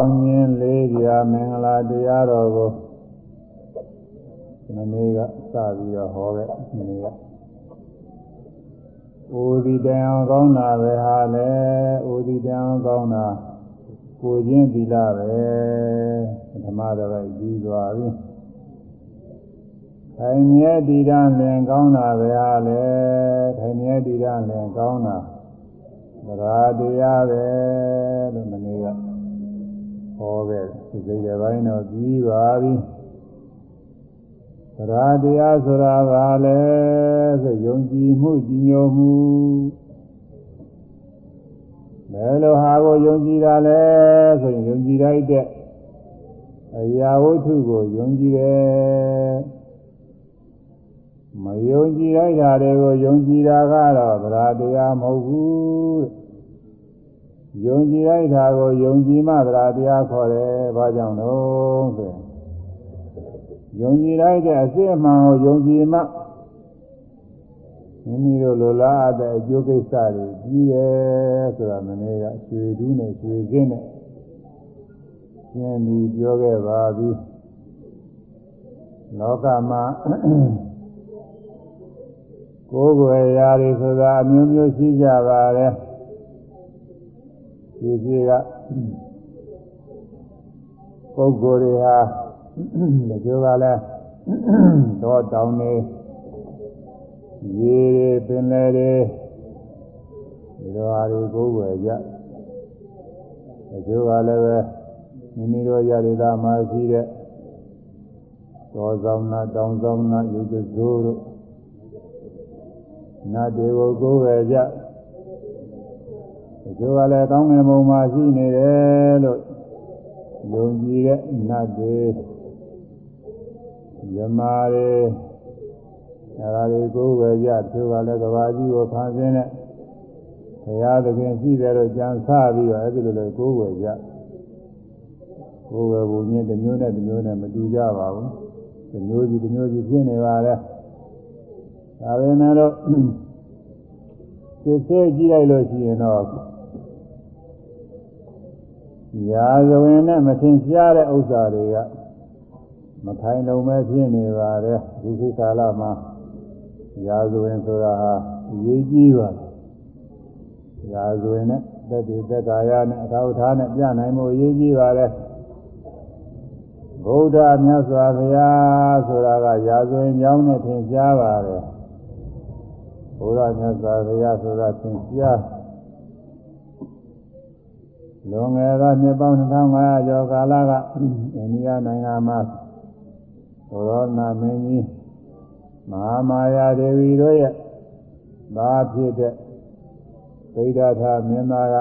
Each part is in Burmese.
ကောင်းခြင်းလေးပြာမင်္ဂလာတရားတော်ကိုမနေ့ကစပြီးတော့ဟောခဲ့မနေ့ကအိုဒီတန်အောင်ကောင်းတာပဲဟာလေအိုဒီတန်အောင်ကောင်းတာကိုချင်းသီလပဲပထမတော့ပြီးသွားပြီထိုင်မြဲတည်ရန်လင်ကောင်းတာပဲဟာလေထိုင်မြဲတည်ရန်လင်ကောင်းတာသရာတရားပဲလို့မနေ့က ဟောခဲ့ဒီစိတ်တဲ့ဘိုင်းတော့ပြီးပါပြီသရာတရားဆိုတာကလည်းဆိုယုံကြည်မှုကြည်ညိုမှုဘယ်လိုဟာကိုယုံကြည်တာလဲဆိုရင်ယုံကြည်လိုက်တဲ့အရာဝတ္ထုကိုယုံကြည်တယ်မယုံကြည်လိုက်တာတွေကိုယုံကြည်တာကတော့သရာတရားမဟုတ်ဘူး ယုံကြည်လိုက်တာကိုယုံကြည်မှသရာတရားခေါ်တယ်ဘာကြောင့်လို့ဆိုရင်ယုံကြည်လိုက်တဲ့အစစ်အမှန်ကိုယုံကြည်မှမိမိတို့လိုလားတဲ့အကျိုးကိစ္စတွေကြီးတယ်ဆိုတာမနေ့ကရွှေတူးနဲ့ရွှေစင်းနဲ့ရှင်းပြီးပြောခဲ့ပါပြီလောကမှာကိုယ်ွယ်ရာတွေဆိုတာအမျိုးမျိုးရှိကြပါတယ် ဒီကြီးကပုဂ္ဂိုလ်တွေဟာဒီကျိုးကလည်းတော့တောင်းနေရေတွေပင်လယ်တွေဒီလိုဟာတွေကိုယ်ွယ်ကြဒီကျိုးကလည်းပဲမိမိတို့ရရတာမှရှိတဲ့သောဆောင်နာတောင်းဆောင်နာယုတ်ဇိုးတို့နတ်တွေကိုကိုယ်ွယ်ကြ ဒီကျိုးကလည်းကောင်းငင်ပုံမှာရှိနေတယ်လို့ယုံကြည်တဲ့နတ်တွေယမာတွေအဲဒါတွေကိုပဲရသူကလည်းကဘာကြီးကိုဖန်ဆင်းတဲ့ဘုရားသခင်ရှိတယ်လို့ကြံစပြီးတော့အဲဒီလိုလေကိုယ်ဝယ်ကြကိုယ်ဝယ်ဘုံညင်းတစ်မျိုးနဲ့တစ်မျိုးနဲ့မတူကြပါဘူးတစ်မျိုးစီတစ်မျိုးစီဖြစ်နေပါလေဒါပေမဲ့လို့စစ်စစ်ကြည့်လိုက်လို့ရှိရင်တော့ ရာဇဝင်နဲ့မထင်ရှားတဲ့ဥစ္စာတွေကမထိုင်လုံးပဲဖြစ်နေပါတယ်ဒီခေတ်ကာလမှာရာဇဝင်ဆိုတာဟာအရေးကြီးပါတယ်ရာဇဝင်နဲ့သက်တည်သက်ကာယနဲ့အထာဝထားနဲ့ပြနိုင်မှုအရေးကြီးပါတယ်ဗုဒ္ဓမြတ်စွာဘုရားဆိုတာကရာဇဝင်ကြောင်းနဲ့ထင်ရှားပါတယ်ဘုရားမြတ်စွာဘုရားဆိုတာသင်ကြား လွန်ငယ်သောနှစ်ပေါင်း2500ကျော်ကာလကအိန္ဒိယနိုင်ငံမှာသောရဏမင်းကြီးမဟာမာယာဒေဝီတို့ရဲ့သားဖြစ်တဲ့ဗိဒ္ဓထာမင်းသားက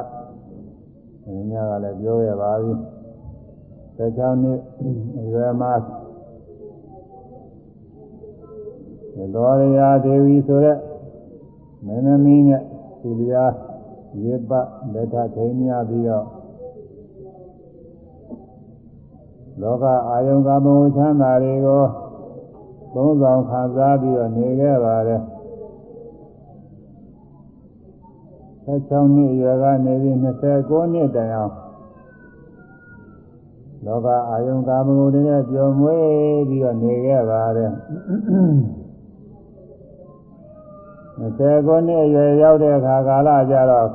မင်းများကလည်းပြောရပါပြီ။16နှစ်အရွယ်မှာသောရယာဒေဝီဆိုတဲ့မင်းသမီးနဲ့သူလျာရေပလက်ထထိန်များပြီးတော့ လောကအာယုံကမဝချမ်းသာတွေကိုသုံးဆောင်ခံစားပြီးတော့နေခဲ့ပါတယ်16နှစ်အရွယ်ကနေပြီး29နှစ်တိုင်အောင်လောကအာယုံကာမဂုဏ်တွေနဲ့ပျော်မွေးပြီးတော့နေခဲ့ပါတယ်29နှစ်အရွယ်ရောက်တဲ့အခါကာလကျတော့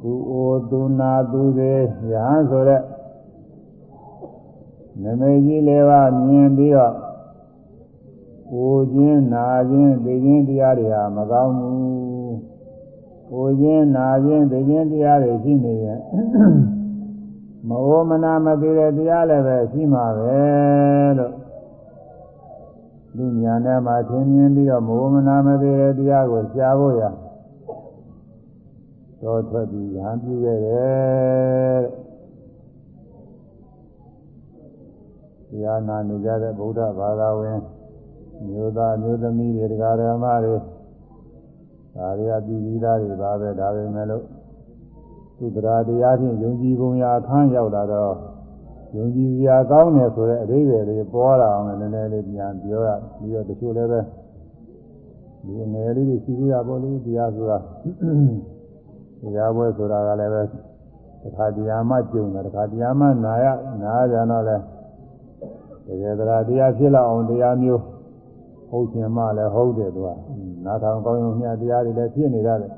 သူအိုသူနာသူသေးရဟန်းဆိုတဲ့ နမိတ်ကြီးလေးပါမြင်ပြီးတော့ကိုခြင်းနာခြင်းသိခြင်းတရားတွေဟာမကောင်းဘူးကိုခြင်းနာခြင်းသိခြင်းတရားတွေရှိနေရင်မဝမနာမသိတဲ့တရားလည်းပဲရှိမှာပဲလို့လူညာထဲမှာသင်မြင်ပြီးတော့မဝမနာမသိတဲ့တရားကိုရှားဖို့ရတော့ထွက်ပြီးရဟန်းပြုခဲ့တယ် တရားနာနေကြတဲ့ဗုဒ္ဓဘာသာဝင်မျိုးသားမျိုးသမီးတွေတရားဓမ္မတွေဒါတွေကပြည်ပြီးသားတွေပါပဲဒါပဲမဲ့လို့သူတရားတရားဖြင့်ယုံကြည်ပုံရာအခန်းရောက်လာတော့ယုံကြည်စရာကောင်းတယ်ဆိုတဲ့အဓိပ္ပာယ်လေးပေါ်လာအောင်လည်းနည်းနည်းလေးပြန်ပြောရပြီးတော့တချို့လည်းပဲဒီငယ်လေးတွေရှိသေးတာပေါ့လေတရားဆိုတာတရားပွဲဆိုတာကလည်းပဲတခါတရားမှကျုံတာတခါတရားမှနာရနာရကြတော့လဲ တကယ်တရားတရားဖြစ်လောက်အောင်တရားမျိုးဟုတ်ခြင်းမှလည်းဟုတ်တယ်သူကနားထောင်ကောင်းရုံမျှတရားတွေလည်းဖြစ်နေရတယ်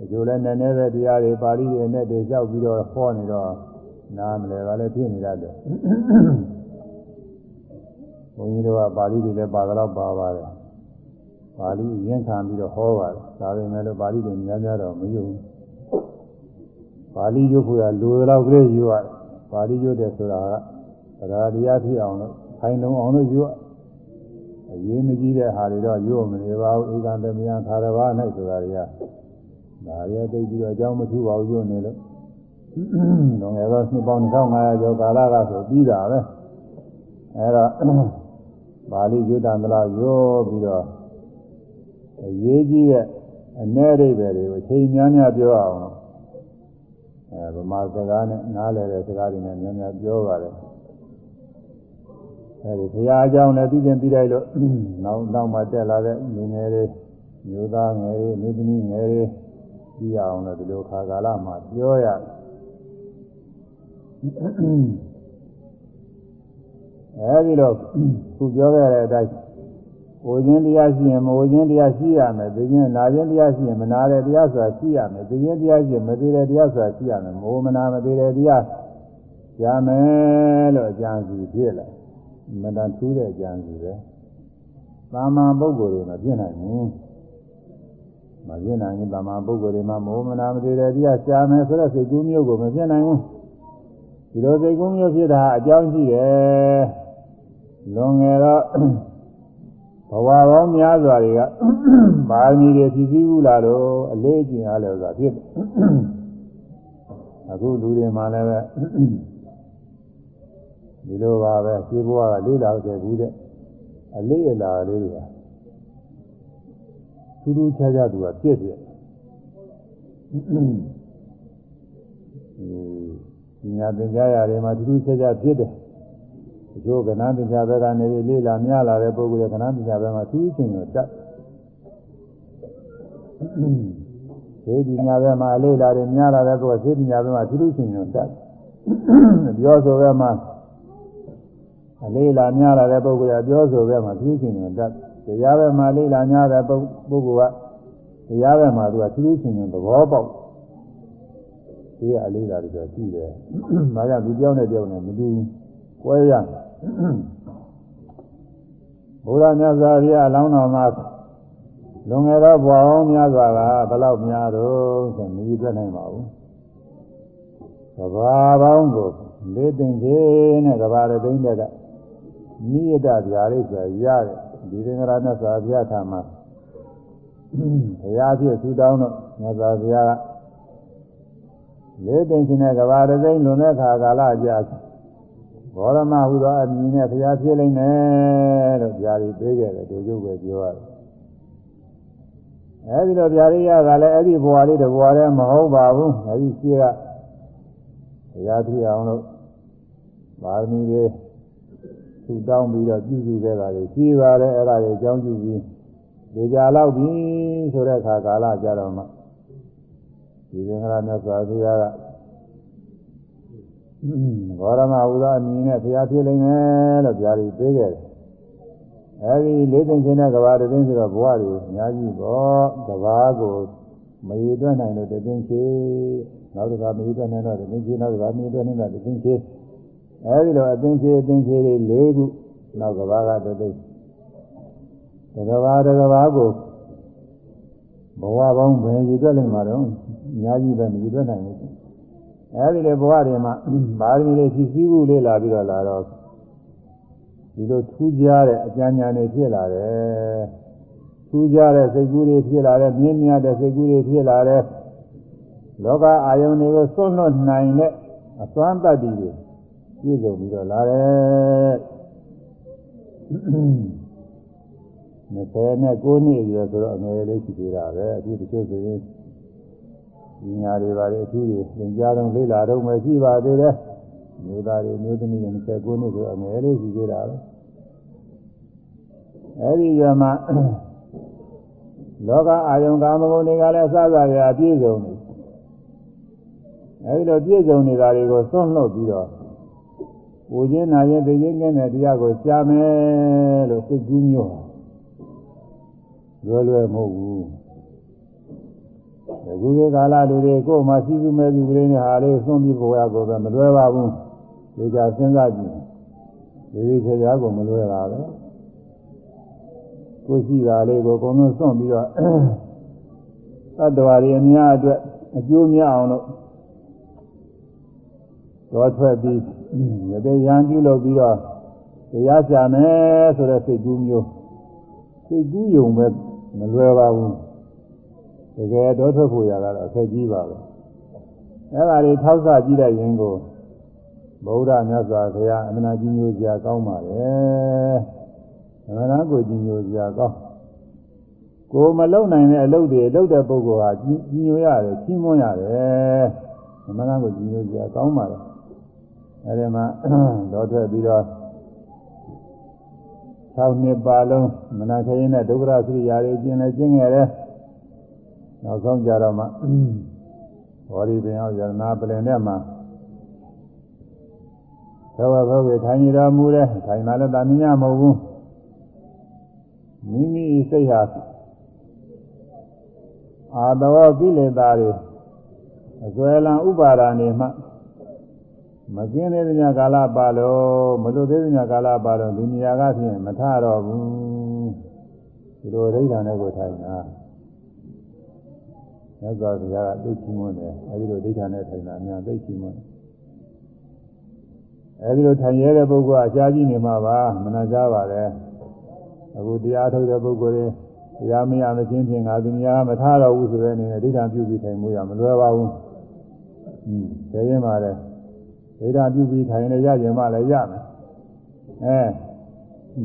အကျိုးလည်းနည်းနည်းပဲတရားတွေပါဠိတွေနဲ့တွေလျှောက်ပြီးတော့ဟောနေတော့နားမလဲပါလည်းဖြစ်နေရတယ်ဘုန်းကြီးတို့ကပါဠိတွေလည်းပါတော့ပါပါတယ်ပါဠိရင်းခံပြီးတော့ဟောပါတယ်ဒါပေမဲ့လို့ပါဠိတွေများများတော့မယုံဘူးပါဠိရုပ်ကိုရလိုတော့ကလေးယူရတယ်ပါဠိရုပ်တယ်ဆိုတာက တရားတရားဖြစ်အောင်လို့ခိုင်လုံအောင်လို့ယူရအရေးမကြီးတဲ့ဟာတွေတော့ယူမနေပါဘူးဧကံတမယခါရဘာ၌ဆိုတာတွေကဒါရသိပြီးတော့အကြောင်းမထူပါဘူးယူနေလို့တော့ငယ်တော့နှစ်ပေါင်း2500ကျော်ကာလကဆိုပြီးတာပဲအဲတော့ပါဠိယုတ္တမလားရောပြီးတော့အရေးကြီးတဲ့အ내အိဗယ်တွေကိုအချိန်များများပြောအောင်အဲဗမာစကားနဲ့နားလည်တဲ့စကားတွေနဲ့များများပြောပါတယ် အဲဒီဘုရားအကြောင်းလည်းသိချင်းပြီးလိုက်လို့နောက်နောက်မှတက်လာတဲ့လူငယ်တွေမျိုးသားငယ်တွေမျိုးသမီးငယ်တွေပြီးအောင်လို့ဒီလိုခါကာလမှာပြောရတယ်အဲဒီတော့ခုပြောခဲ့တဲ့အတိုင်းဝိခြင်းတရားရှိရင်မဝိခြင်းတရားရှိရမယ်သိခြင်းနာခြင်းတရားရှိရင်မနာတဲ့တရားဆိုတာရှိရမယ်သိခြင်းတရားရှိရင်မသိတဲ့တရားဆိုတာရှိရမယ်မိုးမနာမသိတဲ့တရားရမယ်လို့အကြံစီဖြစ်လာ မတန်ထူးတဲ့အကြံစီပဲသာမန်ပုဂ္ဂိုလ်တွေမပြည့်နိုင်ဘူးမပြည့်နိုင်ဘူးသာမန်ပုဂ္ဂိုလ်တွေမှာမိုးမနာမသိတဲ့တရားရှားမယ်ဆိုတော့စိတ်ကူးမျိုးကိုမပြည့်နိုင်ဘူးဒီလိုစိတ်ကူးမျိုးဖြစ်တာအကြောင်းရှိတယ်လွန်ငယ်တော့ဘဝပေါင်းများစွာတွေကပါမီတွေဖြစ်ပြီးဘူးလားတော့အလေးကျင်အားလည်းဆိုတာဖြစ်တယ်အခုလူတွေမှလည်းပဲ ဒီလိုပါပဲရှင်းဘဝကလေးလာခဲ့ဘူးတဲ့အလေးအလာလေးတွေကထူးထူးခြားခြားသူကပြည့်ပြည့်ဒီညာပင်ကြားရာတွေမှာထူးထူးခြားခြားဖြစ်တယ်အကျိုးကဏ္ဍပညာဘက်ကနေလေးလာများလာတဲ့ပုဂ္ဂိုလ်ရဲ့ကဏ္ဍပညာဘက်မှာထူးချင်းကိုတတ်သေဒီညာဘက်မှာလေးလာတယ်များလာတဲ့ပုဂ္ဂိုလ်သေဒီညာဘက်မှာထူးထူးချင်းကိုတတ်ပြောဆိုဘက်မှာ အလေးလာများလာတဲ့ပုဂ္ဂိုလ်ကပြောဆိုဘက်မှာထူးချင်းကိုတတ်တရားဘက်မှာလေးလာများတဲ့ပုဂ္ဂိုလ်ကတရားဘက်မှာသူကထူးထူးချင်းကိုသဘောပေါက်ဒီကအလေးလာတယ်ဆိုကြည့်တယ်။ဒါကြောင့်ဒီကြောင်းနဲ့ကြောင်းနဲ့မတူဘူး။ကွဲရမယ်ဘုရားမြတ်စွာဘုရားအလောင်းတော်မှာလွန်ခဲ့သောဘဝပေါင်းများစွာကဘလောက်များတော့ဆိုမကြီးပြနိုင်ပါဘူး။ကဘာပေါင်းကိုလေးတင်ခြင်းနဲ့ကဘာရသိမ့်တဲ့က နိယတဗျာရိဆိုရတယ်ဒီသင်္ကရာမြတ်စွာဘုရားထာမှာဘုရားဖြစ်ဆူတောင်းတော့မြတ်စွာဘုရားကလေးတင်ခြင်းနဲ့ကဘာရသိမ့်လွန်တဲ့ခါကာလကြာဘောရမဟူသောအမည်နဲ့ဘုရားဖြစ်လိမ့်မယ်လို့ဗျာဒီပေးခဲ့တယ်တို့ကျုပ်ပဲပြောရတယ်အဲဒီလိုဗျာရိယကလည်းအဲ့ဒီဘဝလေးတဘဝလည်းမဟုတ်ပါဘူးအဲဒီရှိကဘုရားဖြစ်အောင်လို့ပါရမီတွေ သူတောင်းပြီးတော့ပြုစုခဲ့တာတွေရှိပါတယ်အဲ့ဒါတွေအကြောင်းပြုပြီးဒီကြလောက်ပြီဆိုတဲ့အခါကာလကြတော့မှဒီသင်္ခါရမြတ်စွာဘုရားကဘောရမဟူသောအမည်နဲ့ဘုရားဖြစ်လိမ့်မယ်လို့ဗျာဒီပေးခဲ့တယ်။အဲဒီလေးသိင်ချင်းတဲ့ကဘာတသိန်းဆိုတော့ဘဝတွေအများကြီးပေါ့ကဘာကိုမရည်တွက်နိုင်လို့တသိန်းချေနောက်တစ်ခါမရည်တွက်နိုင်တော့တသိန်းချေနောက်တစ်ခါမရည်တွက်နိုင်တော့တသိန်းချေ အဲဒီလိုအသိန်းချေအသိန်းချေတွေ၄ခုနောက်ကဘာကတသိန်းတကဘာတကဘာကိုဘဝပေါင်းပဲရည်တွက်လိုက်မှာတော့အများကြီးပဲမရည်တွက်နိုင်ဘူးအဲဒီလေဘဝတွေမှာပါရမီတွေဖြည့်ဆည်းမှုလေးလာပြီးတော့လာတော့ဒီလိုထူးခြားတဲ့အကျဉ်းဉာဏ်တွေဖြစ်လာတယ်ထူးခြားတဲ့စိတ်ကူးတွေဖြစ်လာတယ်မြင့်မြတ်တဲ့စိတ်ကူးတွေဖြစ်လာတယ်လောကအာယုန်တွေကိုစွန့်လွတ်နိုင်တဲ့အစွမ်းတတ္တိတွေ ပြည့်စုံပြီးတော့လာတယ်29နှစ်အရွယ်ဆိုတော့အငယ်လေးရှိသေးတာပဲအခုတချို့ဆိုရင်ဒီညာတွေပါလေအထူးတွေသင်ကြားတော့လေ့လာတော့မှရှိပါသေးတယ်မျိုးသားတွေမျိုးသမီးတွေ29နှစ်ဆိုအငယ်လေးရှိသေးတာပဲအဲဒီကမှလောကအာယုံကာမဂုဏ်တွေကလည်းအစစရာအပြည့်စုံနေအဲဒီလိုပြည့်စုံနေတာတွေကိုစွန့်လွတ်ပြီးတော့ ဝူခြင်းနာခြင်းသိခြင်းကင်းတဲ့တရားကိုရှားမယ်လို့စိတ်ကူးမျိုးလွယ်လွယ်မဟုတ်ဘူးအခုခေတ်ကာလလူတွေကိုယ်မှစီးစုမဲ့သူကလေးနဲ့ဟာလေးစွန့်ပြီးပေါ်ရကိုပဲမလွယ်ပါဘူးဒီကြစဉ်းစားကြည့်ဒီဒီချာချာကိုမလွယ်ပါပဲကိုရှိတာလေးကိုအကုန်လုံးစွန့်ပြီးတော့သတ္တဝါတွေအများအတွက်အကျိုးများအောင်လို့ တော်ထွက်ပြီးရတဲ့ရန်ပြုလုပ်ပြီးတော့တရားရှာမယ်ဆိုတဲ့စိတ်ကူးမျိုးစိတ်ကူးယုံပဲမလွယ်ပါဘူးတကယ်တော်ထွက်ဖို့ရတာတော့အခက်ကြီးပါပဲအဲ့ဒါတွေထောက်ဆကြည့်တဲ့ရင်ကိုဗုဒ္ဓမြတ်စွာဘုရားအမှန်ကြီးညိုစရာကောင်းပါလေအမှန်တရားကိုကြီးညိုစရာကောင်းကိုမလုံနိုင်တဲ့အလုပ်တွေလုပ်တဲ့ပုဂ္ဂိုလ်ဟာကြီးညိုရတယ်ကြီးမွန်းရတယ်အမှန်တရားကိုကြီးညိုစရာကောင်းပါလေ အဲဒီမှာတော့ထွက်ပြီးတော့6နှစ်ပါလုံးမနာခရင်နဲ့ဒုက္ခရသရိယာတွေကျင်လဲကျင်ခဲ့တယ်နောက်ဆုံးကြတော့မှဘောရီပင်အောင်ယရနာပလင်ထဲမှာသောဘဘဝေထိုင်နေတော်မူတဲ့ထိုင်လာလည်းတာမညမဟုတ်ဘူးမိမိစိတ်ဟာအာတောကိလေသာတွေအစွဲလံဥပါဒာနေမှ မကင်းသေးတဲ့ညကာလပါလို့မလွတ်သေးတဲ့ညကာလပါလို့ဒီနေရာကဖြင့်မထတော့ဘူးဒီလိုဒိဋ္ဌာနဲ့ကိုထိုင်တာမြတ်စွာဘုရားကသိချင်မွန်းတယ်အဲဒီလိုဒိဋ္ဌာနဲ့ထိုင်တာအများသိချင်မွန်းအဲဒီလိုထိုင်ရတဲ့ပုဂ္ဂိုလ်ကအရှားကြီးနေမှာပါမနာကြပါနဲ့အခုတရားထုတ်တဲ့ပုဂ္ဂိုလ်တွေတရားမရမချင်းချင်းငါဒီနေရာမထတော့ဘူးဆိုတဲ့အနေနဲ့ဒိဋ္ဌာပြုပြီးထိုင်မှုရမလွယ်ပါဘူး။อืมဒါရင်ပါတယ် ဒိဋ္ဌာပြုပြီးထိုင်နေရကြမှလည်းရမယ်အဲ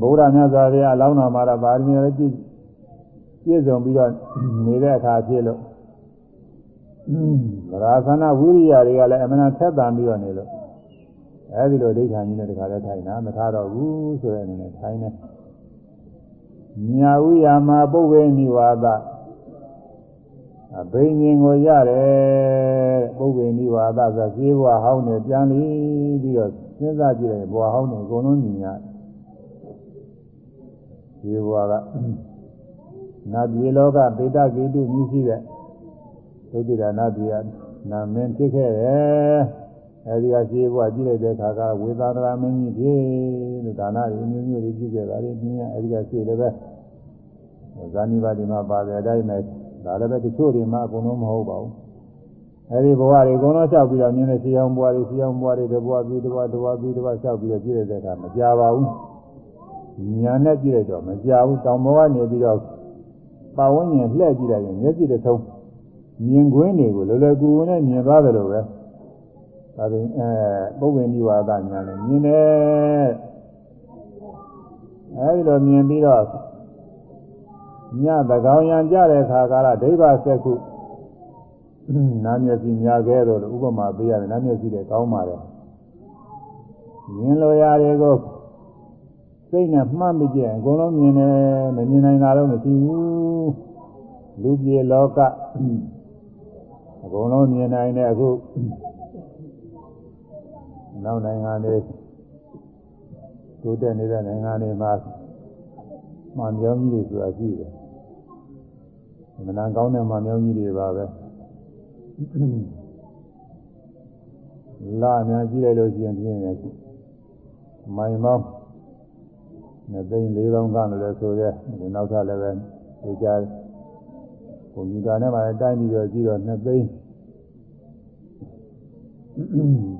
ဗုဒ္ဓမြတ်စွာဘုရားအလောင်းတော်မှာတော့ဗာရမီလည်းပြည့်ပြည့်စုံပြီးတော့နေတဲ့အခါဖြစ်လို့ဗရာသနာဝိရိယတွေကလည်းအမှန်ထက်သန်ပြီးတော့နေလို့အဲဒီလိုဒိဋ္ဌာကြီးနဲ့တခါလဲထိုင်တာမထားတော့ဘူးဆိုတဲ့အနေနဲ့ထိုင်နေညာဥယာမှာပုဗ္ဗေနိဝါဒ အဘိညာဉ်ကိုရတယ်ပုဗ္ဗေနိဝါဒဆိုဈေးဘဝဟောင်းနေပြန်လီပြီးတော့စဉ်းစားကြည့်တယ်ဘဝဟောင်းနေအကုန်လုံးမြင်ရတယ်ဈေးဘဝကနတ်ပြည်လောကပေတကိတုမြည်ရှိတဲ့သုတိရနတ်ပြည်ကနာမင်းဖြစ်ခဲ့တယ်အဲဒီကဈေးဘဝကြည့်လိုက်တဲ့အခါကဝေသာဒရာမင်းကြီးဖြစ်လို့ဒါနရင်းမျိုးမျိုးတွေပြုခဲ့တာလေမြင်ရအဲဒီကဈေးလည်းပဲဇာနိပါတိမှာပါတဲ့အတိုင်းနဲ့ ဒါလည်းပဲတချို့တွေမှအကုန်လုံးမဟုတ်ပါဘူးအဲဒီဘဝတွေအကုန်လုံးလျှောက်ပြီးတော့မြင်တဲ့စီအောင်ဘဝတွေစီအောင်ဘဝတွေတဘဝပြီးတဘဝတဘဝပြီးတဘဝလျှောက်ပြီးတော့ကြည့်ရတဲ့အခါမကြပါဘူးညာနဲ့ကြည့်လိုက်တော့မကြဘူးတောင်ဘဝနေပြီးတော့ပါဝန်းကျင်လှည့်ကြည့်လိုက်ရင်မျက်စိတစ်ဆုံးမြင်ကွင်းတွေကိုလောလောကူကူနဲ့မြင်သွားတယ်လို့ပဲဒါပြင်အဲပုဗ္ဗေနိဝါဒညာနဲ့မြင်တယ်အဲဒီလိုမြင်ပြီးတော့ ညသကောင်ရံကြတဲ့အခါကာလဒိဗ္ဗစက္ခုနာမျက်စိများခဲ့တော့ဥပမာပေးရတယ်နာမျက်စိတွေကောင်းပါတယ်မြင်လိုရာတွေကိုစိတ်နဲ့မှတ်မိကြအကုန်လုံးမြင်တယ်မမြင်နိုင်တာတော့မရှိဘူးလူပြေလောကအကုန်လုံးမြင်နိုင်တဲ့အခုနောက်နိုင်ငံတွေတိုးတက်နေတဲ့နိုင်ငံတွေမှာ မှန်ပြောင်းကြီးတွေဆိုတာရှိတယ်မနာကောင်းတဲ့မှန်ပြောင်းကြီးတွေပါပဲလာများကြည့်လိုက်လို့ရှိရင်ပြင်းနေမိုင်မောင်းနှစ်သိန်း၄000ကလည်းဆိုရဲဒီနောက်ထပ်လည်းပဲဒီကြားကွန်ပျူတာနဲ့မှလည်းတိုင်းပြီးတော့ကြည့်တော့နှစ်သိန်း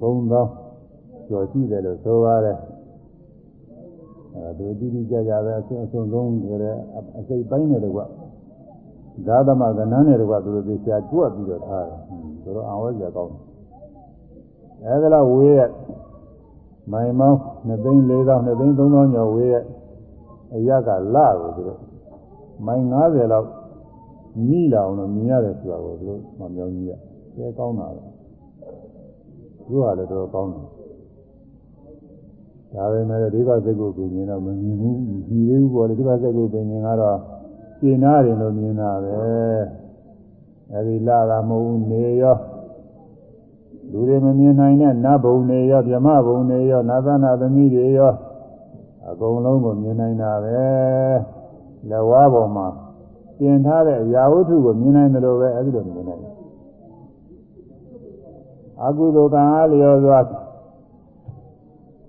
3000ကျော်ရှိတယ်လို့ဆိုပါတယ် အဲဒီတိတိကျကျပဲအဆုံးအဆုံးဆုံးကြတဲ့အစိတ်ပိုင်းနဲ့တကွဓာသမကဏ္ဍနဲ့တကွသူတို့သိချာတွက်ပြီးတော့ထားတယ်ဆိုတော့အဝဲကြကောင်းတယ်အဲဒါလောက်ဝေးရဲ့မိုင်မောင်း2သိန်း4000 2သိန်း3000ကျော်ဝေးရဲ့အရကလာကိုသူတို့မိုင်90လောက်မိလာအောင်လို့မြင်ရတယ်ဆိုတာကိုသူတို့မမြောင်းကြီးကဲကောင်းတာပဲသူကလည်းတော့ကောင်းတယ် ဒါပဲမဲ့ဒီဘစိတ်ကိုပြင်ရင်တော့မမြင်ဘူးမြည်သေးဘူးပေါ့လေဒီဘစိတ်ကိုပြင်ရင်ကတော့ကျင်နာတယ်လို့မြင်တာပဲအဲဒီလာကမဟုတ်နေရောလူတွေမမြင်နိုင်တဲ့နတ်ဘုံတွေရောဗြဟ္မဘုံတွေရောနာသနာသမီးတွေရောအကုန်လုံးကိုမြင်နိုင်တာပဲလက်ဝါးပေါ်မှာတင်ထားတဲ့အရာဝတ္ထုကိုမြင်နိုင်တယ်လို့ပဲအဲဒီလိုမြင်နိုင်တယ်အကုသိုလ်ကံအားလျော်စွာ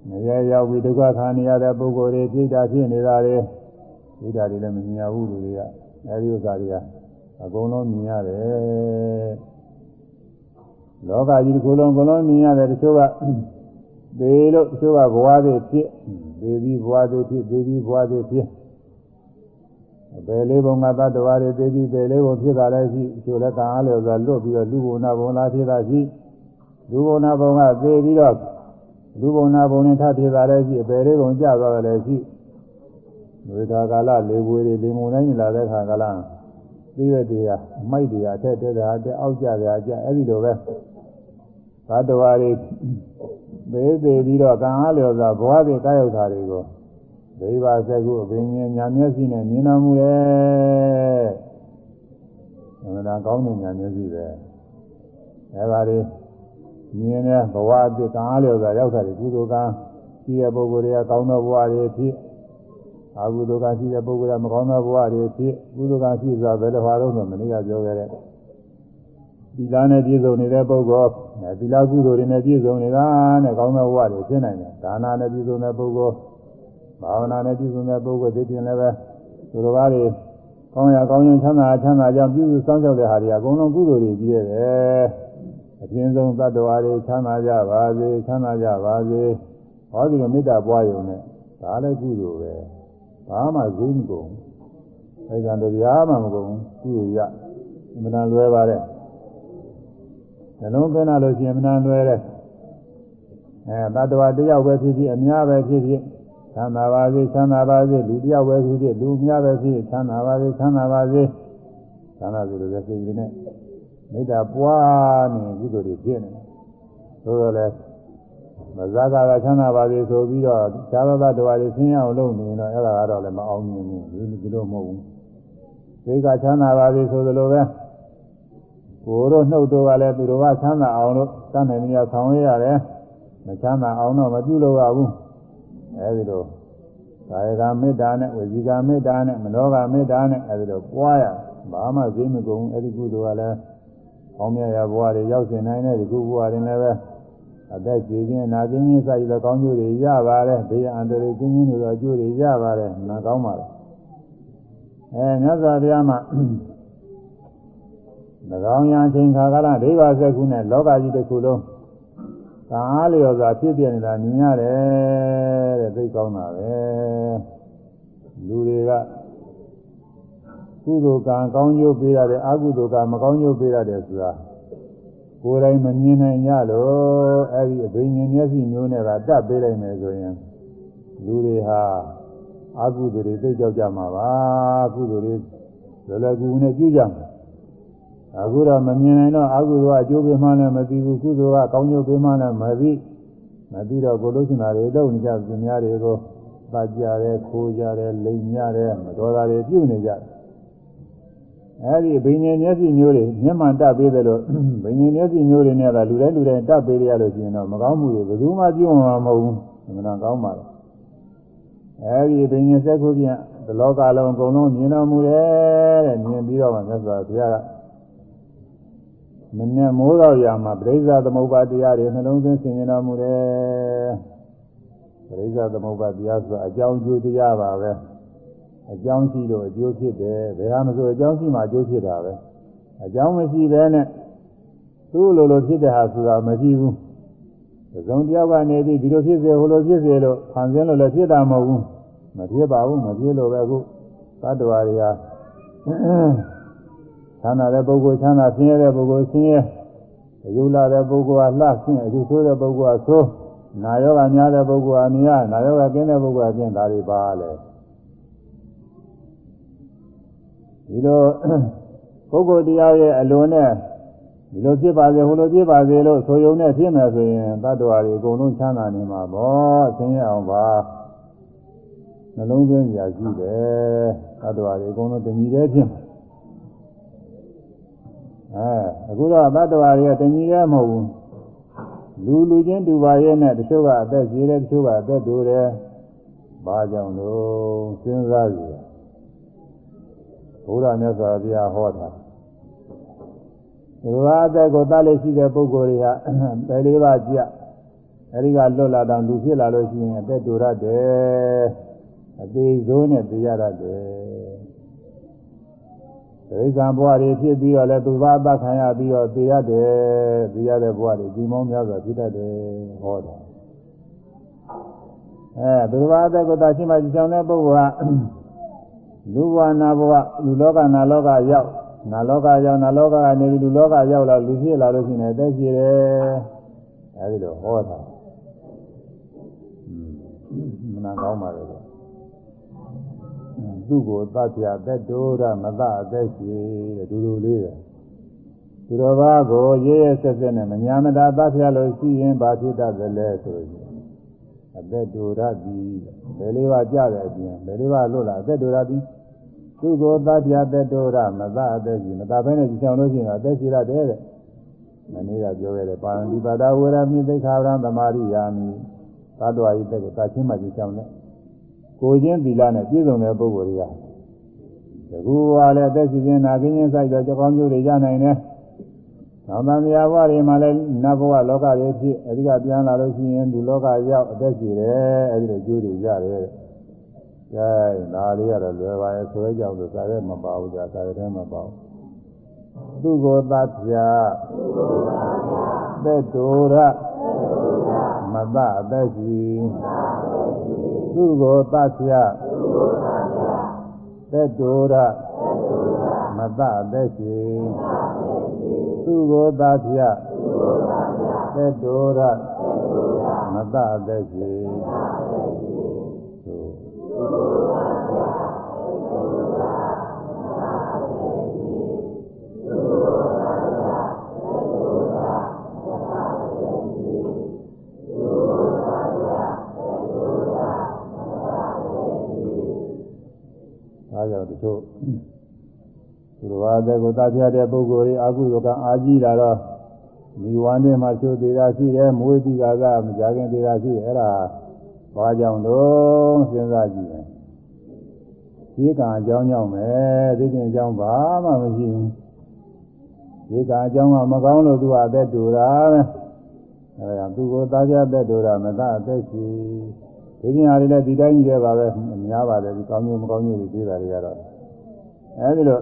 ငရဲရောက်ပြီးဒုက္ခခံနေရတဲ့ပုဂ္ဂိုလ်တွေပြိတ္တာဖြစ်နေတာတွေပြိတ္တာတွေလည်းမမြင်ရဘူးလူတွေကအဲဒီဥစ္စာတွေကအကုန်လုံးမြင်ရတယ်လောကကြီးတစ်ခုလုံးအကုန်လုံးမြင်ရတယ်တချို့ကသေလို့တချို့ကဘဝသေးဖြစ်သေပြီးဘဝသေးဖြစ်သေပြီးဘဝသေးဖြစ်ဘယ်လေးဘုံကသတ္တဝါတွေသေပြီးဘယ်လေးဘုံဖြစ်တာလဲရှိတချို့လည်းကံအားလျော်စွာလွတ်ပြီးတော့လူဘုံနာဘုံလာဖြစ်တာရှိလူဘုံနာဘုံကသေပြီးတော့ လူဘုံနာဘုံနဲ့ထပ်ဖြစ်တာလည်းရှိဘယ်လေးဘုံကျသွားတယ်လည်းရှိဝေဒာကာလလေဝေတွေလေမုန်တိုင်းလာတဲ့ခါကလာသိရတဲ့ကအမိုက်တွေအထက်တက်တာတက်အောက်ကျတယ်အကျအဲ့ဒီလိုပဲသတ္တဝါတွေသေးသေးပြီးတော့ကံအားလျော်စွာဘဝတွေကာယုတ်တာတွေကိုဒိဗ္ဗစကုအပင်ဉာဏ်ညာမျက်စိနဲ့မြင်တော်မူရဲ့။သမဏကောင်းတဲ့ညာမျက်စိပဲ။အဲပါလေ မြင်တဲ့ဘဝအတိကံအားလျော်စွာရောက်တာတွေကုသိုလ်ကံရှိတဲ့ပုဂ္ဂိုလ်တွေကကောင်းသောဘဝတွေဖြစ်အကုသိုလ်ကရှိတဲ့ပုဂ္ဂိုလ်ကမကောင်းသောဘဝတွေဖြစ်ကုသိုလ်ကရှိစွာဘယ်လိုဟာတော့ဆိုမနေ့ကပြောခဲ့တဲ့သီလနဲ့ပြည့်စုံနေတဲ့ပုဂ္ဂိုလ်သီလကုသိုလ်တွေနဲ့ပြည့်စုံနေတာနဲ့ကောင်းသောဘဝတွေဖြစ်နိုင်တယ်ဒါနနဲ့ပြည့်စုံတဲ့ပုဂ္ဂိုလ်ဘာဝနာနဲ့ပြည့်စုံတဲ့ပုဂ္ဂိုလ်သိတင်လည်းပဲသူတော်ဘာတွေကောင်းရကောင်းရင်ချမ်းသာချမ်းသာကြောင်းပြုစုစောင့်ရှောက်တဲ့ဟာတွေအကုန်လုံးကုသိုလ်တွေကြီးရတယ် အပြင်းဆုံးတ attva တွေချမ်းသာကြပါစေချမ်းသာကြပါစေဟောဒီလိုမေတ္တာပွားရုံနဲ့ဒါလည်းကုသိုလ်ပဲဘာမှဈေးမကုန်အဲဒါတရားမှမကုန်ကုသိုလ်ရအမှန်တန်လွယ်ပါတယ်နှလုံးသွင်းလို့ရှိရင်အမှန်တန်လွယ်တယ်အဲတ attva တယောက်ပဲဖြစ်ဖြစ်အများပဲဖြစ်ဖြစ်ချမ်းသာပါစေချမ်းသာပါစေလူတယောက်ပဲဖြစ်ဖြစ်လူများပဲဖြစ်ချမ်းသာပါစေချမ်းသာပါစေချမ်းသာစေလို့လည်းစိတ်ကြီးနဲ့ မေတ္တာပွားနေကုသိုလ်တွေဖြစ်နေသို့တော်လည်းမဇ္ဇကာကချမ်းသာပါစေဆိုပြီးတော့ဇာဘဘတော်ရီဆင်းရအောင်လုပ်နေတော့အဲ့ဒါကတော့လည်းမအောင်မြင်ဘူးဒီလိုမဟုတ်ဘူးစိတ်ကချမ်းသာပါစေဆိုသလိုပဲကိုယ်တို့နှုတ်တို့ကလည်းသူတို့ကချမ်းသာအောင်လို့တတ်နိုင်နေရဆောင်ရရတယ်မချမ်းသာအောင်တော့မပြုလုပ်ရဘူးအဲဒီလိုကာယကမေတ္တာနဲ့ဝစီကမေတ္တာနဲ့မနောကမေတ္တာနဲ့အဲဒီလိုပွားရဘာမှသိမကုန်အဲဒီကုသိုလ်ကလည်း ပေါင်းမြတ်ရဘဝတွေရောက်စင်နိုင်တဲ့ဒီကုဘဝတွေလည်းပဲအသက်ကြီးခြင်းနာခြင်းခြင်းစသည်သောကောင်းကျိုးတွေရပါတယ်ဘေးအန္တရာယ်ကင်းခြင်းတို့သောအကျိုးတွေရပါတယ်နာကောင်းပါတယ်အဲမြတ်စွာဘုရားမှာ၎င်းရာချိန်ခါကလာဒိဗ္ဗစက္ခုနဲ့လောကကြီးတစ်ခုလုံးကံအားလျော်စွာဖြစ်ပြနေတာမြင်ရတယ်တဲ့သိကောင်းတာပဲလူတွေက ကုသိုလ်ကံကောင်းကျိုးပေးရတယ်အကုသိုလ်ကံမကောင်းကျိုးပေးရတယ်ဆိုတာကိုယ်တိုင်မမြင်နိုင်ကြလို့အဲ့ဒီအဘိညာဉ်မျက်စိမျိုးနဲ့သာတတ်ပေးလိုက်မယ်ဆိုရင်လူတွေဟာအကုသိုလ်တွေသိကြောက်ကြမှာပါကုသိုလ်တွေလောလောကူနဲ့ပြုကြမှာအခုတော့မမြင်နိုင်တော့အကုသိုလ်ကအကျိုးပေးမှလည်းမသိဘူးကုသိုလ်ကကောင်းကျိုးပေးမှလည်းမသိမသိတော့ကိုလို့ချင်တာတွေလုပ်နေကြသူများတွေကိုပတ်ကြတယ်ခိုးကြတယ်လိမ်ကြတယ်မတော်တာတွေပြုနေကြတယ် အဲဒီဘိညာဉ်မျက်စိမျိုးတွေမျက်မှန်တတ်ပေးတယ်လို့ဘိညာဉ်မျက်စိမျိုးတွေနဲ့ကလူတိုင်းလူတိုင်းတတ်ပေးရလို့ရှိရင်တော့မကောင်းမှုတွေဘယ်သူမှပြုံးမှာမဟုတ်ဘူးအမှန်ကောင်းပါလားအဲဒီဘိညာဉ်စက်ခုပြန်ဒီလောကလုံးအကုန်လုံးမြင်တော်မူတယ်တဲ့မြင်ပြီးတော့မှမြတ်စွာဘုရားကမနဲ့မိုးတော်ရာမှာပရိစ္ဆာသမုပ္ပါတရားတွေနှလုံးသွင်းဆင်ခြင်တော်မူတယ်ပရိစ္ဆာသမုပ္ပါတရားဆိုတာအကြောင်းကျိုးတရားပါပဲ အကြောင်းရှိလို့အကျိုးဖြစ်တယ်ဘယ်ဟာမဆိုအကြောင်းရှိမှအကျိုးဖြစ်တာပဲအကြောင်းမရှိဘဲနဲ့သူ့လိုလိုဖြစ်တဲ့ဟာဆိုတာမရှိဘူးသုံးတယောက်ကနေပြီးဒီလိုဖြစ်စေဟိုလိုဖြစ်စေလို့ဖန်ဆင်းလို့လည်းဖြစ်တာမဟုတ်ဘူးမဖြစ်ပါဘူးမဖြစ်လို့ပဲအခုသတ္တဝါတွေကချမ်းသာတဲ့ပုဂ္ဂိုလ်ချမ်းသာဆင်းရဲတဲ့ပုဂ္ဂိုလ်ဆင်းရဲအယုလာတဲ့ပုဂ္ဂိုလ်ကလှဆင်းအယုဆိုးတဲ့ပုဂ္ဂိုလ်ကဆိုးနာယောဂများတဲ့ပုဂ္ဂိုလ်ကမြားနာယောဂကင်းတဲ့ပုဂ္ဂိုလ်ကကျင့်ဒါတွေပါလေ ဒီလိုပုဂ္ဂိုလ်တရားရဲ့အလွန်နဲ့ဒီလိုဖြစ်ပါစေဟိုလိုဖြစ်ပါစေလို့ဆိုရုံနဲ့ဖြစ်မယ်ဆိုရင်တ attva တွေအကုန်လုံးချမ်းသာနေမှာပေါ့ဆင်းရဲအောင်ပါနှလုံးသွင်းကြရှိတယ်တ attva တွေအကုန်လုံးတဏှီတည်းဖြစ်အဲအခုတော့တ attva တွေကတဏှီတည်းမဟုတ်ဘူးလူလူချင်းတူပါရဲ့နဲ့တချို့ကအသက်ကြီးတယ်တချို့ကအသက်တိုးတယ်ဘာကြောင့်လို့စဉ်းစားကြည့် ဘုရားမြတ်စွာဘုရားဟောတာဘုရားအသက်ကိုတတ်လို့ရှိတဲ့ပုဂ္ဂိုလ်တွေဟာပယ်လေးပါးကြအဲဒီကလွတ်လာတော့လူဖြစ်လာလို့ရှိရင်အသက်တိုးရတယ်အသေးစိုးနဲ့သိရရတယ်ဒိဋ္ဌံဘဝတွေဖြစ်ပြီးတော့လည်းသူဘာအသက်ခံရပြီးတော့သိရတယ်သိရတဲ့ဘဝတွေဒီမောင်းများစွာဖြစ်တတ်တယ်ဟောတာအဲသူဘာအသက်ကိုသာရှိမှကြောင်တဲ့ပုဂ္ဂိုလ်ဟာ လူဘဝနာဘဝလူလောကနာလောကရောက်နာလောကရောက်နာလောကကနေပြီးလူလောကရောက်လာလူဖြစ်လာလို့ရှိရင်အသက်ရှိတယ်အဲဒီလိုဟောတာမနာကောင်းပါလေသူ့ကိုသတ်ပြသက်တိုးရမသအသက်ရှိတဲ့ဒူဒူလေးတယ်သူတော်ဘာကိုရေးရဆက်ဆက်နဲ့မညာမတာသတ်ပြလို့ရှိရင်ဘာဖြစ်တတ်သလဲဆိုရင်အသက်တိုးရသည်ဘယ်လေးပါကြတဲ့အပြင်ဘယ်လေးပါလွတ်လာအသက်တိုးရသည် သူ့ကိုသတ်ပြသက်တိုးရမသအသက်ရှိမသဘဲနဲ့ကြည့်အောင်လို့ရှိရင်အသက်ရှိရတယ်တဲ့မနေ့ကပြောခဲ့တယ်ပါဠိပါဒဝေရမိသိခာရံသမာရိယာမိသတ္တဝါဤသက်ကိုသာချင်းမှကြည့်အောင်နဲ့ကိုချင်းသီလနဲ့ပြည့်စုံတဲ့ပုဂ္ဂိုလ်တွေကတကူကလည်းအသက်ရှင်ခြင်းနာခင်းခြင်းစိုက်တော့ကြောက်ကောင်းကျိုးတွေရနိုင်တယ်။နောက်သံဃာဘဝတွေမှာလည်းနတ်ဘဝလောကတွေဖြစ်အဲဒီကပြန်လာလို့ရှိရင်ဒီလောကရောက်အသက်ရှင်တယ်အဲဒီလိုကျိုးတွေရတယ်။ ကဲဒါလေးကတော့လွယ်ပါရဲ့ဆိုရကြောက်လို့စာရဲမပါဘူးကြာစာရဲထဲမပါဘူး။သူကိုသတ်ပြသက်တူရမသအသက်ရှင်သူကိုသတ်ပြသက်တူရမသအသက်ရှင်သူကိုသတ်ပြသက်တူရမသအသက်ရှင်ဒါ ကြောင့်တချို့သူတော်ဘာတဲ့ကိုတာပြတဲ့ပုဂ္ဂိုလ်တွေအကုသိုလ်ကအာကြီးလာတော့မိဝမ်းထဲမှာချိုးသေးတာရှိတယ်မွေးပြီးကကမကြခင်သေးတာရှိတယ်အဲ့ဒါ ဘာကြောင့်လို့စဉ်းစားကြည့်ရင်ဒီကံအကြောင်းကြောင့်ပဲဒီကျင်အကြောင်းဘာမှမရှိဘူးဒီကံအကြောင်းကမကောင်းလို့သူကအသက်တူတာပဲအဲဒါသူကိုတာပြသက်တူတာမသာအသက်ရှိဒီညရီလည်းဒီတိုင်းကြီးတဲ့ပါပဲများပါတယ်ဒီကောင်းမျိုးမကောင်းမျိုးတွေသိတာတွေကတော့အဲဒီလို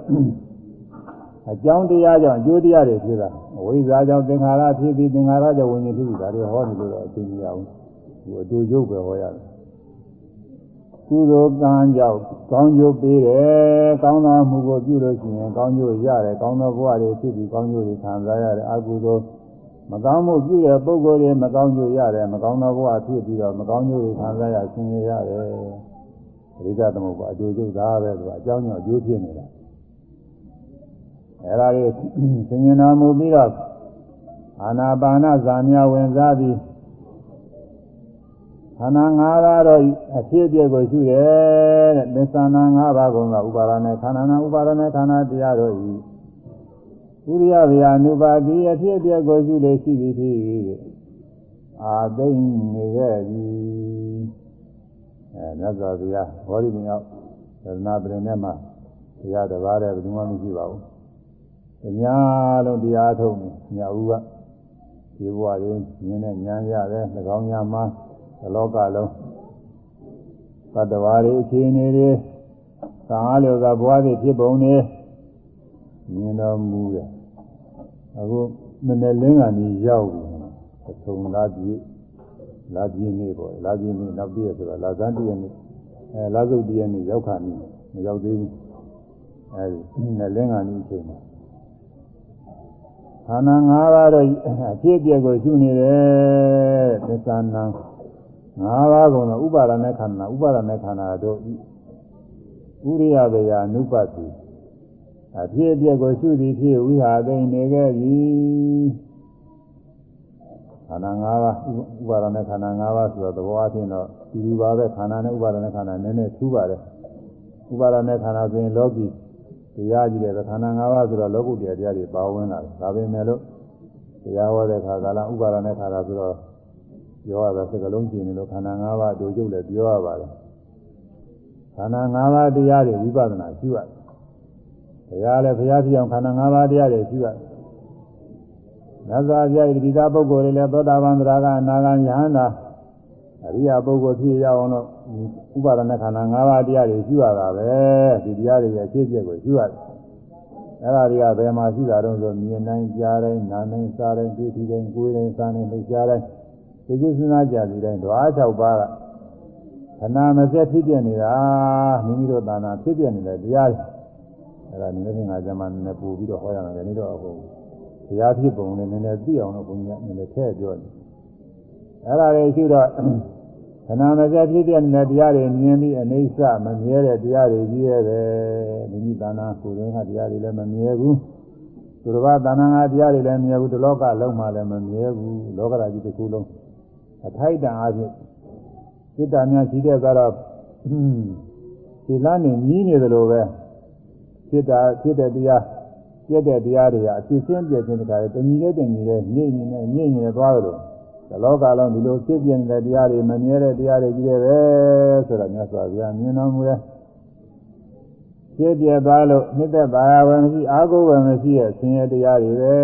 အကြောင်းတရားကြောင့်အကျိုးတရားတွေဖြစ်တာအဝိဇ္ဇာကြောင့်သင်္ခါရဖြစ်ပြီးသင်္ခါရကြောင့်ဝိညာဉ်ဖြစ်ပြီးဒါတွေဟောနေလို့တော့အသိမရဘူး ဒီအတူရုပ်ပဲဟောရတယ်ကုသိုလ်ကံကြောင့်ကောင်းကျိုးပေးတယ်ကောင်းသောမှုကိုပြုလို့ရှိရင်ကောင်းကျိုးရတယ်ကောင်းသောဘဝတွေဖြစ်ပြီးကောင်းကျိုးတွေခံစားရတယ်အကုသိုလ်မကောင်းမှုပြုတဲ့ပုဂ္ဂိုလ်တွေမကောင်းကျိုးရတယ်မကောင်းသောဘဝဖြစ်ပြီးတော့မကောင်းကျိုးတွေခံစားရဆင်းရဲရတယ်ပရိသတ်သမုပ္ပါအကျိုးကျုပ်သားပဲသူကအကြောင်းကြောင့်အကျိုးဖြစ်နေတာအဲ့ဒါလေးသင်္ကြန်တော်မူပြီးတော့အာနာပါနဇာမြဝင်စားပြီး ခန္ဓာ၅ပါးတော့အဖြစ်အပျက်ကိုရှုတယ်တဲ့သစ္စာနာ၅ပါးကုန်ကဥပါဒနဲ့ခန္ဓာနာဥပါဒနဲ့ခန္ဓာတရားတို့ဤဥရိယဗျာနုပါတိအဖြစ်အပျက်ကိုရှုလေရှိသည်ဖြစ်၍အာသိမ့်နေခဲ့ပြီအဲမြတ်စွာဘုရားဟောဒီမြောက်သဒနာပြင်ထဲမှာတရားတစ်ပါးတည်းဘယ်သူမှမရှိပါဘူး။အများလုံးတရားထုတ်နေညဦးကဒီဘဝရင်းမြင်နဲ့ဉာဏ်ရတယ်၎င်းညာမှာဒီ လောကလုံးသတ္တဝါတွေအခြေအနေတွေသာလောကဘဝတွေဖြစ်ပုံတွေမြင်တော်မူတယ်။အခုမနေ့လင်းကနေရောက်ပြီ။အထုံလာပြီလာပြင်းနေပေါ့လာပြင်းနေနောက်ပြည့်ဆိုတော့လာဇန်တည့်နေအဲလာစုပ်တည့်နေရောက်ခါနေမရောက်သေးဘူးအဲဒီနဲ့လင်းကနေအချိန်မှာခန္ဓာ၅ပါးတော့အဖြစ်အပျက်ကိုရှုနေတယ်သစ္စာနာ ၅ပါးကုန်တော့ဥပါဒณะခန္ဓာဥပါဒณะခန္ဓာတို့ဥရိယဘေယအနုပတိအဖြစ်အပျက်ကိုရှုသည်ဖြစ်ဝိဟာသိနေခဲ့ပြီခန္ဓာ၅ပါးဥပါဒณะခန္ဓာ၅ပါးဆိုတော့သဘောအချင်းတော့ဒီလိုပါပဲခန္ဓာနဲ့ဥပါဒณะခန္ဓာနည်းနည်းထူးပါတယ်ဥပါဒณะခန္ဓာဆိုရင်လောကီတရားကြီးတယ်ခန္ဓာ၅ပါးဆိုတော့လောကုတ္တရာတရားတွေပါဝင်လာတယ်ဒါပေမဲ့လို့ တရားဟောတဲ့ခါကာလဥပါဒနဲ့ခါတာဆိုတော့ ပြောရတာစကလုံးကျင်နေလို့ခန္ဓာ၅ပါးတို့ကျုပ်လည်းပြောရပါတယ်ခန္ဓာ၅ပါးတရားတွေဝိပဿနာရှိရတယ်တရားလည်းဘုရားပြအောင်ခန္ဓာ၅ပါးတရားတွေရှိရတယ်နတ်သာပြည့်ဒီသာပုဂ္ဂိုလ်တွေလည်းသောတာပန်သရကအနာဂံယဟန္တာအရိယာပုဂ္ဂိုလ်ဖြစ်ရအောင်လို့ဥပါဒနာခန္ဓာ၅ပါးတရားတွေရှိရတာပဲဒီတရားတွေရဲ့အဖြစ်အပျက်ကိုရှိရတယ်အဲ့ဒါတွေကဘယ်မှာရှိတာတုံးဆိုမြင်နိုင်ကြားတိုင်းနားနိုင်စားတိုင်းတွေ့ထိတိုင်းကိုယ်တိုင်းစားတိုင်းလှုပ်ရှားတိုင်း ဒီကုသနာကြစီတိုင်းဓဝါ၆ပါးကခဏမစက်ဖြစ်ပြနေတာမိမိတို့သာနာဖြစ်ပြနေတဲ့တရားတွေအဲ့ဒါနည်းနည်းငါကြမှာနည်းနည်းပို့ပြီးတော့ဟောရမယ်ဒီတော့အခုတရားဖြစ်ပုံနဲ့နည်းနည်းသိအောင်လို့ဘုရားနည်းနည်းထည့်ပြောတယ်အဲ့ဒါတွေရှိတော့ခဏမစက်ဖြစ်ပြနေတဲ့တရားတွေမြင်ပြီးအိဋ္ဌမမြဲတဲ့တရားတွေကြီးရဲ့ပဲမိမိသာနာကိုယ်ရင်းကတရားတွေလည်းမမြဲဘူးသူတော်ဘာသာနာကတရားတွေလည်းမမြဲဘူးဒီလောကလုံးမှာလည်းမမြဲဘူးလောကဓာတ်ကြီးတစ်ခုလုံး အထိုက်တန်အားဖြင့်စိတ္တများရှိတဲ့ကတော့ဒီလမ်းနေကြီးနေသလိုပဲစိတ္တဖြစ်တဲ့တရားပြည့်တဲ့တရားတွေကအဖြစ်ချင်းပြည့်ခြင်းတခါတည်းတဏှီနဲ့တဏှီနဲ့ညိနေနဲ့ညိနေသွားတယ်လို့ဒီလောကလုံးဒီလိုဖြစ်ပြနေတဲ့တရားတွေမမြဲတဲ့တရားတွေကြီးတယ်ပဲဆိုတာမြတ်စွာဘုရားမြင်တော်မူတယ်ဖြစ်ပြသွားလို့နှစ်သက်ပါရဝယ်မရှိအာကိုဝယ်မရှိရဲ့ဆင်းရဲတရားတွေပဲ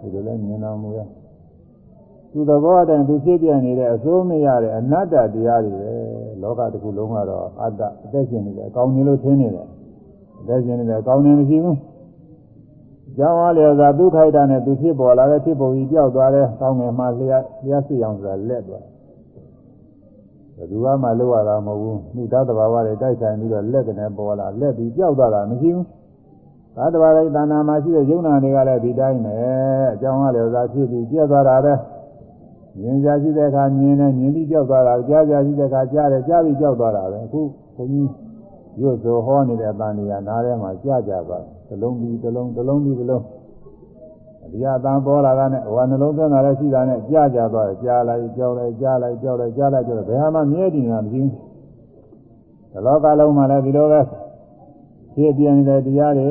ဒီလိုလည်းမြင်တော်မူတယ် သူသဘောတည်းသူဖြစ်ပြနေတဲ့အစိုးမရတဲ့အနတ္တတရားတွေပဲလောကတစ်ခုလုံးကတော့အတ္တအသက်ရှင်နေတယ်အကောင်းကြီးလို့ထင်နေတယ်အသက်ရှင်နေတယ်အကောင်းနေမရှိဘူးကြောင်းအားလျော်စွာဒုက္ခိုက်တာနဲ့သူဖြစ်ပေါ်လာတဲ့ဖြစ်ပုံကြီးပြောက်သွားတယ်။ကောင်းငယ်မှလျှက်လျှက်စီအောင်ဆိုတာလက်သွား။ဘယ်သူမှလုပ်ရတာမဟုတ်ဘူး။သူသားတဘာဝတွေတိုက်ဆိုင်ပြီးတော့လက်ကနေပေါ်လာလက်ပြီးပြောက်သွားတာမရှိဘူး။သားတဘာဝတွေတဏ္ဍာမှာရှိတဲ့ယုံနာတွေကလည်းဒီတိုင်းပဲ။အကြောင်းအားလျော်စွာဖြစ်ပြီးပြက်သွားတာပဲ။ မြင်ကြရှိတဲ့အခါမြင်တယ်မြင်ပြီးကြောက်သွားတာကြားကြရှိတဲ့အခါကြားတယ်ကြားပြီးကြောက်သွားတာပဲ။အခုဘုန်းကြီးရွတ်ဆိုဟောနေတဲ့အတန်တွေကနားထဲမှာကြားကြပါသလုံးပြီးသလုံးသလုံးပြီးသလုံးဒီအတန်ပေါ်လာတာနဲ့ဟိုနှလုံးသွင်းတာလည်းရှိတာနဲ့ကြားကြသွားတယ်ကြားလိုက်ကြောက်လိုက်ကြားလိုက်ကြောက်လိုက်ကြားလိုက်ကြောက်ဘယ်ဟာမှမြဲတည်နေတာမရှိဘူးဒီလောကလုံးမှာလည်းဒီလိုပဲ ဖြစ်ပြနေတဲ့တရားတွေ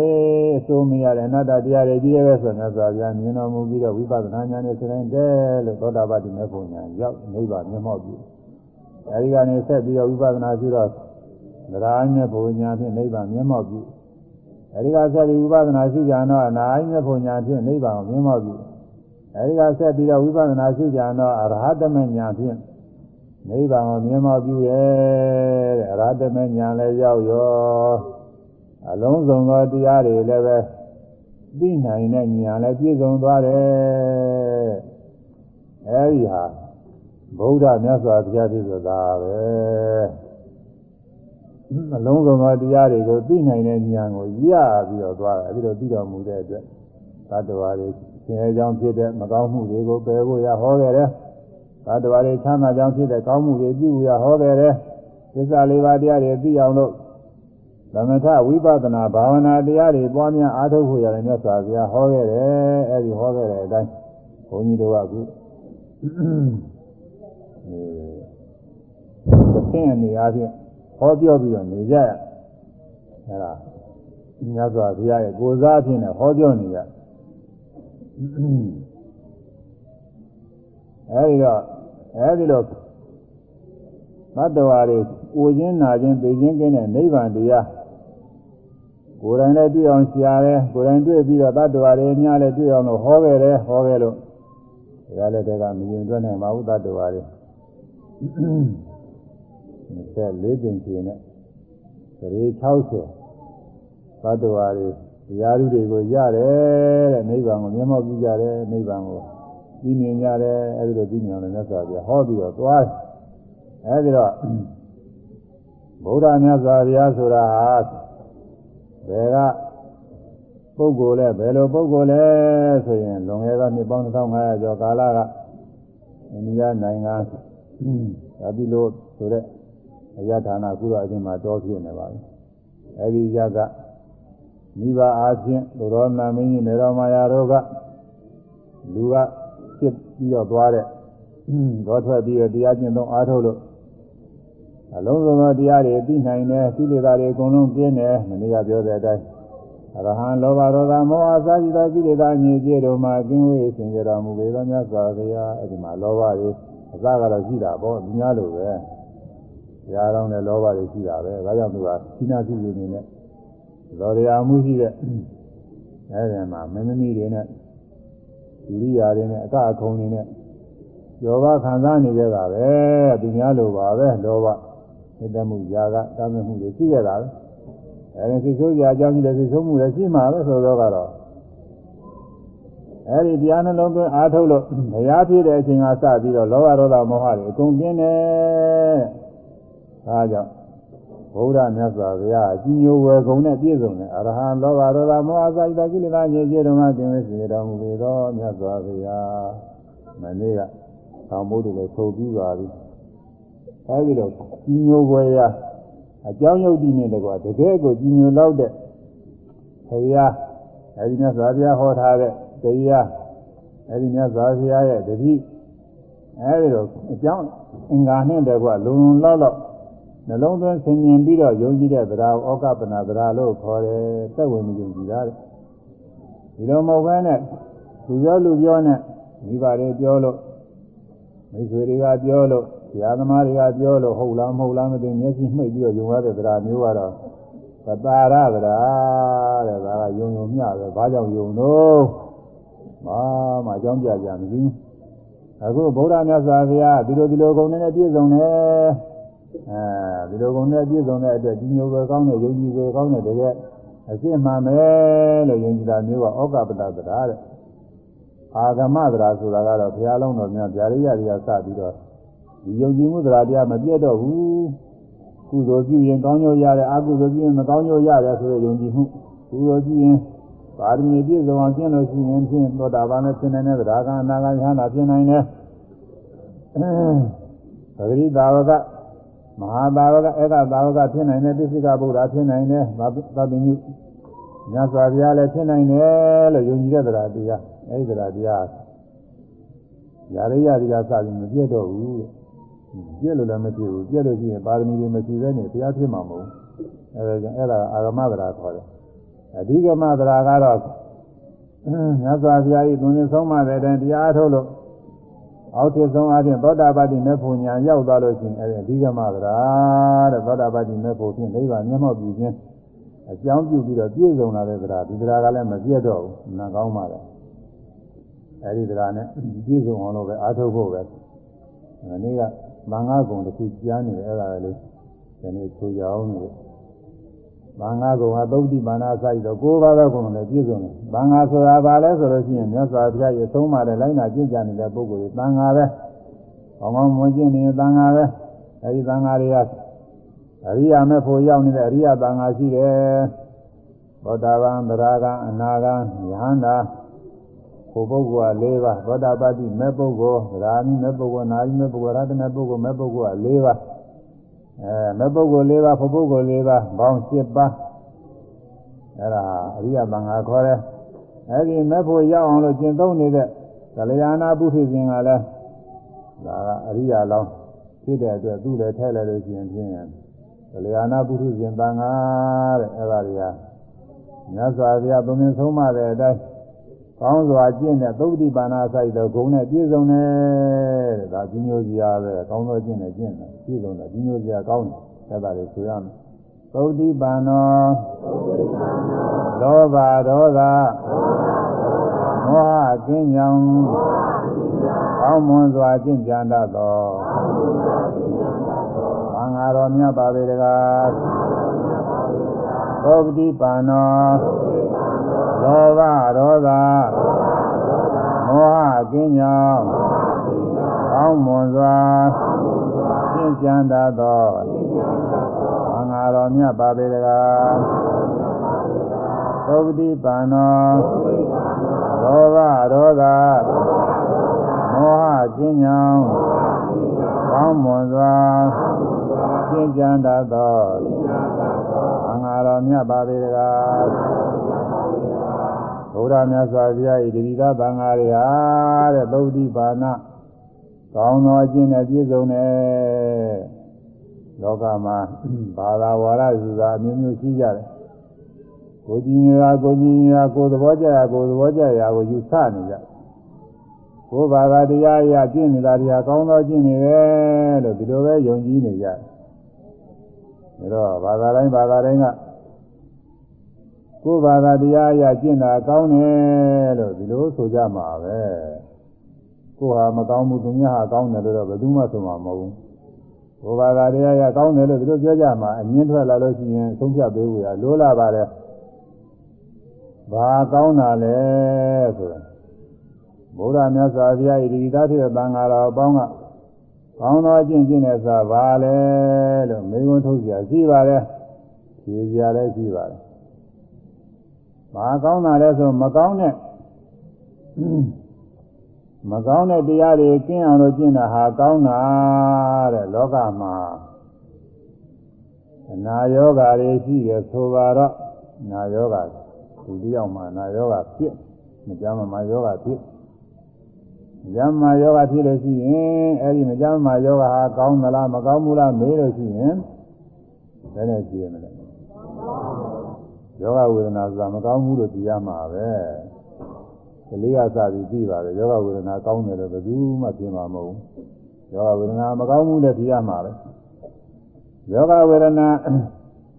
အစိုးမရတဲ့အနတ္တတရားတွေကြီးရဲပဲဆိုတော့ဆိုပြမြင်တော်မူပြီးတော့ဝိပဿနာဉာဏ်နဲ့ဆိုရင်တဲလို့သောတာပတိမေဖို့ညာရောက်နိဗ္ဗာန်မျက်မှောက်ပြုအဲဒီကနေဆက်ပြီးတော့ဝိပဿနာပြုတော့သရဏမေဖို့ညာဖြင့်နိဗ္ဗာန်မျက်မှောက်ပြုအဲဒီကဆက်ပြီးဝိပဿနာရှုကြတော့အနာအိမေဖို့ညာဖြင့်နိဗ္ဗာန်ကိုမြင်မောက်ပြီအဲဒီကဆက်ပြီးတော့ဝိပဿနာရှုကြတော့အရဟတမညာဖြင့်နိဗ္ဗာန်ကိုမြင်မောက်ပြီရဲ့တဲ့အရဟတမညာလည်းရောက်ရော အလုံးစုံသောတရားတွေလည်းပဲသိနိုင်တဲ့ဉာဏ်လည်းပြည့်စုံသွားတယ်အဲဒီဟာဗုဒ္ဓမြတ်စွာဘုရားပြည့်စုံတာပဲအလုံးစုံသောတရားတွေကိုသိနိုင်တဲ့ဉာဏ်ကိုရပြီးတော့သွားတယ်ပြီးတော့သိတော်မူတဲ့အတွက်သတ္တဝါတွေဆင်းရဲကြောင်းဖြစ်တဲ့မကောင်းမှုတွေကိုပယ်ဖို့ရဟောခဲ့တယ်သတ္တဝါတွေချမ်းသာကြောင်းဖြစ်တဲ့ကောင်းမှုတွေပြုရဟောခဲ့တယ်သစ္စာလေးပါးတရားတွေသိအောင်လို့ သမထဝိပဿနာဘာဝနာတရားတွေပွားများအားထုတ်ဖို့ရတယ်မြတ်စွာဘုရားဟောခဲ့တယ်အဲဒီဟောခဲ့တဲ့အတိုင်းဘုန်းကြီးတို့ကအခုအဲသင်အနေအားဖြင့်ဟောပြောပြီးတော့နေကြရအဲဒါမြတ်စွာဘုရားရဲ့ကိုယ်စားအဖြစ်နဲ့ဟောပြောနေကြအဲဒီတော့အဲဒီလိုမတ္တဝါတွေကိုချင်းနာချင်းသိချင်းကင်းတဲ့နိဗ္ဗာန်တရား ကိုယ်တိုင်လည်းတွေ့အောင်ရှားတယ်ကိုယ်တိုင်တွေ့ပြီးတော့တတ္တဝါတွေများလည်းတွေ့အောင်လို့ဟောခဲ့တယ်ဟောခဲ့လို့ဘုရားလည်းတကမရင်တွက်နိုင်ပါဘူးတတ္တဝါတွေ24ပင်ကျင်နဲ့သရေ60သတ္တဝါတွေတရားဓုတွေကိုရတယ်တဲ့နိဗ္ဗာန်ကိုမျက်မှောက်ပြုကြတယ်နိဗ္ဗာန်ကိုပြီးမြင်ကြတယ်အဲဒီလိုပြီးမြင်အောင်လည်းမြတ်စွာဘုရားဟောပြီးတော့သွားတယ်အဲဒီတော့ဗုဒ္ဓမြတ်စွာဘုရားဆိုတာဟာ ဘယ်ကပုဂ္ဂိုလ်လဲဘယ်လိုပုဂ္ဂိုလ်လဲဆိုရင်လွန်ခဲ့သောနှစ်ပေါင်း1500ကျော်ကာလကအိန္ဒိယနိုင်ငံဒါပြီးလို့ဆိုတဲ့အယထာနာကုသအချင်းမှာတောဖြစ်နေပါပြီအဲဒီရကမိဘအားဖြင့်လူတော်နာမင်းကြီးနေတော်မာယာတို့ကလူကဖြစ်ပြီးတော့သွားတဲ့တော့ထွက်ပြီးတော့တရားကျင့်သုံးအားထုတ်လို့ အလုံးစုံသောတရားတွေသိနိုင်တယ်သိလေတာတွေအကုန်လုံးပြင်းတယ်မနေ့ကပြောတဲ့အတိုင်းအရဟံလောဘဒေါသမောဟစာရှိသောကိလေသာညစ်ကြေးတို့မှကင်းဝေးစင်ကြတော်မူပေသောမြတ်စွာဘုရားအဲ့ဒီမှာလောဘတွေအစကတော့ရှိတာပေါ့ဒီများလို့ပဲဘုရားတော်နဲ့လောဘတွေရှိတာပဲဒါကြောင့်သူကသီနာစုစုနေနဲ့လောရယာမှုရှိတဲ့အဲ့ဒီမှာမင်းသမီးတွေနဲ့ဒုရိယာတွေနဲ့အကအခုံတွေနဲ့ယောဘခံစားနေကြတာပဲသူများလိုပါပဲလောဘ စိတ်တမှုຢာကတာမမှုတွေရှိကြတာပဲအဲဒီစိတ်ဆိုးຢာအကြောင်းကြီးလည်းစိတ်ဆိုးမှုလည်းရှိမှာပဲဆိုတော့ကတော့အဲဒီတရားနှလုံးသွင်းအားထုတ်လို့ဘုရားဖြစ်တဲ့အချိန်ကစပြီးတော့လောဘဒေါသမောဟတွေအကုန်ပြင်းတယ်ဒါကြောင့်ဘုရားမြတ်စွာဘုရားအကြီးညိုဝယ်ကုန်နဲ့ပြည့်စုံတယ်အရဟံလောဘဒေါသမောဟစာဣတကိလေသာညစ်ကြေးတော်မှာကျင်ဝေစေတော်မူပေသောမြတ်စွာဘုရားမနေ့ကသောင်းမိုးတွေလည်းထုတ်ပြီးပါပြီ အဲဒီတော့ကြီးညိုဝယ်ရအကြောင်းယုတ်တိနဲ့တကွာတကယ်ကိုကြီးညိုလောက်တဲ့ဘုရားအဲဒီမြတ်စွာဘုရားဟောထားတဲ့တရားအဲဒီမြတ်စွာဘုရားရဲ့တတိအဲဒီတော့အကြောင်းအင်္ဂါနဲ့တကွာလုံလုံလောက်လောက်နှလုံးသွင်းဆင်ញင်ပြီးတော့ယုံကြည်တဲ့တရားဩကပနာတရားလို့ခေါ်တယ်သက်ဝင်မယုံကြည်တာတဲ့ဒီလိုမဟုတ်ဘဲနဲ့လူပြောလူပြောနဲ့မိဘတွေပြောလို့မိတ်ဆွေတွေကပြောလို့ ဆရာသမားတွေကပြောလို့ဟုတ်လားမဟုတ်လားမသိမျက်စိမှိတ်ပြီးတော့ယုံရတဲ့တရားမျိုးကတော့ပတာရတရားတဲ့ဒါကယုံယုံမျှပဲဘာကြောင့်ယုံတော့ဘာမှအကြောင်းပြကြမရှိဘူးအခုဗုဒ္ဓမြတ်စွာဘုရားဒီလိုဒီလိုကုန်နဲ့ပြည့်စုံတယ်အဲဒီလိုကုန်နဲ့ပြည့်စုံတဲ့အတွက်ဒီမျိုးပဲကောင်းတဲ့ယုံကြည်ပဲကောင်းတဲ့တကယ်အစ်စ်မှန်မယ်လို့ယုံကြည်တာမျိုးကဩကပတ္တတရားတဲ့အာဂမတရားဆိုတာကတော့ဘုရားလုံးတော်များဗျာရိယတွေကစပြီးတော့ ဒီယုံကြည်မှုတရားတရားမပြတ်တော့ဘူးကုသိုလ်ပြုရင်ကောင်းကျိုးရတယ်အကုသိုလ်ပြုရင်မကောင်းကျိုးရတယ်ဆိုတဲ့ယုံကြည်မှုကုသိုလ်ပြုရင်ပါရမီပြည့်စုံအောင်ကျင့်လို့ရှိရင်ဖြင့်သောတာပန်နဲ့ဖြစ်နိုင်တဲ့သရဂံအနာဂံယဟနာဖြစ်နိုင်တယ်သတိတာဝကမဟာတာဝကဧကတာဝကဖြစ်နိုင်တဲ့ပစ္စည်းကဗုဒ္ဓဖြစ်နိုင်တယ်သဗ္ဗညုမြတ်စွာဘုရားလည်းဖြစ်နိုင်တယ်လို့ယုံကြည်တဲ့တရားတရားအဲဒီတရားတရားຢာရိယတွေကစပြီးမပြတ်တော့ဘူး ပြည့်လို့လည်းမဖြစ်ဘူးပြည့်လို့ရှိရင်ပါရမီတွေမရှိဘဲနဲ့ဘုရားဖြစ်မှာမဟုတ်အဲဒါကြောင့်အဲ့ဒါအာဂမတရားခေါ်တယ်အဓိကမတရားကတော့မြတ်စွာဘုရားကြီးသွန်သင်ဆုံးမတဲ့အတိုင်းတရားထုတ်လို့အောက်ထစ်ဆုံးအချင်းသောတာပတိမေဖို့ညာရောက်သွားလို့ရှိရင်အဲဒီအဓိကမတရားတဲ့သောတာပတိမေဖို့ဖြင့်နိဗ္ဗာန်မျက်မှောက်ပြုခြင်းအကြောင်းပြုပြီးတော့ပြည့်စုံလာတဲ့တရားဒီတရားကလည်းမပြတ်တော့ဘူးနာကောင်းပါလေအဲဒီတရားနဲ့ပြည့်စုံအောင်လို့ပဲအားထုတ်ဖို့ပဲဒီနေ့က မင်္ဂကုံတစ်ခုကြားနေတယ်အဲ့ဒါလေးဒီနေ့ဆိုကြအောင်နေမင်္ဂကုံကသုတ်တိမာနစိုက်တော့ကိုးပါးသောကုံနဲ့ပြည့်စုံတယ်မင်္ဂဆိုတာဘာလဲဆိုလို့ရှိရင်မြတ်စွာဘုရားရဲ့သုံးပါးတဲ့လိုင်းနာကျင့်ကြနေတဲ့ပုဂ္ဂိုလ်တွေသံဃာပဲကောင်းကောင်းမွန်ကျင့်နေတဲ့သံဃာပဲအဲဒီသံဃာတွေကအရိယာမဲ့ဖို့ရောက်နေတဲ့အရိယာသံဃာရှိတယ်သောတာပန်သရဂံအနာဂံယဟန္တာ ဟိုပုဂ္ဂိုလ်က၄ပါးသောတာပတိမဲ့ပုဂ္ဂိုလ်သရာမိမဲ့ပုဂ္ဂိုလ်နာယိမဲ့ပုဂ္ဂိုလ်ရတမဲ့ပုဂ္ဂိုလ်မဲ့ပုဂ္ဂိုလ်က၄ပါးအဲမဲ့ပုဂ္ဂိုလ်၄ပါးဟိုပုဂ္ဂိုလ်၄ပါးပေါင်း၈ပါးအဲ့ဒါအရိယသံဃာခေါ်တယ်အဲ့ဒီမဲ့ဖို့ရောက်အောင်လို့ကျင့်သုံးနေတဲ့ကလျာဏပုထုဇဉ်ကလည်းဒါကအရိယာလောင်းဖြစ်တဲ့အတွက်သူ့လည်းထဲလိုက်လို့ရှိရင်ဖြင့်ကလျာဏပုထုဇဉ်သံဃာတဲ့အဲ့ဒါတွေကမြတ်စွာဘုရားသုံးသင်ဆုံးမတဲ့အတိုင်း ကောင်းစွာကျင့်တဲ့သုတ်တိပါဏာဆိုင်သောဂုဏ်နဲ့ပြည့်စုံတယ်တဲ့ဒါကြီးညိုစရာပဲကောင်းသောကျင့်နဲ့ကျင့်တယ်ပြည့်စုံတယ်ကြီးညိုစရာကောင်းတယ်အဲ့ဒါတွေဆိုရမယ်သုတ်တိပါဏောလောဘဒေါသမောဟကင်းကြောင်ကောင်းမွန်စွာကျင့်ကြံတတ်သောသံဃာတော်မြတ်ပါပေတကားသုတ်တိပါဏော လောဘဒေါသမောဟကင်းကြောင်းကောင်းမွန်စွာရှင်းကြံတတ်သောဘာငါတော်မြတ်ပါပေတကားသုပတိပန္နောလောဘဒေါသမောဟကင်းကြောင်းကောင်းမွန်စွာရှင်းကြံတတ်သောဘာငါတော်မြတ်ပါပေတကား ဘုရားမြတ်စွာဘုရားဤတတိယသံဃာတွေဟာတဲ့သုတ်တိပါဏကောင်းသောအကျင့်နဲ့ပြည့်စုံတယ်လောကမှာဘာသာဝါဒယူတာအမျိုးမျိုးရှိကြတယ်ကိုကြည်ညာကိုကြည်ညာကိုသဘောကျရာကိုသဘောကျရာကိုယူဆနေကြကိုယ်ဘာသာတရားအရကျင့်နေတာတရားကောင်းသောကျင့်နေတယ်လို့ဒီလိုပဲယုံကြည်နေကြတယ်ဒါတော့ဘာသာတိုင်းဘာသာတိုင်းက ကိုယ်ဘာသာတရားအရကျင့်တာကောင်းတယ်လို့ဒီလိုဆိုကြမှာပဲကိုယ်ဟာမကောင်းဘူးသူများဟာကောင်းတယ်လို့တော့ဘယ်သူမှဆိုမှာမဟုတ်ဘူးကိုယ်ဘာသာတရားရကောင်းတယ်လို့ဒီလိုပြောကြမှာအငင်းထွက်လာလို့ရှိရင်သုံးဖြတ်ပေးဖို့ရလိုလာပါတယ်ဘာကောင်းတာလဲဆိုတာဘုရားမြတ်စွာဘုရားဤဒီသတိသံဃာတော်အပေါင်းကကောင်းသောအကျင့်ကျင့်တဲ့ဆိုဘာလဲလို့မေးခွန်းထုတ်ကြရှိပါတယ်ဖြေကြလည်းရှိပါတယ် ဘာကောင်းတာလဲဆိုမကောင်းတဲ့မကောင်းတဲ့တရားတွေကင်းအောင်လို့ကျင့်တာဟာကောင်းတာတဲ့လောကမှာအနာယောဂါတွေရှိရဆိုပါတော့နာယောဂါသူတယောက်မှာနာယောဂါဖြစ်မကြမ်းမှာယောဂါဖြစ်မကြမ်းမှာယောဂါဖြစ်လို့ရှိရင်အဲ့ဒီမကြမ်းမှာယောဂါဟာကောင်းသလားမကောင်းဘူးလားမေးလို့ရှိရင်ဘယ်နဲ့ကြည့်မလဲ ယောဂဝေဒနာဆိုတာမကောင်းဘူးလို့ကြည့်ရမှာပဲကလေးကစပြီးပြီးပါတယ်ယောဂဝေဒနာကောင်းတယ်လို့ဘယ်သူမှပြင်မှာမဟုတ်ဘူးယောဂဝေဒနာမကောင်းဘူးလည်းကြည့်ရမှာပဲယောဂဝေဒနာ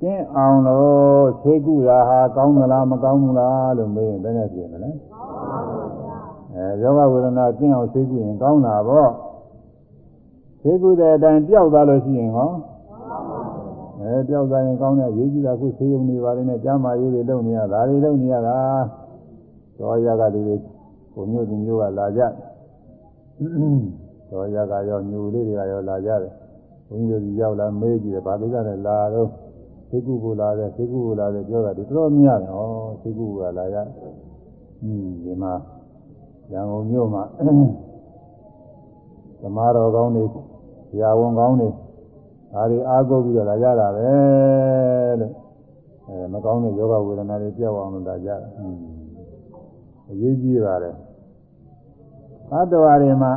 ကျင်းအောင်လို့သိကုရာဟာကောင်းသလားမကောင်းဘူးလားလို့မေးရင်ဘယ်နဲ့ပြင်မလဲအဲယောဂဝေဒနာကျင်းအောင်သိကုရင်ကောင်းတာပေါ့သိကုတဲ့အတိုင်းပျောက်သွားလို့ရှိရင်ဟော အဲပျောက်သွားရင်ကောင်းတဲ့ရေးကြည့်တာခုဆေးရုံနေပါလေနဲ့ကျမ်းမာရေးတွေလုပ်နေရတာတွေလုပ်နေရတာတော်ရကလူတွေကိုမျိုးဒီမျိုးကလာကြတော်ရကရောညူလေးတွေကရောလာကြတယ်ဘုန်းကြီးတို့ဒီရောက်လာမေးကြည့်တယ်ဗာကိစ္စနဲ့လာတော့သိကုကိုလာတယ်သိကုကိုလာတယ်ပြောတာဒီတော်များတယ်ဩသိကုကလာရอืมဒီမှာရန်ကုန်မြို့မှာသမားတော်ကောင်းတွေဆရာဝန်ကောင်းတွေ ဒါတွေအားကိုးပြီးတော့လာကြတာပဲလို့အဲမကောင်းတဲ့ယောဂဝေဒနာတွေပြောက်အောင်လို့လာကြတာอืมအရေးကြီးပါတယ်သတ္တဝါတွေမှာ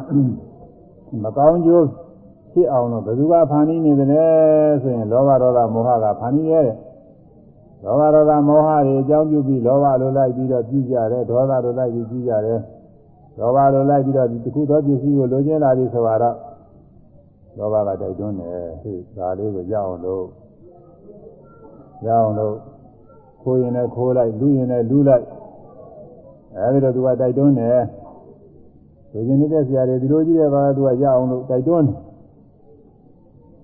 မကောင်းကျိုးဖြစ်အောင်လို့ဘယ်သူကဖန်တီးနေသလဲဆိုရင်လောဘဒေါသမောဟကဖန်တီးရဲတယ်လောဘဒေါသမောဟတွေအကြောင်းပြုပြီးလောဘလိုလိုက်ပြီးတော့ပြုကြတယ်ဒေါသလိုလိုက်ပြီးပြုကြတယ်လောဘလိုလိုက်ပြီးတော့ဒီတစ်ခုသောပစ္စည်းကိုလိုချင်လာပြီဆိုတော့ လောဘကတိုက်တွန်းတယ်ဟိဒါလေးကိုရအောင်လို့ရအောင်လို့ခိုးရင်လည်းခိုးလိုက်လူရင်လည်းလူလိုက်အဲဒီတော့သူကတိုက်တွန်းတယ်လူချင်းနေတဲ့ဆရာတွေဒီလိုကြီးတဲ့ဘာသူကရအောင်လို့တိုက်တွန်းတယ်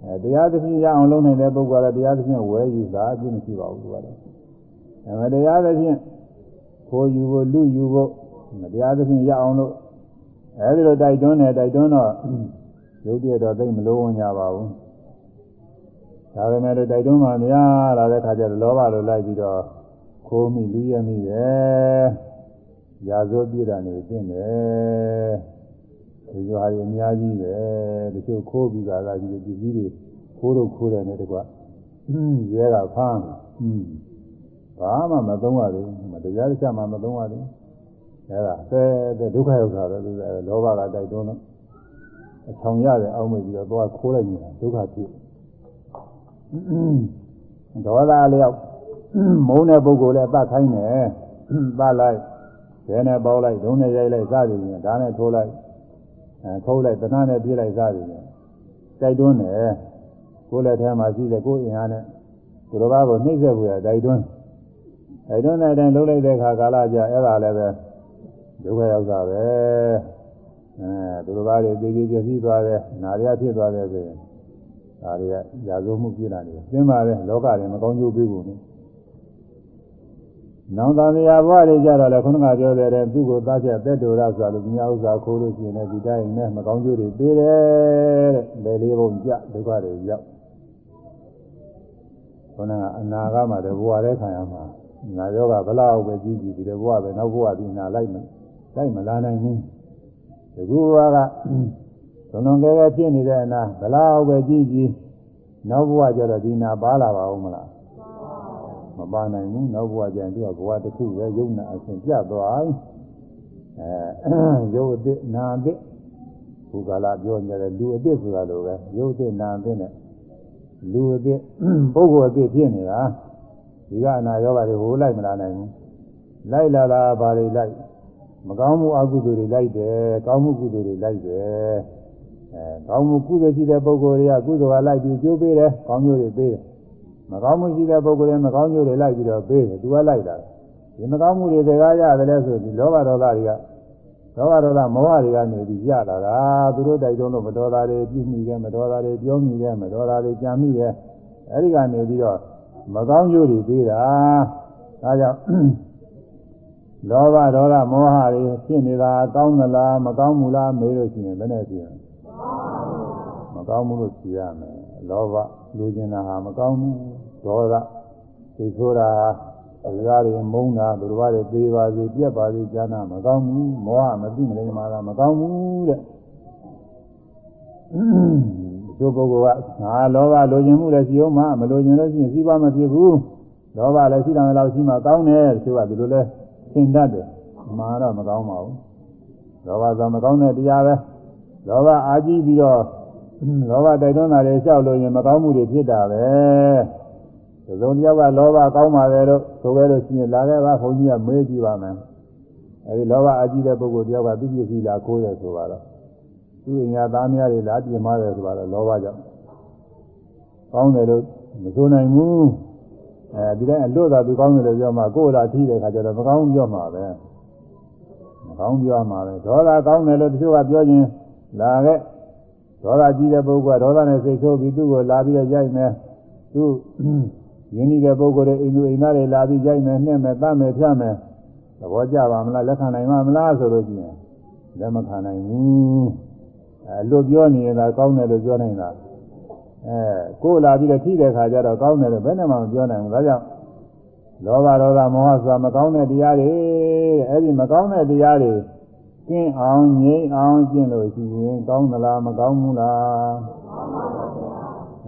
အဲတရားသဖြင့်ရအောင်လုပ်နိုင်တဲ့ပုဂ္ဂိုလ်ကတရားသဖြင့်ဝဲယူတာအပြည့်မရှိပါဘူးသူကတော့အဲမတရားသဖြင့်ခိုးယူဖို့လူယူဖို့မတရားသဖြင့်ရအောင်လို့အဲဒီလိုတိုက်တွန်းတယ်တိုက်တွန်းတော့ ရုပ်တရက်တော့သိမလို့ဝင်ကြပါဘူးဒါပေမဲ့လို့တိုက်တွန်းမှများလာတဲ့ခါကျတော့လောဘလိုလိုက်ပြီးတော့ခိုးမိလူရမိရဲ့ရာဇဝပြည့်တာနေသိနေဒီရွာတွေအများကြီးပဲတချို့ခိုးပြီးတာကဒီပစ္စည်းတွေခိုးတော့ခိုးတယ်နဲ့တကွရဲတာဖမ်းဘာမှမသုံးရသေးဘူးတရားတစ်ချက်မှမသုံးရသေးဘူးအဲဒါအဲဒုက္ခရောက်တာပဲသူလောဘကတိုက်တွန်းတော့ အဆောင်ရတယ်အောက်မေ့ပြီးတော့သွားခိုးလိုက်နေတာဒုက္ခဖြစ်ဒေါသလျောက်မုန်းတဲ့ပုဂ္ဂိုလ်လည်းတတ်ခိုင်းတယ်တတ်လိုက်ကျဲနဲ့ပေါက်လိုက်ဒုံးနဲ့ရိုက်လိုက်စသည်ဖြင့်ဒါနဲ့ထိုးလိုက်အဲထိုးလိုက်တဏှာနဲ့ပြေးလိုက်စသည်ဖြင့်တိုက်တွန်းတယ်ကိုယ်လက်ထဲမှာရှိတဲ့ကိုယ်အင်အားနဲ့သူတော်ဘာကိုနှိမ့်ဆက်ဖို့ရတိုက်တွန်းတိုက်တွန်းတဲ့အတိုင်းလုပ်လိုက်တဲ့အခါကာလကြအဲ့ဒါလည်းပဲဒုက္ခရောက်တာပဲ အဲသူတော်ဘာတွေပြေးပြေးပြည့်စည်သွားတယ်နာရဖြစ်သွားတယ်ဆိုရင်ဒါတွေကရာဇဝမှုပြည့်လာတယ်သင်ပါတယ်လောကတွေမကောင်းကျိုးပေးဖို့နေနောင်တန်ရာဘဝတွေကြတော့လေခုနကပြောတဲ့သူ့ကိုသားချက်သက်တော်ရဆိုလို့မြားဥစ္စာခိုးလို့ရှိရင်လည်းဒီတိုင်းနဲ့မကောင်းကျိုးတွေပေးတယ်တဲ့လေလေးပုံကြဒုက္ခတွေရောက်ခုနကအနာကမှတဘဝတဲ့ခံရမှာနာယောဂဘလောက်ပဲကြီးကြီးဒီဘဝပဲနောက်ဘဝဒီနာလိုက်မလိုက်မလာနိုင်ဘူး ဒီကူဘဝကသုံးလုံးကဲကဲဖြစ်နေတဲ့အနာဘလောက်ပဲကြီးကြီးနောက်ဘဝကျတော့ဒီနာပါလာပါဦးမလားမပါနိုင်ဘူးနောက်ဘဝကျရင်သူကဘဝတစ်ခုပဲယုံနာအစဉ်ပြတ်သွားအဲယုတ်အစ်စ်နာအစ်စ်ဘုရားလာပြောနေတယ်လူအစ်စ်ဆိုတာလိုပဲယုတ်အစ်စ်နာအစ်စ်နဲ့လူအစ်စ်ပုဂ္ဂိုလ်အစ်စ်ဖြစ်နေတာဒီကအနာယောဂတွေဟိုလိုက်မလာနိုင်ဘူးလိုက်လာတာဘာတွေလိုက် မကောင်းမှုအကုသိုလ်တွေလိုက်တယ်ကောင်းမှုကုသိုလ်တွေလိုက်တယ်အဲကောင်းမှုကုသိုလ်ရှိတဲ့ပုဂ္ဂိုလ်တွေကကုသိုလ်ကလိုက်ပြီးကျိုးပေးတယ်ကောင်းကျိုးတွေပေးတယ်မကောင်းမှုရှိတဲ့ပုဂ္ဂိုလ်တွေမကောင်းကျိုးတွေလိုက်ပြီးတော့ပေးတယ်သူကလိုက်တာဒီမကောင်းမှုတွေတွေကရတယ်လဲဆိုဒီလောဘဒေါသတွေကလောဘဒေါသမောဟတွေကနေပြီးရလာတာသူတို့တိုက်တွန်းလို့မတော်တာတွေပြုမိတယ်မတော်တာတွေပြောမိတယ်မတော်တာတွေကြံမိတယ်အဲဒီကနေပြီးတော့မကောင်းကျိုးတွေပေးတာဒါကြောင့် လောဘဒေါသမောဟတွေဖြစ်နေတာကောင်းသလားမကောင်းဘူးလားမေးလို့ရှိရင်ဘယ်နဲ့ဖြစ်မကောင်းဘူးလို့ဖြေရမယ်လောဘလူကျင်တာဟာမကောင်းဘူးဒေါသသိဆိုးတာအရာတွေမုန်းတာသူတော်ဘာတွေသေးပါစေပြက်ပါစေကြားနာမကောင်းဘူးမောဟမသိမလိမ္မာတာမကောင်းဘူးတဲ့ဒီပုဂ္ဂိုလ်ကငါလောဘလိုချင်မှုလည်းရှိအောင်မမလိုချင်လို့ရှိရင်စီးပွားမဖြစ်ဘူးလောဘလည်းရှိတယ်လို့ရှိမှကောင်းတယ်သူကဒီလိုလဲ သင်တတ်တယ်မှာတော့မကောင်းပါဘူးလောဘဆိုမကောင်းတဲ့တရားပဲလောဘအာကြည့်ပြီးတော့လောဘတိုက်တွန်းတာတွေလျှောက်လို့ရင်မကောင်းမှုတွေဖြစ်တာပဲသုံးတယောက်ကလောဘကောင်းပါတယ်လို့ဆိုခဲ့လို့ရှိရင်လာခဲ့ပါဘုန်းကြီးကမေးကြည့်ပါမယ်အဲဒီလောဘအာကြည့်တဲ့ပုဂ္ဂိုလ်တယောက်ကသူ့ပစ္စည်းလာခိုးတယ်ဆိုတော့သူ့ညာသားများတွေလာပြင်မာတယ်ဆိုတော့လောဘကြောင့်ကောင်းတယ်လို့မဆိုနိုင်ဘူး အဲဒီတိုင်းအလွတ်သာသူကောင်းတယ်လို့ပြောမှကိုယ်လာထီးတဲ့ခါကျတော့မကောင်းပြောမှာပဲမကောင်းပြောမှာပဲဒေါသကောင်းတယ်လို့တချို့ကပြောရင်လာခဲ့ဒေါသကြီးတဲ့ပုဂ္ဂိုလ်ကဒေါသနဲ့စိတ်ဆိုးပြီးသူ့ကိုလာပြီးတော့ရိုက်မယ်သူရင်းနှီးတဲ့ပုဂ္ဂိုလ်တွေအိမ်လူအိမ်သားတွေလာပြီးရိုက်မယ်နှက်မယ်တတ်မယ်ဖြတ်မယ်သဘောကျပါမလားလက်ခံနိုင်မှာမလားဆိုလို့ရှိရင်လက်မခံနိုင်ဘူးအဲလွတ်ပြောနေရင်သာကောင်းတယ်လို့ပြောနေတာ အဲကိုယ်လာပြီးတော့ထိတဲ့ခါကျတော့ကောင်းတယ်လို့ဘယ်နဲ့မှမပြောနိုင်ဘူးဒါကြောင့်လောဘဒေါသမောဟဆိုတာမကောင်းတဲ့တရားတွေအဲဒီမကောင်းတဲ့တရားတွေကင်းအောင်ငြိမ်းအောင်ကျင့်လို့ရှိရင်ကောင်းသလားမကောင်းဘူးလား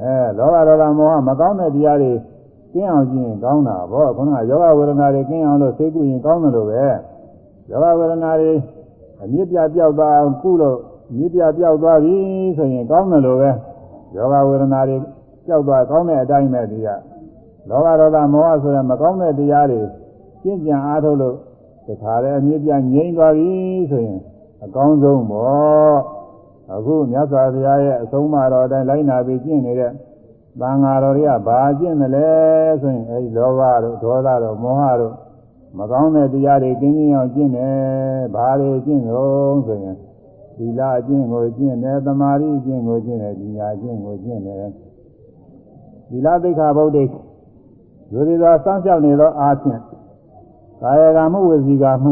အဲလောဘဒေါသမောဟမကောင်းတဲ့တရားတွေကင်းအောင်ကျင့်ရင်ကောင်းတာဗောခုနကယောဂဝေဒနာတွေကင်းအောင်လို့သိကုရင်ကောင်းတယ်လို့ပဲယောဂဝေဒနာတွေအမြင့်ပြပြောက်သွားအောင်ကုလို့မြင့်ပြပြောက်သွားပြီဆိုရင်ကောင်းတယ်လို့ပဲ ယောဂဝေဒနာတွေကြောက်သွားကောင်းတဲ့အတိုင်းပဲဒီကလောဘဒေါသမောဟဆိုတဲ့မကောင်းတဲ့တရားတွေကျင့်ကြံအားထုတ်လို့တခါတည်းအမြင့်ပြငြိမ့်သွားပြီဆိုရင်အကောင်းဆုံးပေါ့အခုမြတ်စွာဘုရားရဲ့အဆုံးအမတော်အတိုင်းလိုက်နာပြီးကျင့်နေတဲ့သံဃာတော်တွေကဘာကျင့်တယ်လဲဆိုရင်အဲဒီလောဘတို့ဒေါသတို့မောဟတို့မကောင်းတဲ့တရားတွေကင်းကြီးအောင်ကျင့်တယ်ဘာတွေကျင့်တော့ဆိုရင် သီလအကျင့်ကိုကျင့်တယ်သမာဓိအကျင့်ကိုကျင့်တယ်ဉာဏ်အကျင့်ကိုကျင့်တယ်သီလသိက္ခာပုဒ်တွေယူသည်သောစောင့်ရှောက်နေသောအားဖြင့်ကာယကမှုဝစီကမှု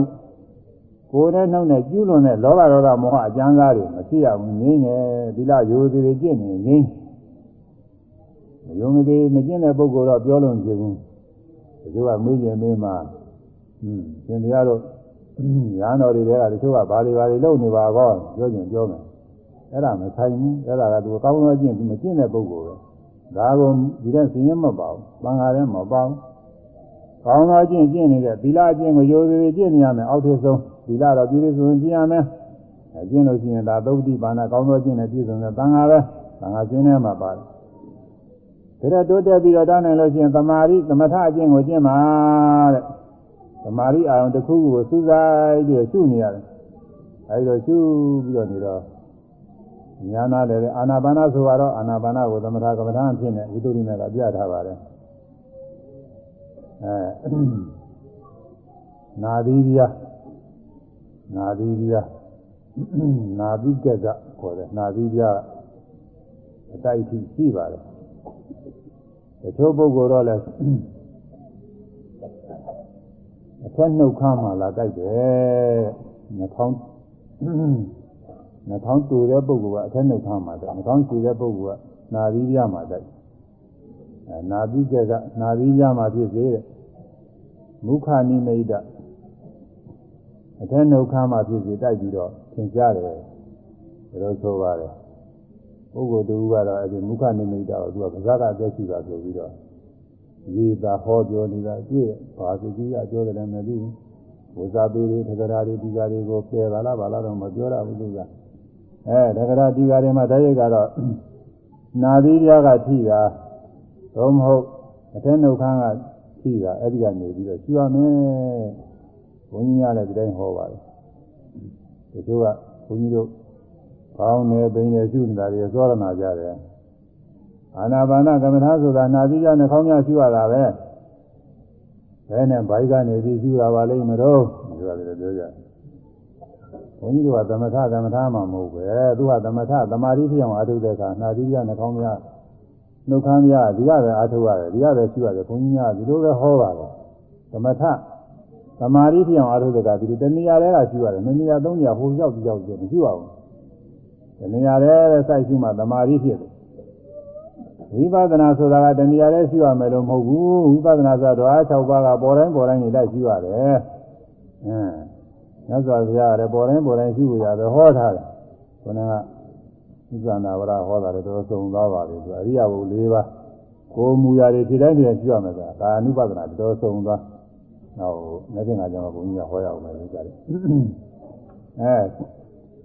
ကိုယ်နဲ့နှုတ်နဲ့ကျူးလွန်တဲ့လောဘဒေါသမောဟအကျဉ်းသားတွေမရှိရဘူးငြိမ့်တယ်သီလယူသည်တွေကျင့်နေငြိမ့်မယုံမသေးမကျင့်တဲ့ပုဂ္ဂိုလ်တော့ပြောလို့မဖြစ်ဘူးဒီလိုကမေးခြင်းမေးမှဟင်းရှင်တရားတို့ ညာတော်တွေကတချို့ကဘာတွေဘာတွေလုပ်နေပါကောပြောကြင်ပြောမယ်အဲ့ဒါမဆိုင်ဘူးအဲ့ဒါကသူကောင်းသောကျင့်သူမကျင့်တဲ့ပုဂ္ဂိုလ်ပဲဒါကိုဒီတဲ့ဆင်းရဲမပါဘူးသံဃာထဲမပါဘူးကောင်းသောကျင့်ကျင့်နေတဲ့သီလကျင့်ကိုရိုးသေးကျင့်နေရမယ်အောက်ထစ်ဆုံးသီလတော့ပြည့်စုံကျင့်ရမယ်အကျင့်လို့ရှိရင်ဒါသုတ်တိပါဏကောင်းသောကျင့်နဲ့ပြည့်စုံတဲ့သံဃာပဲသံဃာကျင့်ထဲမှာပါတယ်ဒါတိုးတက်ပြီးတော့တောင်းနိုင်လို့ရှိရင်သမာဓိသမထအကျင့်ကိုကျင့်ပါတဲ့ သမာဓိအာရုံတစ်ခုခုကိုစူးစိုက်ပြီးရှုနေရတယ်အဲဒီတော့ရှုပြီးတော့နေတော့ညာနာလည်းအာနာပါနဆိုတော့အာနာပါနကိုသမထကမ္မထာဖြစ်နေဝိသုရိမေကပြထားပါတယ်အဲနာသီပြနာသီပြနာသီကက်ကခေါ်တယ်နာသီပြအတိုက်အထိရှိပါတယ်တချို့ပုဂ္ဂိုလ်တော့လည်း အထက်နှုတ်ခမ်းမှလာတိုက်တယ်နှာခေါင်းနှာခေါင်းတူတဲ့ပုဂ္ဂိုလ်ကအထက်နှုတ်ခမ်းမှတိုက်နှာခေါင်းရှိတဲ့ပုဂ္ဂိုလ်ကနာသီပြမှတိုက်အဲနာသီကက်ကနာသီပြမှဖြစ်စေတဲ့မုခနိမိတ်အထက်နှုတ်ခမ်းမှဖြစ်စေတိုက်ပြီးတော့သင်ကြားတယ်ဒါလို့ဆိုပါတယ်ပုဂ္ဂိုလ်တူကတော့အဲဒီမုခနိမိတ်ကိုသူကဗဇာကအသက်ရှူတာဆိုပြီးတော့ ရေးတာဟောပြောနေတာတွေ့ဘာသိကြီးရပြောတယ်လည်းမသိဘူးဝဇာပေတွေသက္ကရာတွေဒီကာတွေကိုပယ်ပါလားပါလားတော့မပြောရဘူးသူကအဲသက္ကရာဒီကာတွေမှာတရိပ်ကတော့နာသီးပြားကထိတာဘုံမဟုတ်အထက်နှုတ်ခမ်းကရှိတာအဲ့ဒီကနေပြီးတော့ရှင်းရမယ်ဘုန်းကြီးများလည်းဒီတိုင်းဟောပါတယ်တချို့ကဘုန်းကြီးတို့ကောင်းနေပိန်နေရှုနေတာတွေသောရနာကြတယ် အာနာပါနကမ္မထာဆိုတာနာသီးကြနှာခေါင်းများရှုရတာပဲဘယ်နဲ့ဘိုက်ကနေပြီးရှုတာပါလိမ့်မလို့ဒီလိုလည်းပြောကြဘုန်းကြီးတို့ကသမထသမထမှမဟုတ်ပဲသူကသမထသမာဓိဖြစ်အောင်အားထုတ်တဲ့အခါနာသီးကြနှာခေါင်းများနှုတ်ခမ်းများဒီကပဲအားထုတ်ရတယ်ဒီကပဲရှုရတယ်ဘုန်းကြီးများဒီလိုပဲဟောပါတယ်သမထသမာဓိဖြစ်အောင်အားထုတ်တဲ့အခါဒီလိုတဏှာတွေကရှုရတယ်နှစ်နေရာသုံးနေရာဟိုရောက်ပြီးရောက်ပြီးမရှိပါဘူးတဏှာတွေစိုက်ရှုမှသမာဓိဖြစ်တယ် ဝိပဿနာဆိုတာကတဏှာလည်းရှိရမယ်လို့မဟုတ်ဘူးဝိပဿနာဆိုတော့6ပါးကပေါ်တိုင်းပေါ်တိုင်းနေလိုက်ရှိရတယ်အင်းမြတ်စွာဘုရားကလည်းပေါ်တိုင်းပေါ်တိုင်းရှိဖို့ရတယ်ဟောထားတယ်ခொနကဥစ္စာနာဝရဟောတာလည်းတော်စုံသွားပါပြီသူအရိယဘု၄ပါးကိုမူရာတွေဒီတိုင်းတည်းရှိရမယ်ဆိုတာကာအနုပဒနာတော်စုံသွားနောက်နေ့ကကြောင့်ဘုန်းကြီးကဟောရအောင်မယ်လို့ကြားတယ်အဲ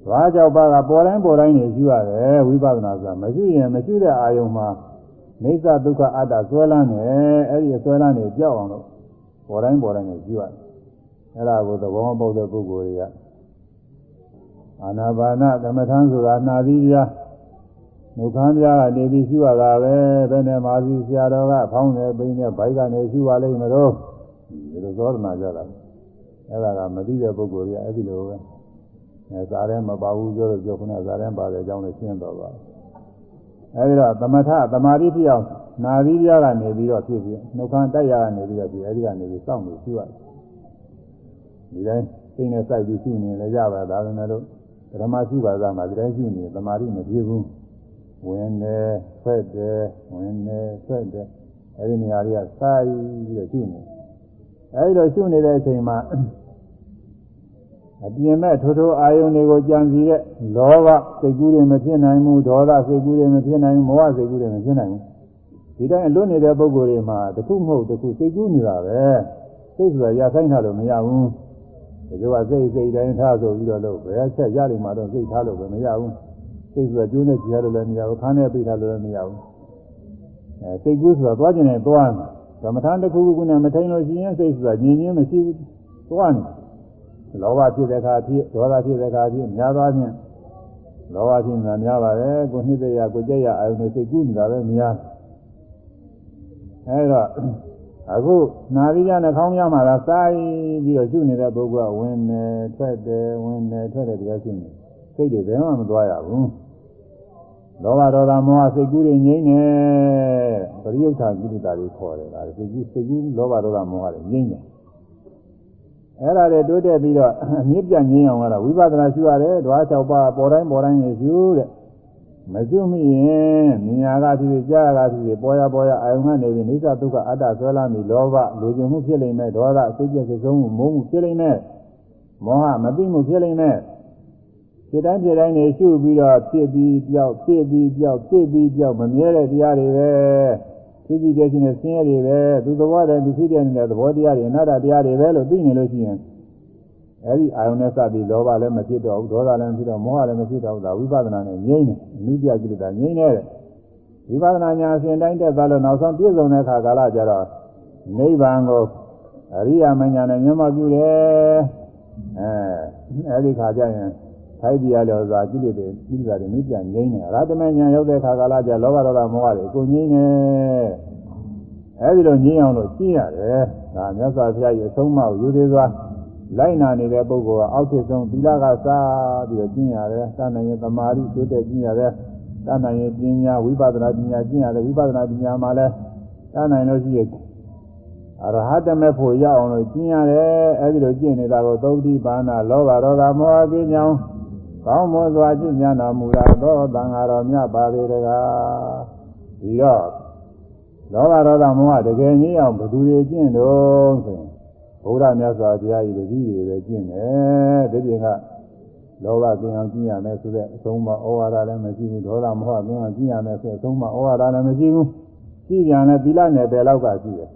ဘာကြောင့်ပါကပေါ်တိုင်းပေါ်တိုင်းနေရှိရတယ်ဝိပဿနာဆိုတာမရှိရင်မရှိတဲ့အာယုံမှာနေသဒုက္ခအတ္တဆွဲလန်းနေအဲ့ဒီဆွဲလန်းနေကြောက်အောင်လို့ပေါ်တိုင်းပေါ်တိုင်းနေရှိရတယ်အဲ့ဒါကိုသဘောပေါက်တဲ့ပုဂ္ဂိုလ်တွေကအာနာပါနကမ္မထံဆိုတာနာပြီးပြနှုတ်ခမ်းပြားကနေပြီးရှိရတာပဲဘယ်နဲ့မာစီဆရာတော်ကဖောင်းနေပိန်းနေဘိုက်ကနေရှိပါလိမ့်မလို့ဒီလိုသောရဏကြတာအဲ့ဒါကမသိတဲ့ပုဂ္ဂိုလ်တွေကအဲ့ဒီလိုပဲ အဲဇာထဲမပါဘူးပြောလို့ပြောခုနဇာထဲပါတယ်အကြောင်းလေးရှင်းတော့ပါအဲဒီတော့သမထသမာဓိဖြစ်အောင်နာသီးပြားကနေပြီးတော့ဖြစ်ဖြစ်နှုတ်ခမ်းတိုက်ရကနေပြီးတော့ဒီအဲဒီကနေပြီးစောင့်နေရှိရတယ်ဒီတိုင်းစိတ်နဲ့စိုက်ပြီးရှိနေလည်းရပါဒါပေမဲ့လို့ဓမ္မရှိပါသားမှာဒီတိုင်းရှိနေသမာဓိမပြေဘူးဝင်တယ်ဆွဲတယ်ဝင်တယ်ဆွဲတယ်အဲဒီနေရာတွေကစိုက်ပြီးတော့ရှိနေအဲဒီတော့ရှိနေတဲ့အချိန်မှာ အပြင်မဲ့ထိုးထိုးအာယုန်တွေကိုကြံစီတဲ့လောဘစိတ်ကူးတွေမဖြစ်နိုင်ဘူးဒေါသစိတ်ကူးတွေမဖြစ်နိုင်ဘူးမောဟစိတ်ကူးတွေမဖြစ်နိုင်ဘူးဒီတိုင်းအလွတ်နေတဲ့ပုံကိုယ်တွေမှာတစ်ခုမဟုတ်တစ်ခုစိတ်ကူးနေတာပဲစိတ်ဆိုတာရဆိုင်တာလို့မရဘူးဒီလိုကစိတ်စိတ်တိုင်းထားဆိုပြီးတော့လို့ဘယ်ချက်ရလိမ့်မှာတော့စိတ်ထားလို့ပဲမရဘူးစိတ်ဆိုတာကျိုးနဲ့ကြည့်ရလို့လည်းမရဘူးခန်းနဲ့ပိတ်ထားလို့လည်းမရဘူးအဲစိတ်ကူးဆိုတာသွားကျင်နေသွားတယ်ကမ္မထာတစ်ခုခုနဲ့မထိုင်လို့ရှိရင်စိတ်ဆိုတာညင်ညင်းမရှိဘူးသွားနေ လောဘဖြစ်တဲ့အခါဖြစ်ဒေါသဖြစ်တဲ့အခါဖြစ်များသွားခြင်းလောဘဖြစ်နေတာများပါတယ်ကိုနှစ်သက်ရကိုကြက်ရအာယုန်နဲ့စိတ်ကူးနေတာပဲများအဲဒါအခုနာရီရနှာခေါင်းများမှာသာစိုက်ပြီးတော့ရှုနေတဲ့ပုဂ္ဂိုလ်ကဝင်နေထွက်တယ်ဝင်နေထွက်တယ်ဒီကရှုနေစိတ်တွေဘယ်မှမသွားရဘူးလောဘဒေါသမောဟစိတ်ကူးတွေငြိမ့်နေပရိယုတ်ထာကိလေသာတွေခေါ်တယ်ဒါစိတ်ကူးစိတ်ကူးလောဘဒေါသမောဟတွေငြိမ့်နေ အဲ့ဒါတွေတိုးတက်ပြီးတော့အမြင့်ပြငင်းအောင်ကတော့ဝိပဿနာရှုရတယ်ဓဝါ၆ပါးပေါ်တိုင်းပေါ်တိုင်းနေရှုတဲ့မရှုမိရင်မြညာကဖြစ်ဖြစ်ကြားကဖြစ်ဖြစ်ပေါ်ရပေါ်ရအာယုံကနေပြီးနိစ္စဒုက္ခအတ္တဆွဲလာပြီးလောဘလိုချင်မှုဖြစ်လိမ့်မယ်ဒေါသစိတ်ကြက်စိတ်ဆုံးမှုမုန်းမှုဖြစ်လိမ့်မယ်မောဟမသိမှုဖြစ်လိမ့်မယ်ဖြစ်တိုင်းဖြစ်တိုင်းနေရှုပြီးတော့ဖြစ်ပြီးပြောက်ဖြစ်ပြီးပြောက်ဖြစ်ပြီးပြောက်မမြဲတဲ့တရားတွေပဲ ဖြစ်ကြည့်တဲ့ချင်းနဲ့ဆင်းရဲတွေပဲသူသဘောတည်းသူဖြစ်တဲ့နေတဲ့သဘောတရားတွေအနာတ္တတရားတွေပဲလို့သိနေလို့ရှိရင်အဲဒီအာယုန်နဲ့စပြီးလောဘလည်းမဖြစ်တော့ဘူးဒေါသလည်းမဖြစ်တော့မောဟလည်းမဖြစ်တော့ဘူးဒါဝိပဿနာနဲ့ငြိမ့်တယ်အနုပြကိလေသာငြိမ့်နေတဲ့ဝိပဿနာညာအစဉ်တိုင်းတက်သွားလို့နောက်ဆုံးပြည့်စုံတဲ့အခါကာလကျတော့နိဗ္ဗာန်ကိုအရိယာမညာနဲ့မျက်မှောက်ပြုတယ်အဲအဲဒီခါကျရင် ထိုက်ပြရလို့ဆိုတာကိလေသာကိလေသာတွေမြစ်ပြန်ငြိမ့်တယ်အရဟတမညာရောက်တဲ့အခါကာလကျလောဘဒေါသမောဟတွေအကုန်ငြိမ့်တယ်အဲဒီလိုငြိမ့်အောင်လို့ရှင်းရတယ်ဒါမြတ်စွာဘုရားရဲ့အဆုံးအမကိုယူသေးစွာလိုက်နာနေတဲ့ပုဂ္ဂိုလ်ကအောက်ထစ်ဆုံးသီလကစားပြီးတော့ကျင့်ရတယ်။သာနိုင်ရင်သမာဓိတိုးတက်ကျင့်ရတယ်။သာနိုင်ရင်ပညာဝိပဿနာပညာကျင့်ရတယ်။ဝိပဿနာပညာမှာလည်းသာနိုင်လို့ရှိရင်အရဟတမေဖို့ရအောင်လို့ကျင့်ရတယ်။အဲဒီလိုကျင့်နေတာကိုသုတိပါဏလောဘဒေါသမောဟကိညောင်း ကောင်းမွန်စွာကျင့်ကြနာမူတာသောသံဃာတော်မြတ်ပါပေတကားဒီတော့လောဘဒေါသမောဟတကယ်ကြီးအောင်ဘယ်သူတွေကျင့်တော့ဆိုရင်ဘုရားမြတ်စွာဘုရားကြီးတပည့်တွေပဲကျင့်တယ်ဒီပြင်ကလောဘကင်းအောင်ကျင့်ရမယ်ဆိုတဲ့အဆုံးမဩဝါဒလည်းမရှိဘူးဒေါသမောဟကင်းအောင်ကျင့်ရမယ်ဆိုတဲ့အဆုံးမဩဝါဒလည်းမရှိဘူးကြည့်ပြန်လည်းသီလနယ်ပယ်လောက်ကရှိတယ်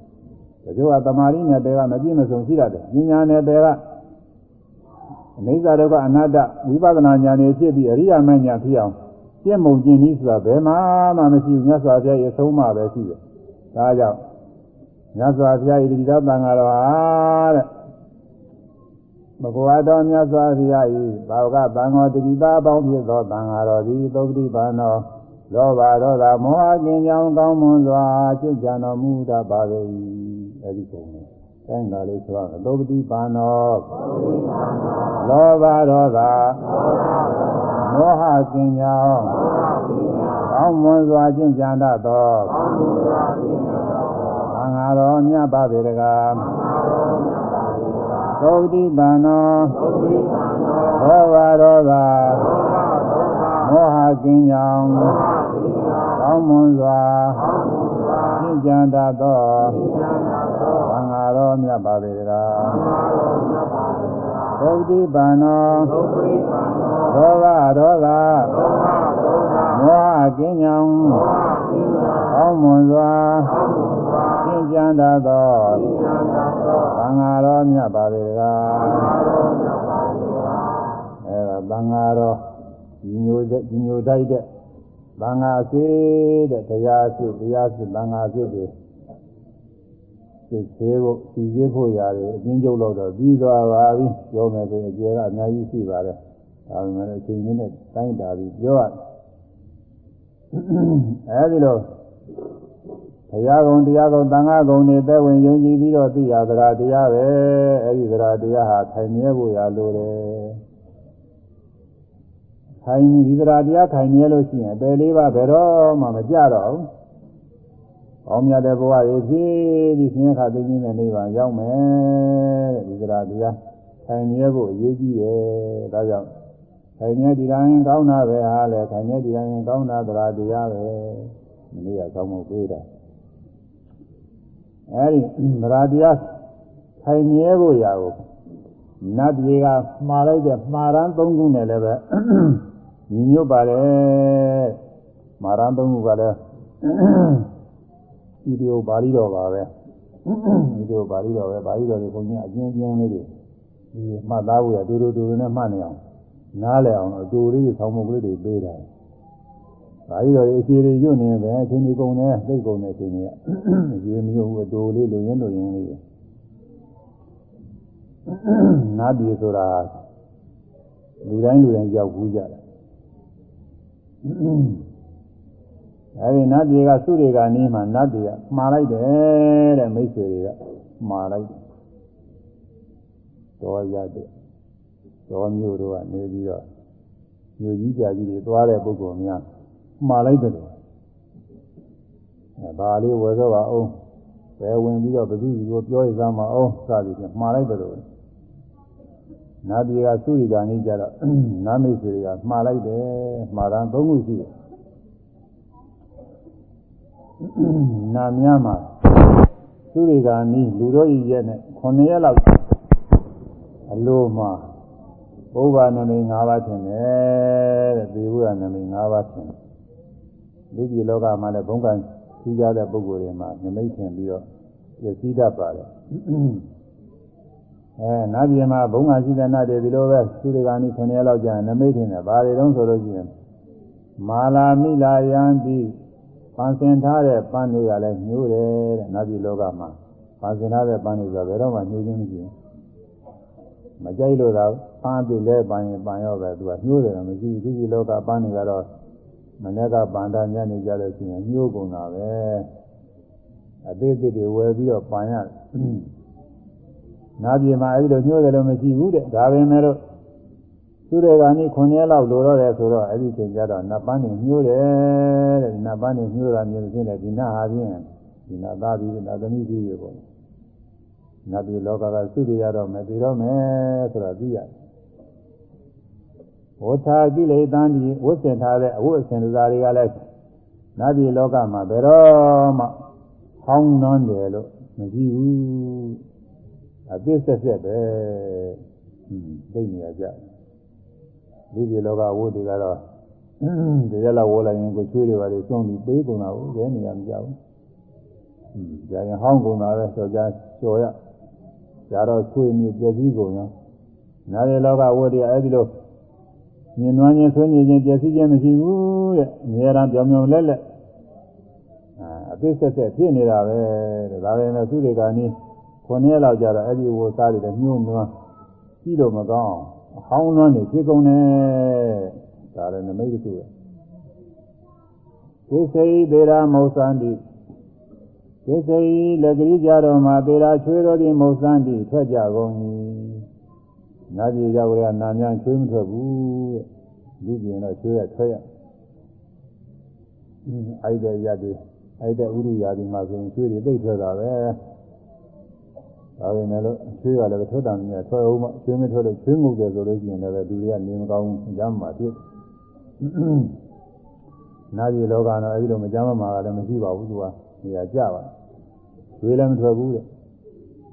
တချို့ကတမာရီနယ်ပယ်ကမပြည့်မစုံရှိတတ်တယ်ဉာဏ်နယ်ပယ်က အနိစ္စဒုက္ခအနတ္တဝိပဿနာဉာဏ်နဲ့ဖြစ်ပြီးအရိယာမဉာဏ်ဖြစ်အောင်ပြည့်မုံခြင်းဤဆိုတာဘယ်မှမှမရှိဘူးမြတ်စွာဘုရားရဲ့အဆုံးအမပဲရှိတယ်ဒါကြောင့်မြတ်စွာဘုရားဤတိသောတန်ဃာတော်ဟာတဲ့ဘဂဝါတော်မြတ်စွာဘုရားဤဘာဝကတန်ဃောတတိပါပေါင်းဖြစ်သောတန်ဃာတော်သည်သုပတိပါနောလောဘဒေါသမောဟကင်းကြောင်းကောင်းမွန်စွာကျင့်ကြံတော်မူတတ်ပါ၏အဲဒီပုံနဲ့ တိုင်းသာလေးဆိုရသုပတိပါနောလောဘဒေါသမောဟကင်းကြောင်းကောင်းမွန်စွာကျင့်ကြံတတ်သောသံဃာတော်မြတ်ပါပေတကားသုတိပန္နောဘောဝရောဂမောဟကင်းကြောင်းကောင်းမွန်စွာရှင်းကြံတတ်သော သံဃာတော်မြတ်ပါပေတကားသုတိပန္နောဘောဝရောဂမောဟကင်းကြောင်းကောင်းမွန်စွာရှင်းကြံတတ်သောသံဃာတော်မြတ်ပါပေကားအဲဒါသံဃာတော်ဒီညိုတဲ့ဒီညိုတိုက်တဲ့သံဃာစေတဲ့တရားစေတရားစေသံဃာစေတွေ စစ်သေးဖို့စီစစ်ဖို့ရတယ်အချင်းချုပ်လို့တော့ပြီးသွားပါပြီပြောမယ်ဆိုရင်အကျေကအများကြီးရှိပါတယ်ဒါပေမဲ့အချိန်လေးနဲ့တိုင်းတာပြီးပြောရအဲဒီလိုဘုရားကုံတရားကုံသံဃာကုံတွေသက်ဝင်ယုံကြည်ပြီးတော့သိရသလားတရားပဲအဲဒီသလားတရားဟာခိုင်မြဲဖို့ရလိုတယ်ခိုင်ဒီသလားတရားခိုင်မြဲလို့ရှိရင်ပယ်လေးပါဘယ်တော့မှမကြတော့ဘူး။ အောင်မြတ်တဲ့ဘဝရည်ဖြစ်ပြီးဆင်းရဲခါသိခြင်းနဲ့နိဗ္ဗာန်ရောက်မယ်ဒီသလားတရားခိုင်မြဲဖို့အရေးကြီးတယ်ဒါကြောင့်ခိုင်မြဲဒီတိုင်းကောင်းတာပဲဟာလေခိုင်မြဲဒီတိုင်းကောင်းတာသလားတရားပဲမနေ့ကကောင်းမှုပေးတာအဲဒီသရတရားခိုင်မြဲဖို့ရာကိုနတ်ပြည်ကမှားလိုက်တဲ့မှားရန်သုံးခုနဲ့လည်းပဲညီညွတ်ပါလေမှားရန်သုံးခုကလည်း ဒီဒီပါဠိတော်ပါပဲဒီဒီပါဠိတော်ပဲပါဠိတော်တွေဘုန်းကြီးအကျဉ်းချင်းလေးတွေဒီမှတ်သားဖို့ရတူတူတူတူနဲ့မှတ်နေအောင်နားလည်အောင်အတူလေးတွေဆောင်းမုတ်ကလေးတွေပေးတာဒါကြီးတော့အခြေတွေညွတ်နေပဲအချိန်ဒီကုန်နေသိကုန်နေအချိန်ကြီးကရေမျိုးအတူလေးလိုရင်းလိုရင်းလေးနားပြည်ဆိုတာလူတိုင်းလူတိုင်းရောက်ဘူးကြတယ် အဲဒီနတ်ပြည်ကစုတွေကနီးမှနတ်ပြည်ကမှားလိုက်တယ်တဲ့မိတ်ဆွေတွေကမှားလိုက်တယ်တော်ရတဲ့တော်မျိုးတို့ကနေပြီးတော့မျိုးကြီးကြာကြီးတွေသွားတဲ့ပုဂ္ဂိုလ်များမှားလိုက်တယ်အဲဒါလေးဝယ်တော့ပါအောင်ဘယ်ဝင်ပြီးတော့ဘယ်သူကိုပြောရစမ်းမအောင်စသည်ဖြင့်မှားလိုက်တယ်လို့နာပြည်ကစုရီကနေကြတော့နာမိတ်ဆွေတွေကမှားလိုက်တယ်မှားတာသုံးခုရှိတယ် နာများမှာသူတွေကနီးလူတို့ကြီးရဲ့နဲ့9ရက်လောက်အလိုမှာဘုရားနမိတ်၅ပါးထင်တယ်တဲ့ဒီဘုရားနမိတ်၅ပါးထင်လူကြီးလောကမှာလည်းဘုံကံထူးခြားတဲ့ပုဂ္ဂိုလ်တွေမှာနမိတ်ထင်ပြီးတော့ပြည့်စည်တတ်ပါတယ်အဲနာပြည်မှာဘုံကရှိတဲ့နတ်တွေဒီလိုပဲသူတွေကနီး9ရက်လောက်ကြာနမိတ်ထင်တယ်ဘာတွေတုံးဆိုလို့ရှိရင်မာလာမိလာယံတိ ပန်းစင်ထားတဲ့ပန်းတွေကလည်းညှိုးတယ်တဲ့နတ်ပြည်လောကမှာပန်းစင်ထားတဲ့ပန်းတွေဆိုဘယ်တော့မှညှိုးခြင်းမရှိဘူးမကြိုက်လို့သာပန်းပြီလဲပန်းရင်ပန်းရောပဲသူကညှိုးတယ်မရှိဘူးဒီပြည်လောကပန်းတွေကတော့မနေ့ကပန္တာညနေကြလို့ရှိရင်ညှိုးကုန်တာပဲအသေးသေးတွေဝယ်ပြီးတော့ပန်းရတယ်နာပြည်မှာအဲဒီလိုညှိုးတယ်လို့မရှိဘူးတဲ့ဒါပဲမဲ့လို့ သူတွေကနိ9ရက်လောက်လိုတော့တယ်ဆိုတော့အဲ့ဒီချိန်ကျတော့နတ်ပန်းနေညှိုးတယ်တဲ့နတ်ပန်းနေညှိုးတာမျိုးဖြစ်နေဒီနတ်ဟာဖြင့်ဒီနတ်သားပြီးနတ်သမီးကြီးရေပေါ့နတ်ပြည်လောကကသုရိရတော့မယ်ပြီးတော့မယ်ဆိုတော့သိရတယ်ဝဋ္ဌာကိလေသာဒီဝတ်ဆင်ထားတဲ့အဝတ်အစင်စားတွေကလည်းနတ်ပြည်လောကမှာဘယ်တော့မှဟောင်းနှွမ်းတယ်လို့မရှိဘူးအသစ်ဆက်ဆက်ပဲဟွန်းသိနေရကြတယ် လူကြီးလောကဝိုးတွေကတော့တရားလာဝေါ်လိုက်ရင်ကိုချွေးတွေပါလေစွန့်ပြီးပေးကုန်တာကိုဘယ်နေရာမကြောက်ဘူး။ဟင်းကြာရင်ဟောင်းကုန်တာပဲဆိုကြကျော်ရ။ကြာတော့ချွေးမြေပြည့်စည်ကုန်ရော။နားရလောကဝိုးတွေအဲ့ဒီလိုမြင်နွမ်းခြင်းဆွေးနေခြင်းပြည့်စည်ခြင်းမရှိဘူးတဲ့။အများအားပြောင်ပြောင်လက်လက်အာအသစ်ဆက်ဆက်ဖြစ်နေတာပဲတဲ့ဒါပဲနဲ့သူတွေကနီးခုနှစ်လောက်ကြာတော့အဲ့ဒီဝတ်စားတွေလည်းညှိုးနွမ်းကြည့်လို့မကောင်း အဟောင်းနွမ်းနေဖြစ်ကုန်တယ်ဒါလည်းနမိတ်တစ်ခုပဲကိစေသေရာမောသန္တိကိစေလက်ကလေးကြတော်မှာသေရာချွေးတော်ဒီမောသန္တိထွက်ကြကုန်၏နာပြေရောက်ရနာများချွေးမထွက်ဘူးတဲ့လူပြင်တော့ချွေးရထွက်ရအဲ့တဲ့ရတဲ့အဲ့တဲ့ဥရိယာဒီမှာဆိုရင်ချွေးတွေသိထွက်တာပဲ ဒါပေမဲ့လို့ချွေးကလည်းထွက်တာမင်းထွက်အောင်မချွေးမထွက်လို့ချွေးမှုတယ်ဆိုလို့ရှိရင်လည်းလူတွေကနေမကောင်းဘူးကြားမှာဖြစ်နာရီလောကတော့အဲဒီလိုမကြမ်းမှာကလည်းမရှိပါဘူးသူကနေရာကြပါတွေးလည်းမထွက်ဘူးတဲ့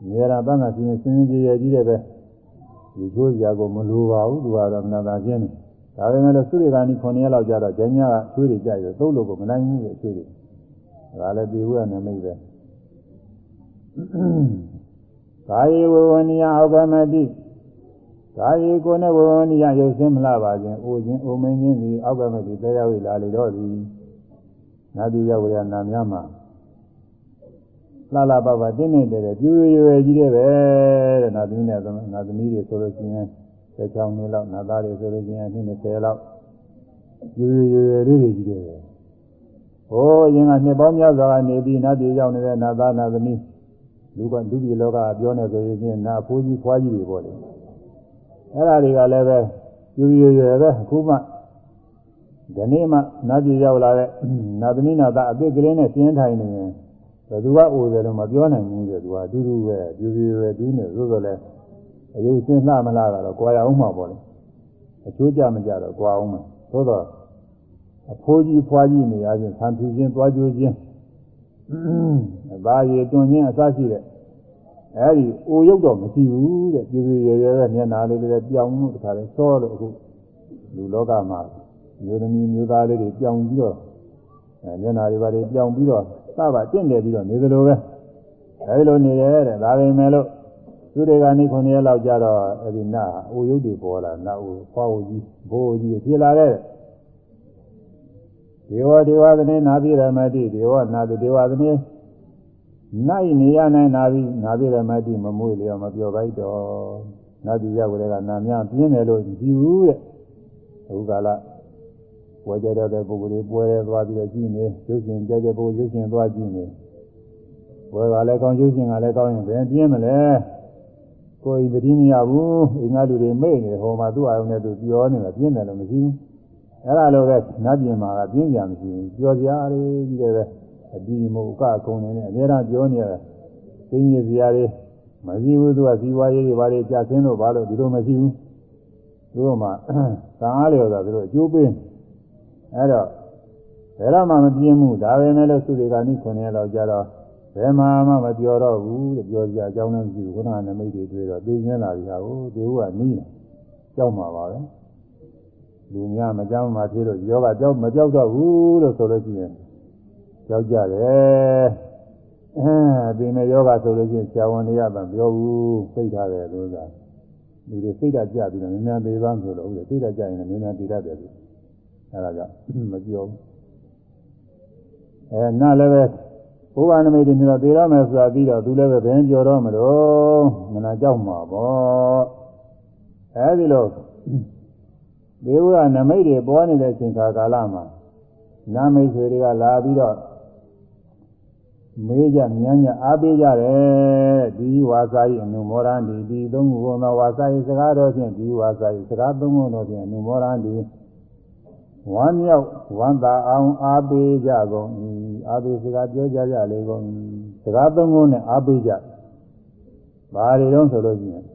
နေရာတန်းတာပြင်းစင်းကြည်ရကြီးတဲ့ပဲဒီချိုးစရာကိုမလိုပါဘူးသူကတော့မနာတာချင်းတယ်ဒါပေမဲ့လို့သုရိကာနီ9ရက်လောက်ကြာတော့ဂျင်းညာကချွေးတွေကြရသုံးလို့ကိုမနိုင်ဘူးတဲ့ချွေးတွေဒါလည်းပြေဝရနမိတ်ပဲ ကာယေဝဝနိယအောက်ကမတိကာယေကိုနဲ့ဝဝနိယရုပ်စင်းမလှပါခြင်းအိုခြင်းအိုမင်းခြင်းဒီအောက်ကမတိတရားဝိလာလေတော့သည်နာတိရောက်ရနာများမှာလာလာပါပါတင်းနေတယ်ပြူရွယ်ကြီးတယ်ပဲတဲ့နာသမီးနဲ့နာသမီးတွေဆိုလို့ရှိရင်16နှစ်လောက်နာသားတွေဆိုလို့ရှိရင်20လောက်ပြူရွယ်လေးတွေကြီးတယ်ပဲဟိုးရင်ကနှစ်ပေါင်းများစွာကနေပြီးနာပြည်ရောက်နေတဲ့နာသားနာသမီး လူကလူပြည်လောကပြောနေဆိုရင်နာဖိုးကြီးဖွားကြီးတွေပေါ့လေအဲ့ဒါတွေကလည်းပဲပြူရွယ်ရွယ်ပဲအခုမှဒီနေ့မှနာပြည်ရောက်လာတဲ့နာသမီးနာသားအစ်စ်ကလေးနဲ့ရှင်းထိုင်နေရင်ဘယ်သူကအိုတယ်လို့မပြောနိုင်ဘူးတဲ့သူကအတူတူပဲပြူပြူပဲတူးနေသို့သောလည်းအယုရှင်းလှမလားကတော့ကြွာရအောင်မှာပေါ့လေအချိုးကြမကြတော့ကြွာအောင်မှာသို့သောအဖိုးကြီးဖွားကြီးနေရချင်းဆံဖြူချင်းသွားကြိုးချင်း အသာရည်တွင်ချင်းအစရှိတဲ့အဲဒီအိုရုပ်တော့မရှိဘူးတဲ့ပြူပြူရဲရဲပဲမျက်နာလေးလေးပြောင်းလို့တခါလဲစောလို့အခုလူလောကမှာမျိုးသမီးမျိုးသားလေးတွေပြောင်းပြီးတော့အဲမျက်နာတွေပါတွေပြောင်းပြီးတော့စပါတင့်တယ်ပြီးတော့နေသလိုပဲအဲဒီလိုနေရဲတဲ့ဒါပေမဲ့လို့သူတွေကနေ့9ရက်လောက်ကြာတော့အဲဒီနတ်အိုရုပ်တွေပေါ်လာနတ်အိုဖွားအိုကြီးဘိုးကြီးဖြစ်လာတဲ့ ဒေဝဒေဝသနေနာပိရမတိဒေဝနာတိဒေဝသနေနိုင်နေရနိုင်နာပြီးနာပိရမတိမမွေးလျော်မပြောပိုက်တော့နာတိရောက်ကြတဲ့ကနာများပြင်းတယ်လို့ကြည့်ဘူးတဲ့အခုကလာပွဲကြတဲ့ပုဂ္ဂိုလ်တွေပွဲရဲသွားပြီးတော့ကြည့်နေရုပ်ရှင်ကြတဲ့ပုဂ္ဂိုလ်ရုပ်ရှင်သွားကြည့်နေပွဲကလည်းကောင်းရုပ်ရှင်ကလည်းကောင်းရင်ဘယ်ပြင်းမလဲကိုယ်ဤတတိမရဘူးအင်္ဂါလူတွေမိတ်နေဟောမှာသူ့အာရုံနဲ့သူပြောနေတာပြင်းတယ်လို့မရှိဘူး အဲ့ဒါလိုပဲနတ်ပြင်မှာကပြင်းကြမရှိဘူးပြောကြရတယ်ကြီးတယ်ပဲအဒီမုကကုံနေနဲ့အများအားပြောနေရသိဉ္ဇစရာတွေမရှိဘူးသူကဇီဝရေးတွေဘာတွေကြာဆင်းလို့ဘာလို့ဒီလိုမရှိဘူးသူတို့မှသံအားလျော်တာသူတို့အကျိုးပေးအဲ့တော့ဘယ်တော့မှမပြင်းဘူးဒါပဲနဲ့လို့သူတွေကနိခွန်ရတော့ကြတော့ဘယ်မှမှမပြောတော့ဘူးတဲ့ပြောကြအကြောင်းလည်းမရှိဘူးခုနကနမိတ်တွေတွေ့တော့သိချင်းလာပြီဟာကိုဒီဟုကနီးတယ်ကြောက်မှာပါပဲ လူများမကြောက်မှဖြစ်လို့ယောဂကြောက်မကြောက်တော့ဘူးလို့ဆိုလို့ရှိရင်ကြောက်ကြတယ်အဲဒီမဲ့ယောဂဆိုလို့ရှိရင်ဆရာဝန်တွေကမပြောဘူးသိထားတယ်လို့ဆိုတာလူတွေသိတာကြပြီးတော့နည်းနည်းသေးပါဆိုလို့ဟုတ်တယ်သိတာကြရင်လည်းနည်းနည်းသေးတတ်တယ်လို့အဲဒါကြောင့်မပြောဘူးအဲနားလည်းပဲဘုရားနမိတ်တွေနဲ့တော့သေရမယ်ဆိုတာပြီးတော့သူလည်းပဲဘယ်ပြောတော့မလို့မနာကြောက်မှာပေါ့အဲဒီလို ဒေဝကနမိတ်တွေပေါ်နေတဲ့အချိန်ခါကာလမှာနာမိတ်ဆွေတွေကလာပြီးတော့မေးကြမြန်းကြအားပေးကြတယ်ဒီဝါစာယိအနုမောရန္တိဒီသုံးခုသောဝါစာယိစကားတော်ဖြင့်ဒီဝါစာယိစကားသုံးခုတော်ဖြင့်အနုမောရန္တိဝမ်းမြောက်ဝမ်းသာအောင်အားပေးကြကုန်၏အားပေးစကားပြောကြကြလေကုန်၏စကားသုံးခုနဲ့အားပေးကြဘာတွေတော့ဆိုလို့ရှိရင်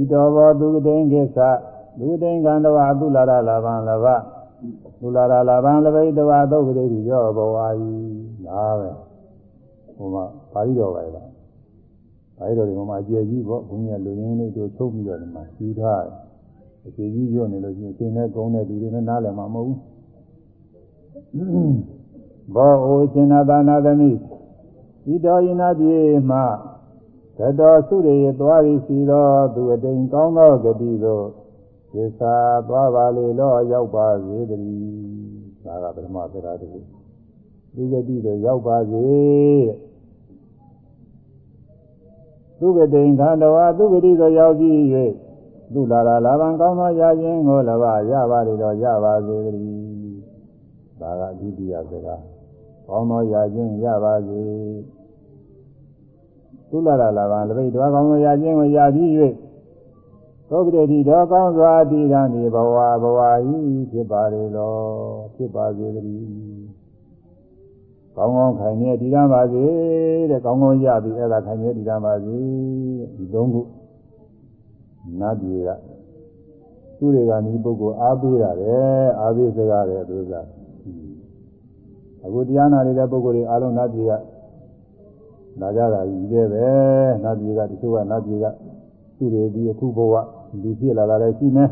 ဤတော်ဘောသူတိန်ကိစ္စ သူတိန်ကံတော်အတုလာရလာဗံလဘသူလာရလာဗံလဘိတဝါသုတ်ကလေးဒီရောဘဝဤဒါပဲဟိုမှာပါဠိတော်ပါလေပါဠိတော်ဒီမှာအကျယ်ကြီးပေါ့ဘုန်းကြီးကလူရင်းလေးတို့ချုပ်ပြီးတော့ဒီမှာယူထားတယ်အကျယ်ကြီးညွတ်နေလို့ရှိရင်သင်နဲ့ကုန်းတဲ့လူတွေနဲ့နားလည်မှာမဟုတ်ဘူးဘောအိုရှင်နာသာနာသမီးဤတော်ရင်နာပြေမှသတော်စုရေသွားပြီးစီတော်သူအတိန်ကောင်းသောဂတိသို့ သစ္စာသွားပါလေတော့ရောက်ပါစေတည်းဒါကပထမစကားတစ်ခုသူဂတိသို့ရောက်ပါစေတဲ့သူဂတိင်္ခန္ဓဝါသူဂတိသို့ရောက်ပြီး၍သူလာလာလာဘံကောင်းသောရာခြင်းကိုလည်းပါရပါလေတော့ရပါစေတည်းဒါကဒုတိယစကားကောင်းသောရာခြင်းရပါစေသူလာလာလာဘံလပိတ်တော်ကောင်းသောရာခြင်းကိုရပြီး၍ သောပတိတော်ကောင်းစွာတည်ရန်ဒီဘဝဘဝဤဖြစ်ပါလေတော့ဖြစ်ပါစေတည်းကောင်းကောင်းခိုင်နေတည်ရန်ပါစေတဲ့ကောင်းကောင်းရပြီးအဲ့ဒါခိုင်နေတည်ရန်ပါစေဒီသုံးခုနတ်ပြည်ကသူတွေကဒီပုဂ္ဂိုလ်အားပေးတာလေအားပေးစကားတယ်သူကအခုတရားနာနေတဲ့ပုဂ္ဂိုလ်တွေအားလုံးနတ်ပြည်ကလာကြတာကြီးတယ်ပဲနတ်ပြည်ကတချို့ကနတ်ပြည်ကသူတွေဒီအခုဘဝ လူဖြစ်လာတာလည်းရှိမယ်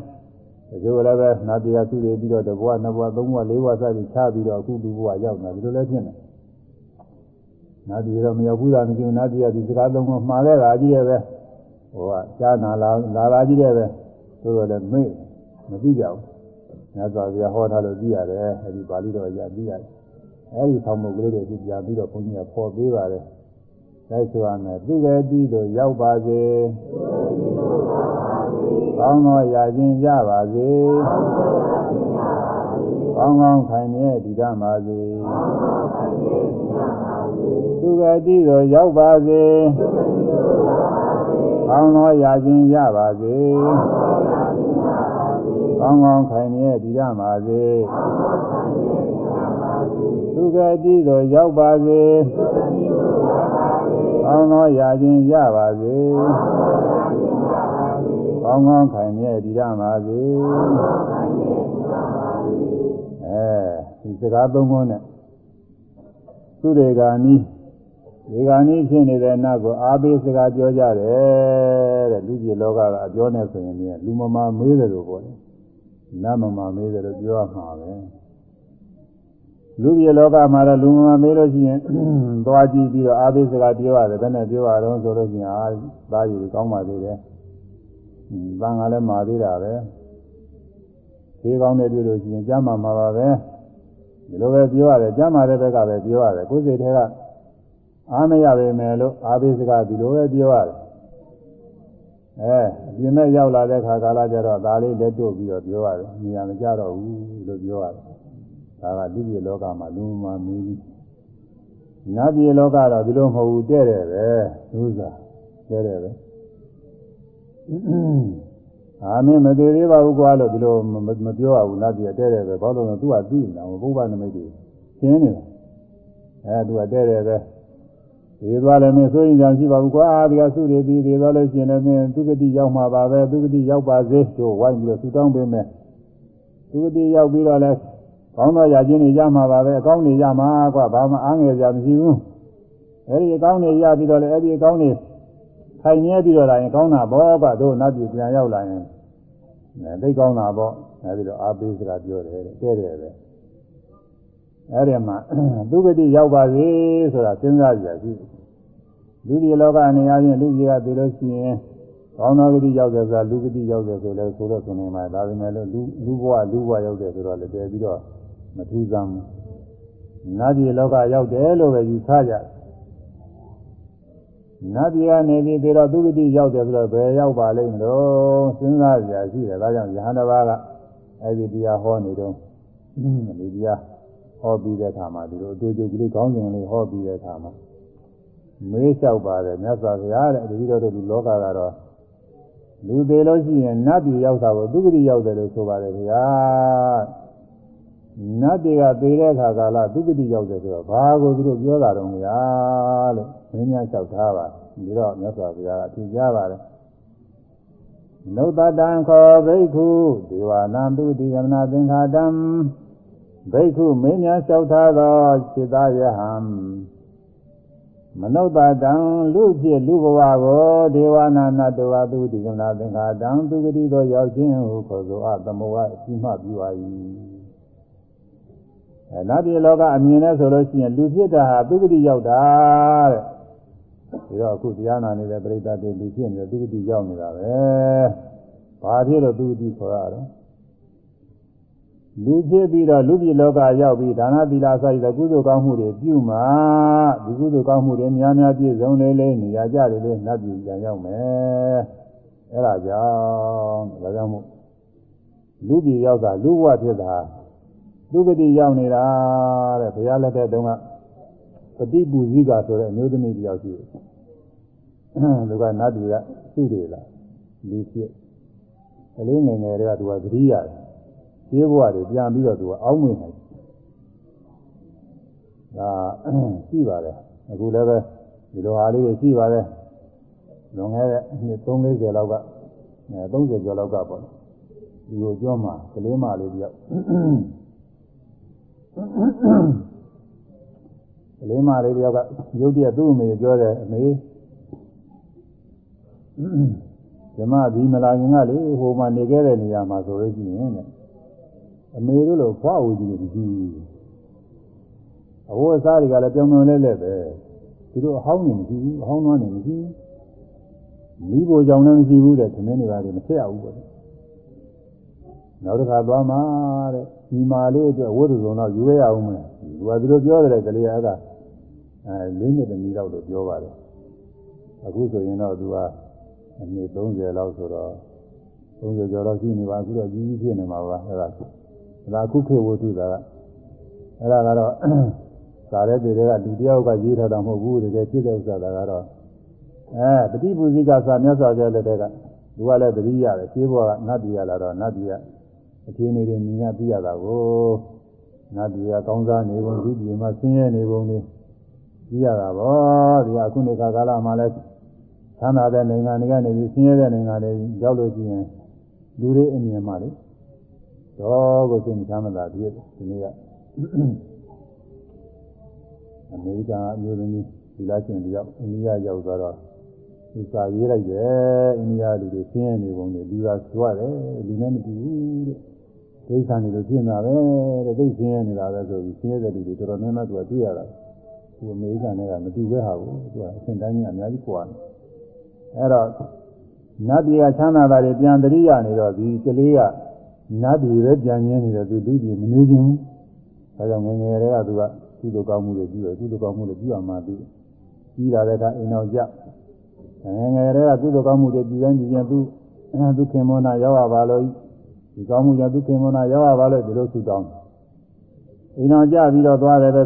တချို့လည်းပဲနတ်ပြည်ကသူတွေပြီးတော့တဘဝနှစ်ဘဝသုံးဘဝလေးဘဝစသည်ချပြီးတော့အခုလူဘဝရောက်နေတာဒီလိုလည်းဖြစ်နေနတ်ပြည်တော့မရောက်ဘူးလားမကြည့်ဘူးနတ်ပြည်ကဒီစကားသုံးခုမှားခဲ့တာကြီးရဲ့ပဲဟိုကရှားနာလာလာလာကြီးတဲ့ပဲသို့တော်လည်းမေ့မသိကြဘူး။ညသောဗျာဟောထားလို့သိရတယ်အဲဒီပါဠိတော်ရသိရတယ်။အဲဒီဆောင်းမုတ်ကလေးတွေပြပြီးတော့ဘုန်းကြီးကပေါ်ပေးပါတယ်။ ဒါဆိုရမယ်သူပဲတီးလို့ရောက်ပါစေ။ကောင်းသောရာခြင်းရပါစေ။ကောင်းကောင်းခိုင်နေဒီဓမ္မာစေ။သူပဲတီးလို့ရောက်ပါစေ။ကောင်းသောရာခြင်းရပါစေ။ကောင်းကောင်းခိုင်နေဒီရပါစေ။သူကတိသို့ရောက်ပါစေ။ ကောင်းသောရာခြင်းရပါစေ။ကောင်းကောင်းခိုင်နေဒီရပါစေ။အဲဒီစကားသုံးခုနဲ့သူတွေကနီးဒီကနေ့ဖြစ်နေတဲ့နတ်ကိုအားပေးစကားပြောကြတယ်တဲ့လူကြီးလောကကအပြောနေဆိုရင်လည်းလူမမာမေးတယ်လို့ပြောတယ်နတ်မမာမေးတယ်လို့ပြောရမှာပဲ လူကြီးလောကမှာတော့လူမမာမေးလို့ရှိရင်သွားကြည့်ပြီးတော့အားပေးစကားပြောရတယ်ဘယ်နဲ့ပြောရတော့ဆိုလို့ရှိရင်အာသားကြီးကောင်းပါသေးတယ်။ဘာငါလည်းမာသေးတာပဲ။ဒီကောင်းတဲ့တွေ့လို့ရှိရင်ကြားမှာမှာပါပဲ။ဒီလိုပဲပြောရတယ်ကြားမှာတဲ့ဘက်ကပဲပြောရတယ်ကိုယ်စိတ်ထဲကအားမရပေမဲ့လို့အားပေးစကားဒီလိုပဲပြောရတယ်အဲအပြင်မဲ့ရောက်လာတဲ့ခါကာလကျတော့ဒါလေးလက်တို့ပြီးတော့ပြောရတယ်နေရာမကြတော့ဘူးလို့ပြောရတယ် ဒါကလူပြည်လောကမှာလူမှမင်းကြီးနတ်ပြည်လောကတော့ဒီလိုမဟုတ်ဘူးတဲ့တယ်ပဲသူစားတဲ့တယ်ပဲအာမင်းမသေးသေးပါဘူးကွာလို့ဒီလိုမပြောရဘူးနတ်ပြည်တဲ့တယ်ပဲဘာလို့လဲသူကသိနေတာဘုရားနမိတ်တွေရှင်းနေတာအဲသူကတဲ့တယ်ပဲဒီသွားလည်းမင်းဆိုရင်ကြောင့်ရှိပါဘူးကွာဒီကသုတွေပြီးဒီသွားလို့ရှိရင်လည်းမင်းသူကတိရောက်မှာပါပဲသူကတိရောက်ပါစေတို့ဝိုင်းပြီးတော့သူတောင်းပေးမယ်သူကတိရောက်ပြီးတော့လည်း ကောင်းသောရာချင်းတွေရမှာပါပဲအကောင်းတွေရမှာကွာဘာမှအားငယ်စရာမရှိဘူးအဲဒီအကောင်းတွေရပြီးတော့လည်းအဲဒီအကောင်းတွေထိုင်နေပြီးတော့လာရင်ကောင်းတာဘောကွာတို့နတ်ပြည်ပြန်ရောက်လာရင်သိကောင်းတာပေါ့အဲဒီတော့အားပေးစကားပြောတယ်တဲ့တဲ့ပဲအဲ့ဒီမှာသူဂတိရောက်ပါစေဆိုတာစဉ်းစားကြည့်ရှိလူကြီးလောကအနေအချင်းလူကြီးကသိလို့ရှိရင်ကောင်းသောဂတိရောက်တယ်ဆိုတာလူဂတိရောက်တယ်ဆိုလဲဆိုတော့ဆိုနေမှာဒါပေမဲ့လို့လူလူဘဝလူဘဝရောက်တယ်ဆိုတော့လည်းတည်ပြီးတော့ မထူးဆန်းဘူးနတ်ပြည်လောကရောက်တယ်လို့ပဲယူဆကြတယ်နတ်ပြည်ကနေပြီးပြီးတော့သူဂတိရောက်တယ်ဆိုတော့ဘယ်ရောက်ပါလိမ့်မလို့စဉ်းစားကြရှိတယ်ဒါကြောင့်ယဟန်တစ်ပါးကအဲ့ဒီတရားဟောနေတော့ဒီတရားဟောပြီးတဲ့အခါမှာဒီလိုအတူတူကလေးကောင်းစဉ်လေးဟောပြီးတဲ့အခါမှာမေးလျှောက်ပါတယ်မြတ်စွာဘုရားတဲ့ဒီလိုတို့လူလောကကတော့လူသေးလို့ရှိရင်နတ်ပြည်ရောက်တာကိုသူဂတိရောက်တယ်လို့ဆိုပါတယ်ဗျာ နတ်တွေကသေတဲ့အခါကာလသူဂတိရောက်တယ်ဆိုတော့ဘာကိုသူတို့ပြောတာတော့ဗျာလို့မင်းများလျှောက်ထားပါဒီတော့မြတ်စွာဘုရားကဖြေကြပါတယ်နုတတံခောဘိက္ခုဒေဝနာတုတိကမနာသင်္ခါတံဘိက္ခုမင်းများလျှောက်ထားသောစိတ္တယဟံမနုဿတံလူဖြစ်လူဘဝကိုဒေဝနာနတဝသူဒီကမနာသင်္ခါတံသူဂတိသောရောက်ခြင်းဟုခေါ်ဆိုအပ်သမဝအရှိမှပြုပါ၏ အဲနတ်ပြည်လောကအမြင်နဲ့ဆိုလို့ရှိရင်လူဖြစ်တာဟာသူဂတိရောက်တာတဲ့ဒီတော့အခုတရားနာနေတဲ့ပြိဿတွေလူဖြစ်နေသူဂတိရောက်နေတာပဲဘာဖြစ်လို့သူဂတိခေါ်ရတော့လူဖြစ်ပြီးတော့လူပြည်လောကရောက်ပြီးဒါနသီလစတဲ့ကုသိုလ်ကောင်းမှုတွေပြုမှာဒီကုသိုလ်ကောင်းမှုတွေများများပြည့်စုံလေလေနေရာကြတယ်လေနတ်ပြည်ပြန်ရောက်မယ်အဲ့ဒါကြောင့်ဒါကြောင့်မို့လူပြည်ရောက်တာလူဘဝဖြစ်တာ လူဂတိရောက်နေတာတဲ့ဘုရားလက်ထက်တုန်းကပฏิပူဇိကာဆိုတဲ့အမျိုးသမီးတယောက်ရှိတယ်လူကနတ်ပြည်ကသူ့တွေလားလူဖြစ်ကလေးငယ်ငယ်တွေကသူကသတိရတယ်ခြေဘဝတွေပြန်ပြီးတော့သူကအောင်းဝင်နေဒါရှိပါတယ်အခုလည်းပဲဒီလိုဟာလေးတွေရှိပါတယ်လွန်ခဲ့တဲ့နှစ်3-40လောက်ကအဲ30ကျော်လောက်ကပေါ့ဒီကိုကြောမှာကလေးမလေးတယောက် ကလေးမလေးတယောက်ကရုပ်တရက်သူ့အမေပြောတယ်အမေဓမ္မဒီမလာခင်ကလေဟိုမှာနေခဲ့တဲ့နေရာမှာဆိုလို့ရှိရင်တဲ့အမေတို့လိုဖွားဦးကြီးမရှိဘူးအဝတ်အစားတွေကလည်းပြောင်းပြောင်းလဲလဲပဲသူတို့အဟောင်းနေမရှိဘူးအဟောင်းနွားနေမရှိဘူးမိဖို့ကြောင့်လည်းမရှိဘူးတဲ့သမင်းတွေပါလေမဆက်ရဘူးပေါ့ နောက်တစ်ခါသွားမှာတဲ့ဒီမာလေးအတွက်ဝိသုဇုံတော့ယူရရအောင်မလားသူကသူတို့ပြောတယ်ကလေးကအဲ့ဒါအဲလေးနှစ်သမီးတော့လို့ပြောပါတယ်အခုဆိုရင်တော့သူကအနည်း30လောက်ဆိုတော့30ကျော်လောက်ရှိနေပါအခုတော့ကြီးကြီးဖြစ်နေမှာပါအဲ့ဒါဒါခုခေဝတ္ထုတာကအဲ့ဒါကတော့သာတဲ့တွေကလူတယောက်ကရေးထားတာမဟုတ်ဘူးတကယ်ဖြစ်တဲ့ဥစ္စာဒါကတော့အဲပฏิပူဇိကသာမြတ်စွာဘုရားလက်ထက်ကသူကလည်းတတိရတယ်ရှင်းဘောကနတ်ပြည်ရလာတော့နတ်ပြည်က အခြေအနေတွေမြင်ရသိရတာကိုနတ်ပြည်ကကောင်းစားနေပုံဒီပြည်မှာဆင်းရဲနေပုံလေးသိရတာပေါ့ဒီအခုနေခါကာလမှာလည်းသမ်းသာတဲ့နိုင်ငံတွေကနေပြီးဆင်းရဲတဲ့နိုင်ငံတွေရောက်လို့ရှိရင်လူတွေအမြင်မှလေတော့ကိုသိချမ်းသာဖြစ်ဒီနေ့ကအမေရိကန်အမျိုးသမီးဒီလားရှင်တယောက်အိန္ဒိယရောက်သွားတော့သူစာရေးလိုက်တယ်အိန္ဒိယလူတွေဆင်းရဲနေပုံတွေလူသာကြွားတယ်လူနဲ့မတူဘူးတဲ့ ဒိဋ္ဌာန်တွေလိုဖြစ်နေတာပဲတဲ့သိဆင်းရဲနေတာပဲဆိုပြီးဆင်းရဲတဲ့လူတွေတော်တော်များများသူကတွေ့ရတာသူအမေရိကန်တွေကမတူပဲဟာကိုသူကအရှင်တိုင်းကြီးအများကြီးကွာတယ်အဲ့တော့နတ်ပြည်ကချမ်းသာတာတွေပြန်တရိယာနေတော့ဒီကလေးကနတ်ပြည်ပဲပြန်ရင်းနေတယ်သူလူပြည်မနေခြင်းဘူးဒါကြောင့်ငယ်ငယ်တွေကသူကကုသိုလ်ကောင်းမှုတွေပြုတယ်ကုသိုလ်ကောင်းမှုတွေပြုရမှာပြီးပြီးလာတဲ့အခါအိမ်တော်ကြငယ်ငယ်တွေကကုသိုလ်ကောင်းမှုတွေပြုရင်ပြုရင်သူသူခင်မနာရောက်ရပါလို့ ဒီကောင်းမှုကြောင့်သူခင်မနာရောက်ရပါလို့ဒီလိုဆုတောင်းအိမ်တော်ကြပြီးတော့သွားတယ်ပဲ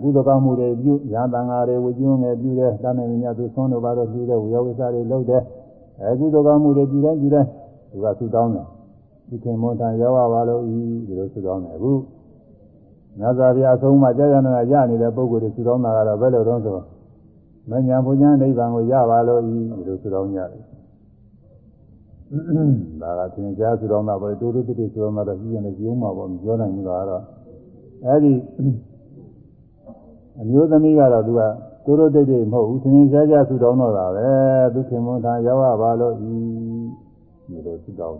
ကုသိုလ်ကောင်းမှုတွေပြုရဟန်းတန်ဃာတွေဝကျွန်းငယ်ပြုတယ်တဏ္ဍာမြတ်သူဆုံးတော်ပါတော့ပြုတယ်ဝေယဝိစာတွေလုပ်တယ်အဲကုသိုလ်ကောင်းမှုတွေပြုတယ်ပြုတယ်သူကဆုတောင်းတယ်သူခင်မနာရောက်ရပါလို့ဤဒီလိုဆုတောင်းတယ်အခုမြတ်စွာဘုရားအဆုံးအမကြာကြာနာရနေတဲ့ပုဂ္ဂိုလ်တွေသုတော်နာကတော့ဘယ်လိုတုံးဆိုမညာဘုညာနိဗ္ဗာန်ကိုရပါလို့ဤဒီလိုသုတော်ညတယ် ဒါကသင်ကြားသုတော်နာပဲတိုးတိုးတိတိသုတော်နာတော့ပြည့်နေကြုံမှာပေါ့ပြောနိုင်ဘူးလားတော့အဲ့ဒီအမျိုးသမီးကတော့သူကတိုးတိုးတိတ်တိတ်မဟုတ်ဘူးသင်ကြားကြားသုတော်တော့တာပဲသူခင်မွန်ထာရောက်ရပါလို့ဤဒီလိုသုတော်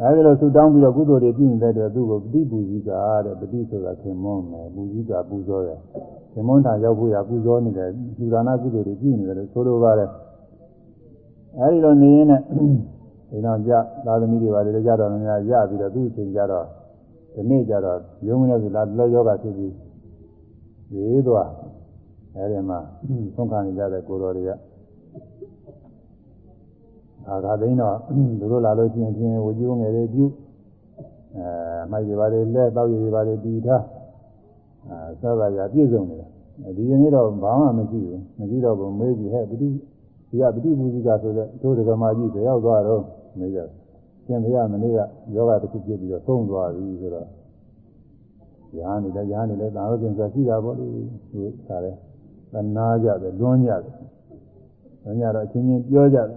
အဲဒီလိုဆုတောင်းပြီးတော့ကုသိုလ်တွေပြုနေတဲ့အတွက်သူ့ကိုပฏิပူဇိကာတဲ့ပฏิဆိုတာခင်မွန်းမယ်ပူဇိကာပူဇောတယ်ခင်မွန်းထာရောက်ဖို့ရပူဇောနေတယ်လူဒါနာကုသိုလ်တွေပြုနေတယ်လို့ဆိုလိုပါတယ်အဲဒီလိုနေရင်ဒီတော့ကြသာသမီတွေပါလေကြတော့များရပြီးတော့သူ့အချိန်ကြတော့ဒီနေ့ကြတော့ရုံးနေဆိုလာလောယောဂဖြစ်ပြီးသေးသွားအဲဒီမှာသုံးခါနေကြတဲ့ကိုတော်တွေက အာဃာသိန်းတော့သူတို့လာလို့ရှိရင်ချင်းဝကြိုးငယ်တွေပြုအဲမိုက်တွေပါလေလက်တောက်ရည်တွေပါလေတီထားအဲသာသာရပြည့်စုံနေတာဒီနေ့တော့ဘာမှမရှိဘူးမရှိတော့ဘူးမေးကြည့်ဟဲ့ဘုသူဒီကပฏิပူဇိကဆိုတဲ့တို့ဒကမာကြီးတယောက်သွားတော့မေးကြရှင်ဘုရားမနေ့ကယောဂတစ်ခုပြစ်ပြီးတော့သုံးသွားပြီဆိုတော့ညာနေတယ်ညာနေတယ်ဒါတော့ပြင်ဆိုရှိတာပေါ့လေသူဒါလည်းသနာကြတယ်လွန်းကြတယ်လွန်းကြတော့အချင်းချင်းပြောကြတယ်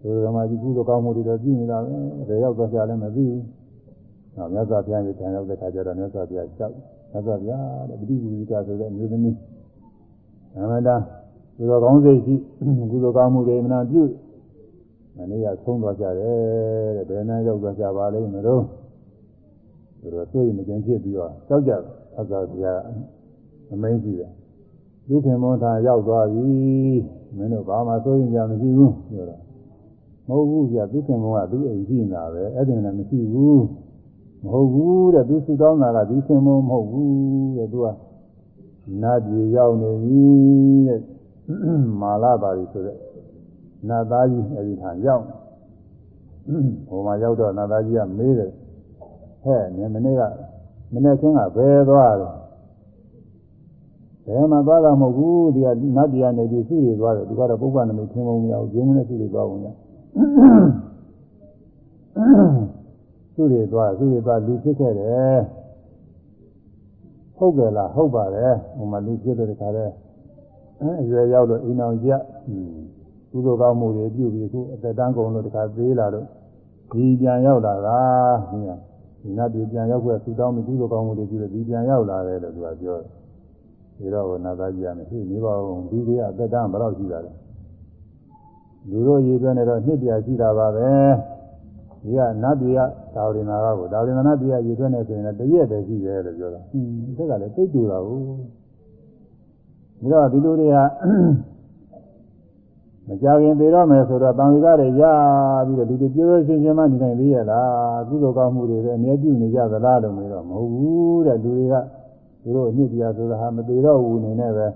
ဒီကမာကြီးကုသိုလ်ကောင်းမှုတွေတော့ပြုနေတာပဲဘယ်ရောက်သွားကြလဲမသိဘူး။နောက်မြတ်စွာဘုရားရဲ့တန်ရောက်တဲ့ခါကျတော့မြတ်စွာဘုရားကြောက်မြတ်စွာဘုရားတဲ့ပฏิပုရိကဆိုတဲ့အမျိုးသမီးအမှန်တမ်းကုသိုလ်ကောင်းစိတ်ရှိကုသိုလ်ကောင်းမှုတွေမနာပြုမနေ့ကဆုံးသွားကြတယ်တဲ့ဘယ်နဲ့ရောက်သွားကြပါလိမ့်မလို့သူတို့သိမကျင်ဖြစ်ပြီးတော့ကြောက်ကြတယ်မြတ်စွာဘုရားအမိန့်ရှိတယ်ဒုက္ခမောထာရောက်သွားပြီမင်းတို့ဘာမှစိုးရင်ကြမရှိဘူးပြောတော့ မဟုတ်ဘူးပြသူခင်ဘုံကသူအိမ်ရှိနေတာပဲအဲ့ဒီနဲ့မရှိဘူးမဟုတ်ဘူးတဲ့သူဆူတောင်းတာကဒီခင်ဘုံမဟုတ်ဘူးတဲ့သူကနတ်ပြည်ရောက်နေပြီတဲ့မာလာပါရီဆိုတဲ့နတ်သားကြီးအဲဒီထံရောက်ဟိုမှာရောက်တော့နတ်သားကြီးကမေးတယ်ဟဲ့နင်မနေ့ကမနေ့ကင်းကဘယ်သွားလဲဘယ်မှာသွားတာမဟုတ်ဘူးဒီကနတ်ပြည်ကနေပြီးစုရသွားတယ်သူကတော့ပုပ္ပနမိတ်ထင်းမုံမရဘူးဂျင်းမနဲ့စုရသွားဝင်ရ စုရသွားစုရသွားလူဖြစ်ခဲ့တယ်ဟုတ်ကြလားဟုတ်ပါတယ်ဟိုမှာလူဖြစ်တဲ့ခါလဲအရွယ်ရောက်တော့အိမ်အောင်ကြကုသိုလ်ကောင်းမှုတွေပြုပြီးခုအသက်တန်းကုန်လို့တခါသေးလာတော့ဒီပြန်ရောက်လာတာဒီကဒီနတ်ပြည်ပြန်ရောက်ခွင့်ဆူတောင်းပြီးကုသိုလ်ကောင်းမှုတွေပြုလို့ဒီပြန်ရောက်လာတယ်လို့သူကပြောတယ်ဒီတော့နာသားကြီးကမရှိနေပါဘူးဒီတွေကအသက်တန်းဘယ်တော့ရှိတာလဲ လူတို့ရည်သွဲနေတော့နှစ်ပြရှိတာပါပဲဒီကနတ်ပြည်ကဒါဝိနာကကိုဒါဝိနာနတ်ပြည်ကရည်သွဲနေဆိုရင်တရက်တည်းရှိတယ်လို့ပြောတာဟင်းဒီကလည်းသိတူတာဟုတ်ဒါတော့ဒီလိုတွေကမကြခင်သေးတော့မယ်ဆိုတော့တန်ဝိကတွေရပြီးတော့ဒီလိုပြောပြောရှင်းရှင်းမှနေနိုင်သေးရဲ့လားကုသိုလ်ကောင်းမှုတွေပဲအမြဲပြုနေကြသလားလို့မေးတော့မဟုတ်ဘူးတဲ့လူတွေကသူတို့အနှစ်တရားဆိုတာဟာမသေးတော့ဘူးနေနဲ့ပဲ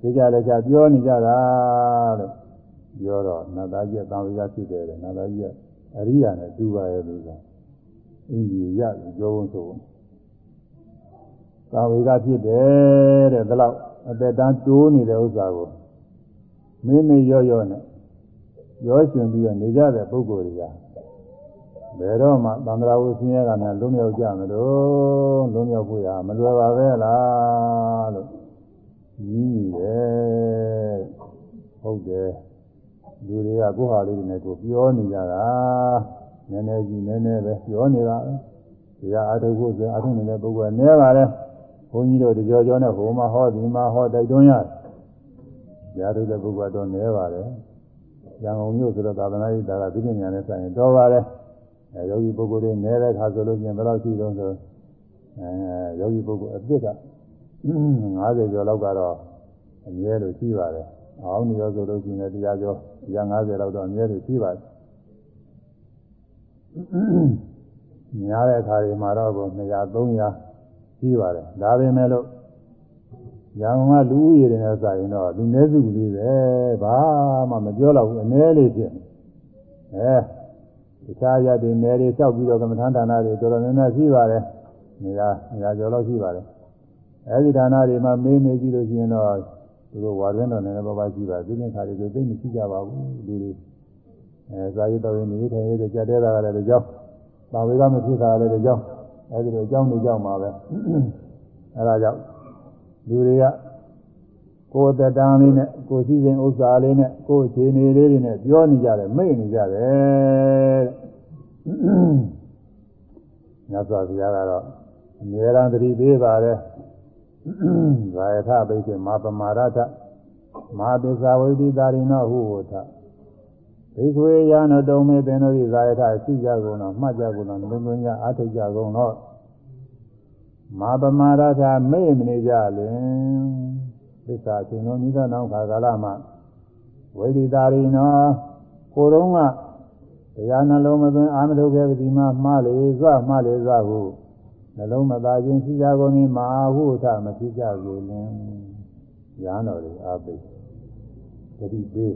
သိကြလည်းကြပြောနေကြတာလို့ ပြောတော့နတ်သားကြီးတန်ဝိကဖြစ်တယ်တဲ့နတ်သားကြီးကအရိယာနဲ့တူပါရဲ့လို့ဆိုအင်းကြီးရပြောဖို့ဆိုတန်ဝိကဖြစ်တယ်တဲ့ဒါတော့အသက်တန်းတိုးနေတဲ့ဥစ္စာကိုမင်းမေရော့ရော့နဲ့ရောရှင်ပြီးတော့နေကြတဲ့ပုဂ္ဂိုလ်တွေကဘယ်တော့မှသံဃာဝဆင်းရဲကနဲ့လုံးမြောက်ကြမလို့လုံးမြောက်ဖို့ရမလွယ်ပါပဲလားလို့ကြီးနေတယ်ဟုတ်တယ် လူတွေကကိုယ့်ဟာလေးတွေနဲ့ကိုပြောနေကြတာနည်းနည်းကြီးနည်းနည်းပဲပြောနေတာပဲဒီကအာထုဖို့ဆိုအာထုနေတဲ့ပုဂ္ဂိုလ်ကနည်းပါလေဘုန်းကြီးတို့တကြောကြောနဲ့ဟိုမှာဟောဒီမှာဟောတိုက်တွန်းရတယ်ရားထုတ်တဲ့ပုဂ္ဂိုလ်တော့နည်းပါတယ်။ရန်ကုန်မြို့ဆိုတော့သာသနာ့ရေးဒါကသိပညာနဲ့ဆိုင်ရင်တော်ပါတယ်။အဲယောဂီပုဂ္ဂိုလ်တွေနည်းတဲ့ခါဆိုလို့ချင်းဘယ်လောက်ရှိတော့ဆိုအဲယောဂီပုဂ္ဂိုလ်အစ်စ်က90ကျော်လောက်ကတော့အမြဲလို့ရှိပါတယ်။ အောင်းနေရောဆိုလို့ချင်းလည်းတရားကျော်150လောက်တော့အမြဲလို့ရှိပါတယ်။များတဲ့ခါတွေမှာတော့200 300ရှိပါတယ်။ဒါပေမဲ့လို့ရံကလူဦးရေတွေနဲ့စာရင်တော့လူနည်းစုကလေးပဲဘာမှမပြောတော့ဘူးအနည်းလေးဖြစ်အဲတခြားရတဲ့နယ်တွေလျှောက်ပြီးတော့ကမ္မထန်ဌာနတွေတော်တော်များများရှိပါတယ်နေရာနေရာကျော်လောက်ရှိပါတယ်အဲဒီဌာနတွေမှာမေးမေးကြည့်လို့ရှိရင်တော့ သူတို့ဝါရင်းတော်နယ်ဘာဘာရှိပါသိတဲ့ခါတွေဆိုသိမရှိကြပါဘူးလူတွေအဲဇာယတော်ရင်နေထိုင်ရတဲ့ကြတဲ့တာကလည်းဒီကြောင်းပါဝေကမဖြစ်တာလည်းဒီကြောင်းအဲဒီလိုအကြောင်းတွေကြောင့်ပါပဲအဲဒါကြောင့်လူတွေကကိုယ်သက်တမ်းလေးနဲ့ကိုယ်စည်းစိမ်ဥစ္စာလေးနဲ့ကိုယ်အခြေအနေလေးတွေနဲ့ပြောနေကြတယ်မိတ်နေကြတယ်ညသောဘုရားကတော့အမြဲတမ်းသတိပေးပါတယ် ဇာယထဘိက္ခေမာပမာရထမာသစ္စာဝိသီတာရိနောဟုဝထဘိက္ခွေယနတုံမေသင်တို့၏ဇာယထရှိကြကုန်တော့မှတ်ကြကုန်တော့လုံးလုံးကြအားထုတ်ကြကုန်တော့မာပမာရထမေ့မနေကြလင်သစ္စာရှင်တော်မိသောနောက်ခါကာလမှာဝိဒိတာရိနောကိုယ်တော်ကတရားနှလုံးမသွင်းအာမထုတ်ခဲ့ပြီမှမှားလေစွမှားလေစွဟု နှလုံးမသားခြင်းရှိကြကုန်၏မာဟုထမဖြစ်ကြစေလင်ရဟန်းတော်တွေအားပေးတတိပေး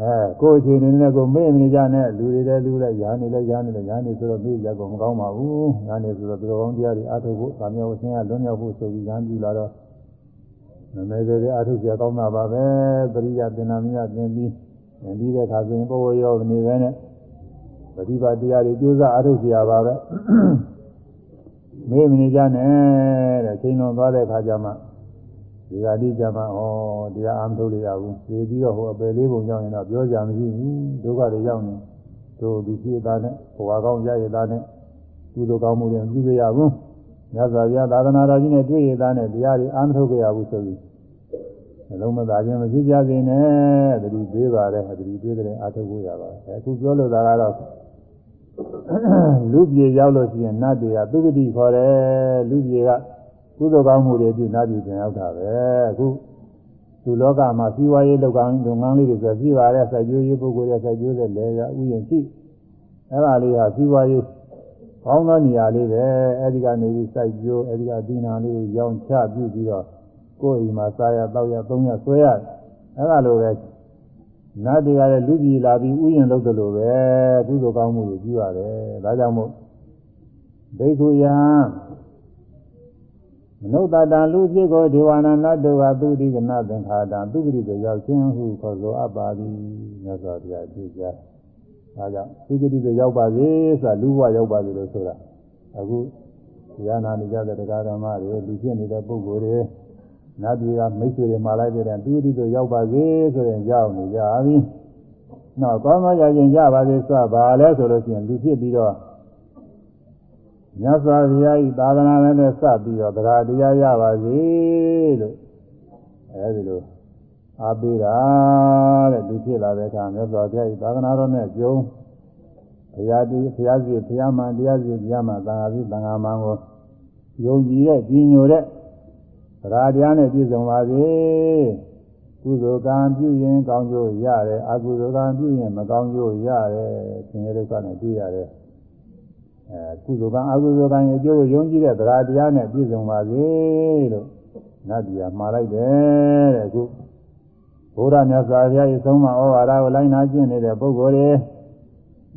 အဲကိုယ်အချိန်နဲ့ကိုမေ့မနေကြနဲ့လူတွေလည်းလူလည်းယာနေလည်းယာနေလည်းယာနေဆိုတော့မေ့ရကုန်မကောင်းပါဘူးယာနေဆိုတော့သူတော်ကောင်းတရားတွေအားထုတ်ဖို့ဗာမြောက်ဆင်းရဲလွန်မြောက်ဖို့ဆိုပြီးရမ်းပြလာတော့မမေသေးသေးအားထုတ်ကြကောင်းတာပါပဲပရိယသင်္နာမြတ်သင်ပြီးသင်ပြီးတဲ့အခါဆိုရင်ပုဂ္ဂိုလ်ရောနေပဲနဲ့ ပฏิပါတရားတွေကျိုးစားအားထုတ်ကြပါပဲမေ့မနေကြနဲ့တဲ့ချိန်လွန်သွားတဲ့အခါကျမှဒီကတိကြမှာဩတရားအားမထုတ်ရဘူးဒီပြီးတော့ဟိုအပယ်လေးပုံရောက်ရင်တော့ပြောကြမရှိဘူးဒုက္ခတွေရောက်နေတို့သူဖြစ်သားနဲ့ဘဝကောင်းရရသားနဲ့ကုသိုလ်ကောင်းမှုတွေပြုကြရဘူးမြတ်စွာဘုရားသာသနာတော်ကြီးနဲ့တွေ့ရသားနဲ့တရားတွေအားမထုတ်ရဘူးဆိုပြီးနှလုံးမသားခြင်းမဖြစ်ကြစေနဲ့တတိပေးပါတယ်တတိပေးတဲ့အားထုတ်ဖို့ရပါတယ်အခုပြောလို့သာကတော့ လူပြေရောက်လို့ရှိရင်နတ်တွေကသုဂတိခေါ်တယ်လူပြေကကုသိုလ်ကောင်းမှုတွေပြုနာပြည်ပြန်ရောက်တာပဲအခုလူလောကမှာစီးပွားရေးလုပ်ကောင်းလုပ်ငန်းလေးတွေဆိုရှိပါတယ်စိုက်ပျိုးရေးပုဂ္ဂိုလ်တွေစိုက်ပျိုးတဲ့လေရဥယျာဉ်ရှိအဲ့ဒါလေးဟာစီးပွားရေးကောင်းသောနေရာလေးပဲအဲ့ဒီကနေပြီးစိုက်ပျိုးအဲ့ဒီကအသီးနာလေးရောင်းချပြုပြီးတော့ကိုယ်အိမ်မှာစားရတောက်ရသုံးရဆွဲရအဲ့ဒါလိုပဲ နတ်တွေကလည်းလူကြီးလာပြီးဥယျာဉ်လုပ်တယ်လို့ပဲကုသိုလ်ကောင်းမှုတွေပြုရတယ်ဒါကြောင့်မို့ဒိဋ္ဌုယံမနုဿတံလူဖြစ်ကိုဒေဝနာနတ်တို့ကသူတိကနာသင်္ခါတံသူပရိသေရောက်ခြင်းဟုခေါ်ဆိုအပ်ပါသည်မြတ်စွာဘုရားကြည့်ကြဒါကြောင့်သူပရိသေရောက်ပါစေဆိုတာလူဘဝရောက်ပါစေလို့ဆိုတာအခုဉာဏ်နာနေကြတဲ့တရားဓမ္မတွေလူဖြစ်နေတဲ့ပုဂ္ဂိုလ်တွေ နတ်တွေကမိတ်ဆွေတွေမှာလိုက်တဲ့သူပရိသေရောက်ပါစေဆိုရင်ကြောက်နေကြပြီနောက်ကောင်းသောရခြင်းရပါစေဆိုတာဘာလဲဆိုလို့ရှိရင်လူဖြစ်ပြီးတော့မြတ်စွာဘုရားဤသာသနာနဲ့စပ်ပြီးတော့တရားတရားရပါစေလို့အဲဒီလိုအားပေးတာတဲ့လူဖြစ်လာတဲ့အခါမြတ်စွာဘုရားဤသာသနာတော်နဲ့ကျုံဘုရားတည်ဘုရားစီဘုရားမှန်တရားစီဘုရားမှန်သံဃာစီသံဃာမှန်ကိုယုံကြည်တဲ့ကြီးညိုတဲ့ တရားတရားနဲ့ပြည့်စုံပါစေကုသိုလ်ကံပြုရင်ကောင်းကျိုးရတယ်အကုသိုလ်ကံပြုရင်မကောင်းကျိုးရတယ်သင်ရဒုက္ခနဲ့တွေ့ရတယ်အဲကုသိုလ်ကံအကုသိုလ်ကံရဲ့အကျိုးကိုယုံကြည်တဲ့တရားတရားနဲ့ပြည့်စုံပါစေလို့နတ်ပြည်မှာလိုက်တယ်တဲ့အခုဘုရားမြတ်စွာဘုရားရဲ့သုံးမဩဝါဒကိုလိုက်နာကျင့်နေတဲ့ပုဂ္ဂိုလ်တွေ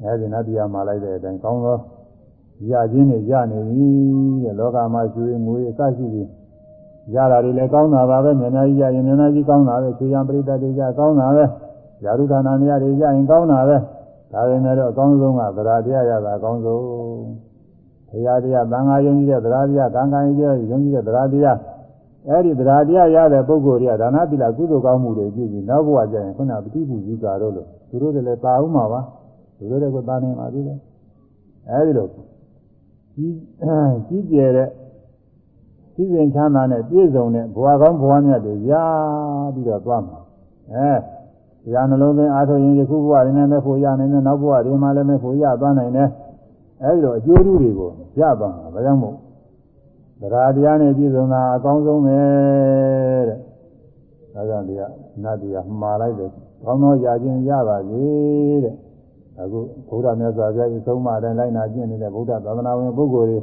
အဲဒီနတ်ပြည်မှာလိုက်တဲ့အတိုင်းကောင်းသောရခြင်းနဲ့ရနေပြီတဲ့လောကမှာရွှေငွေအစရှိပြီး ရတာတွေလည်းကောင်းတာပါပဲမြန်များကြီးရရင်မြန်များကြီးကောင်းတာပဲချွေရန်ပရိသတ်တွေကြကောင်းတာပဲယာရုဒါနာမရတွေရရင်ကောင်းတာပဲဒါပေမဲ့တော့အကောင်းဆုံးကသရတရားရတာအကောင်းဆုံးဘုရားတရားသံဃာယုံကြည်တဲ့သရတရားကံကံကြီးယုံကြည်တဲ့သရတရားအဲ့ဒီသရတရားရတဲ့ပုဂ္ဂိုလ်တွေကဒါနသီလကုသိုလ်ကောင်းမှုတွေပြုပြီးနောက်ဘဝကျရင်ခုနပฏิပုဇိကာတို့လို့သူတို့တွေလည်းပါဦးမှာပါသူတို့တွေကသာနေပါသေးတယ်အဲ့ဒီလိုကြီးကြီးကျယ်တဲ့ စည်းစိမ်ချမ်းသာနဲ့ပြည့်စုံတဲ့ဘဝကောင်းဘဝမြတ်တွေရပြီးတော့သွားမှာအဲတရားနှလုံးသွင်းအားထုတ်ရင်ယခုဘဝရင်းနဲ့မဲ့ဖို့ရနိုင်တယ်နောက်ဘဝတွေမှာလည်းမဲ့ဖို့ရသွားနိုင်တယ်အဲဒီလိုအကျိုးတူတွေကိုရသွားမှာဒါကြောင့်မို့တရားတရားနဲ့ပြည့်စုံတာအကောင်းဆုံးပဲတဲ့ဒါကြောင့်ဒီကနတ်တရားမှားလိုက်တယ်ကောင်းသောရာခြင်းရပါစေတဲ့အခုဘုရားမြတ်စွာဘုရားဤဆုံးမတိုင်းလိုက်နာကျင့်နေတဲ့ဗုဒ္ဓသာသနာဝင်ပုဂ္ဂိုလ်တွေ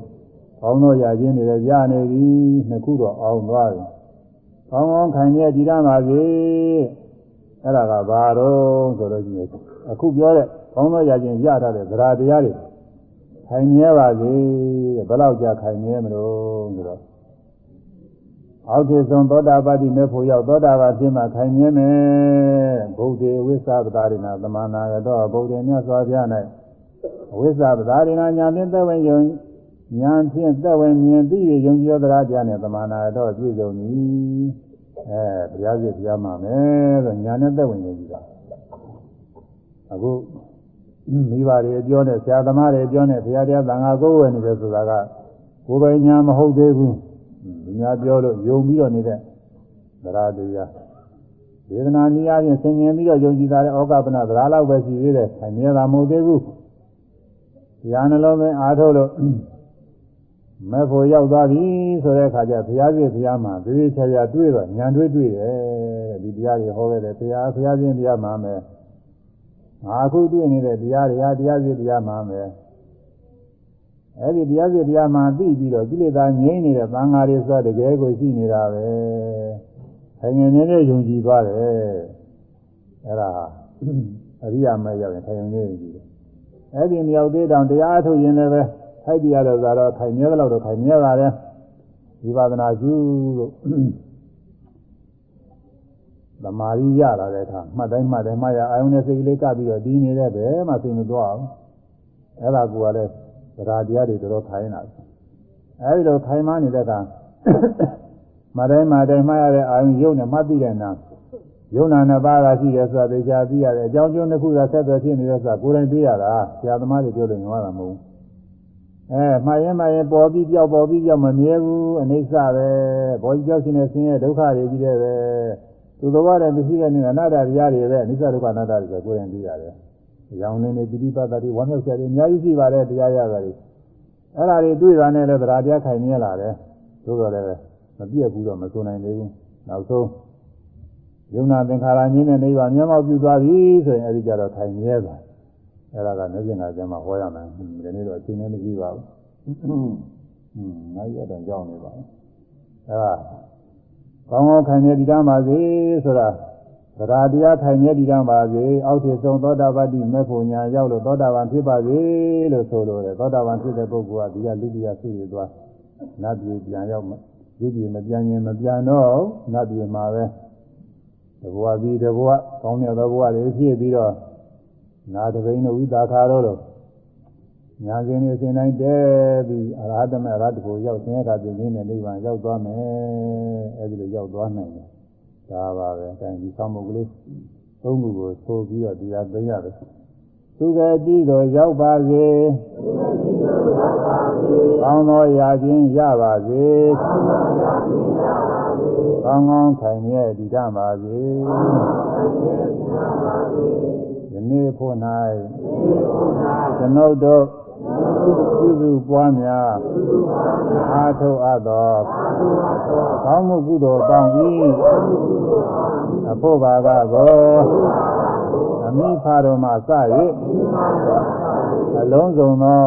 ကောင်းသောရာခြင်းတွေလည်းရနေပြီနှစ်ခုတော့အောင်သွားပြီကောင်းကောင်းခံရကြည်ရပါစေအဲ့ဒါကဘာတော့ဆိုလို့ရှိရင်အခုပြောတဲ့ကောင်းသောရာခြင်းရထားတဲ့သရာတရားတွေခိုင်မြဲပါစေဘယ်လောက်ကြာခိုင်မြဲမလို့ဆိုတော့အောက်ထေဆုံးသောတာပတိမေဖို့ရောက်သောတာပန်ဖြစ်မှခိုင်မြဲမယ်ဗုဒ္ဓေဝိသဗတာရိနာသမနာရတော့ဗုဒ္ဓေမြတ်စွာဘုရား၌ဝိသဗတာရိနာညာဖြင့်သက်ဝင်ယုံ ညာဖြင့်သက်ဝင်မြင်သိရယုံကြည်သောတရားတရားနဲ့သမနာရတော့ပြည့်စုံသည်အဲဘုရားရှိခိုးမှာမယ်ဆိုညာနဲ့သက်ဝင်ယုံကြည်တာအခုမိဘတွေပြောနေဆရာသမားတွေပြောနေဘုရားတရားသံဃာကိုယ်ဝယ်နေတယ်ဆိုတာကကိုယ်ပိုင်ညာမဟုတ်သေးဘူး။ဒီများပြောလို့ယုံပြီးတော့နေတဲ့သရတရားဒေသနာနည်းအားဖြင့်ဆင်ញင်ပြီးတော့ယုံကြည်တာတဲ့ဩကပနသရလောက်ပဲရှိသေးတယ်။အမြဲတမ်းမဟုတ်သေးဘူး။တရားနှလုံးသွင်းအားထုတ်လို့ မဲ့ဖို့ရောက်သွားပြီဆိုတဲ့အခါကျဘုရားရှိခိုးမှာသေသေးချာချာတွေ့တော့ညာတွေ့တွေ့တယ်ဒီတရားတွေဟောခဲ့တယ်ဘုရားဘုရားရှင်တရားမှာမယ်ငါအခုတွေ့နေတဲ့တရားတွေဟာတရားရှိတရားမှာမယ်အဲ့ဒီတရားစစ်တရားမှသိပြီးတော့ကိလေသာငြိမ်းနေတဲ့သံဃာတွေဆိုတကယ်ကိုရှိနေတာပဲခိုင်ငယ်နေတဲ့ယုံကြည်သွားတယ်အဲ့ဒါအရိယာမဲရောက်ရင်ခိုင်ငယ်နေပြီအဲ့ဒီမြောက်သေးတောင်တရားထုတ်ရင်လည်းပဲ ထိုက်ပြရတော့သာတော့ခိုင်မြဲတော့တော့ခိုင်မြဲပါတယ်ဝိပဿနာကျူးလို့သမာဓိရလာတဲ့အခါမှတ်တိုင်းမှတ်တိုင်းမှရအာယုန်နဲ့စိတ်ကလေးကပ်ပြီးတော့ဒီနေတဲ့ဘယ်မှစိတ်မသွားအောင်အဲ့ဒါကလည်းသရာတရားတွေတော်တော်ခိုင်းတာအဲဒီလိုခိုင်းမှနေတဲ့ကမတိုင်းမတိုင်းမှရတဲ့အာယုံယုံနဲ့မှတ်သိတဲ့နာယုံနာနှစ်ပါးကရှိတယ်ဆိုတာသိချာသိရတယ်အကြောင်းကျိုးတစ်ခုသာဆက်သွယ်ဖြစ်နေတယ်ဆိုတာကိုယ်တိုင်သိရတာဆရာသမားတွေပြောလို့ညောတာမဟုတ်ဘူး အဲမှားရင်မှားရင်ပေါ်ပြီးပြောက်ပေါ်ပြီးပြောက်မမြဲဘူးအနိစ္စပဲဘောကြီးကြောက်ရှင်တဲ့ဆင်းရဲဒုက္ခတွေကြီးတဲ့ပဲသူတော်ဘာတဲ့မရှိတဲ့နေအနာတ္တတရားတွေပဲအနိစ္စဒုက္ခအနတ္တတွေဆိုကိုယ်တိုင်သိရတယ်ရောင်နေနေပိဋိပတ်တာတွေဝမ်းမြောက်ကြတယ်အများကြီးရှိပါတယ်တရားရတာတွေအဲ့ဒါတွေတွေ့တာနဲ့လည်းတရားတရားခိုင်မြဲလာတယ်သို့တော်လည်းမပြည့်ဘူးတော့မဆိုနိုင်သေးဘူးနောက်ဆုံးယုံနာသင်္ခါရညင်းတဲ့နိဗ္ဗာန်မျက်မှောက်ပြုသွားပြီဆိုရင်အဲဒီကြတော့ထိုင်မြဲသွား အဲ့ဒါကမျက်စိနာကျမ်းမှာဟောရမယ်ဒီနေ့တော့အချိန်နဲ့မရှိပါဘူးဟွန်းနိုင်ရတော့ကြောင်းနေပါဘူးအဲ့ဒါကောင်းကောင်းခိုင်မြဲတည်တမ်းပါစေဆိုတာသရတရားထိုင်မြဲတည်တမ်းပါစေအောက်ထစ်ဆုံးသောတာပတ္တိမေဖို့ညာရောက်လို့သောတာပန်ဖြစ်ပါစေလို့ဆိုလိုတယ်သောတာပန်ဖြစ်တဲ့ပုဂ္ဂိုလ်ကဒီကလူတရားဆွေးသွားနတ်ပြည်ပြန်ရောက်လူပြည်မပြန်ရင်မပြန်တော့နတ်ပြည်မှာပဲတဘဝပြီးတဘဝကောင်းတဲ့ဘဝတွေဖြစ်ပြီးတော့ နာတပိန်တို့ဝိသခါတို့တို့ညာစဉ်နေစဉ်တိုင်းတဲပြီးအရဟတမေအရဟတကိုရောက်ဆင်းရဲတာပြင်းနေတဲ့နိဗ္ဗာန်ရောက်သွားမယ်အဲဒီလိုရောက်သွားနိုင်တယ်ဒါပါပဲအဲဒီသံမှုကလေးသုံးခုကိုဆိုပြီးတော့တရားသိရတယ်သူကတိတော်ရောက်ပါစေကောင်းသောရာခြင်းရပါစေကောင်းကောင်းခိုင်မြဲတည်တတ်ပါစေယ နေ့ဖို့၌ကျွန်ုပ်တို့ပြုစုပွားများအားထုတ်အပ်သောကောင်းမှုကုသိုလ်ပေါင်း၏အဖို့ဘာကကိုအမိဖတော်မှစ၍အလုံးစုံသော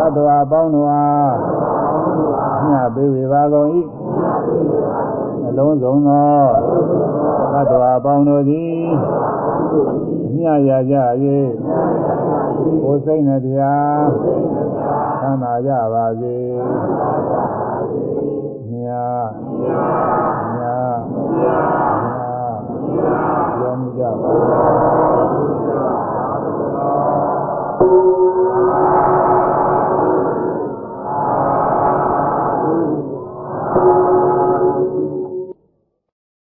အတ္တဝါပေါင်းတို့အားညပေးဝေပါကုန်၏အလုံးစုံသောအတ္တဝါပေါင်းတို့သည် မျှရကြ၍ကိုယ်စိတ်နဲ့တရားသံသာကြပါစေမြာမြာမြာမြာမြာရောမြကြပါ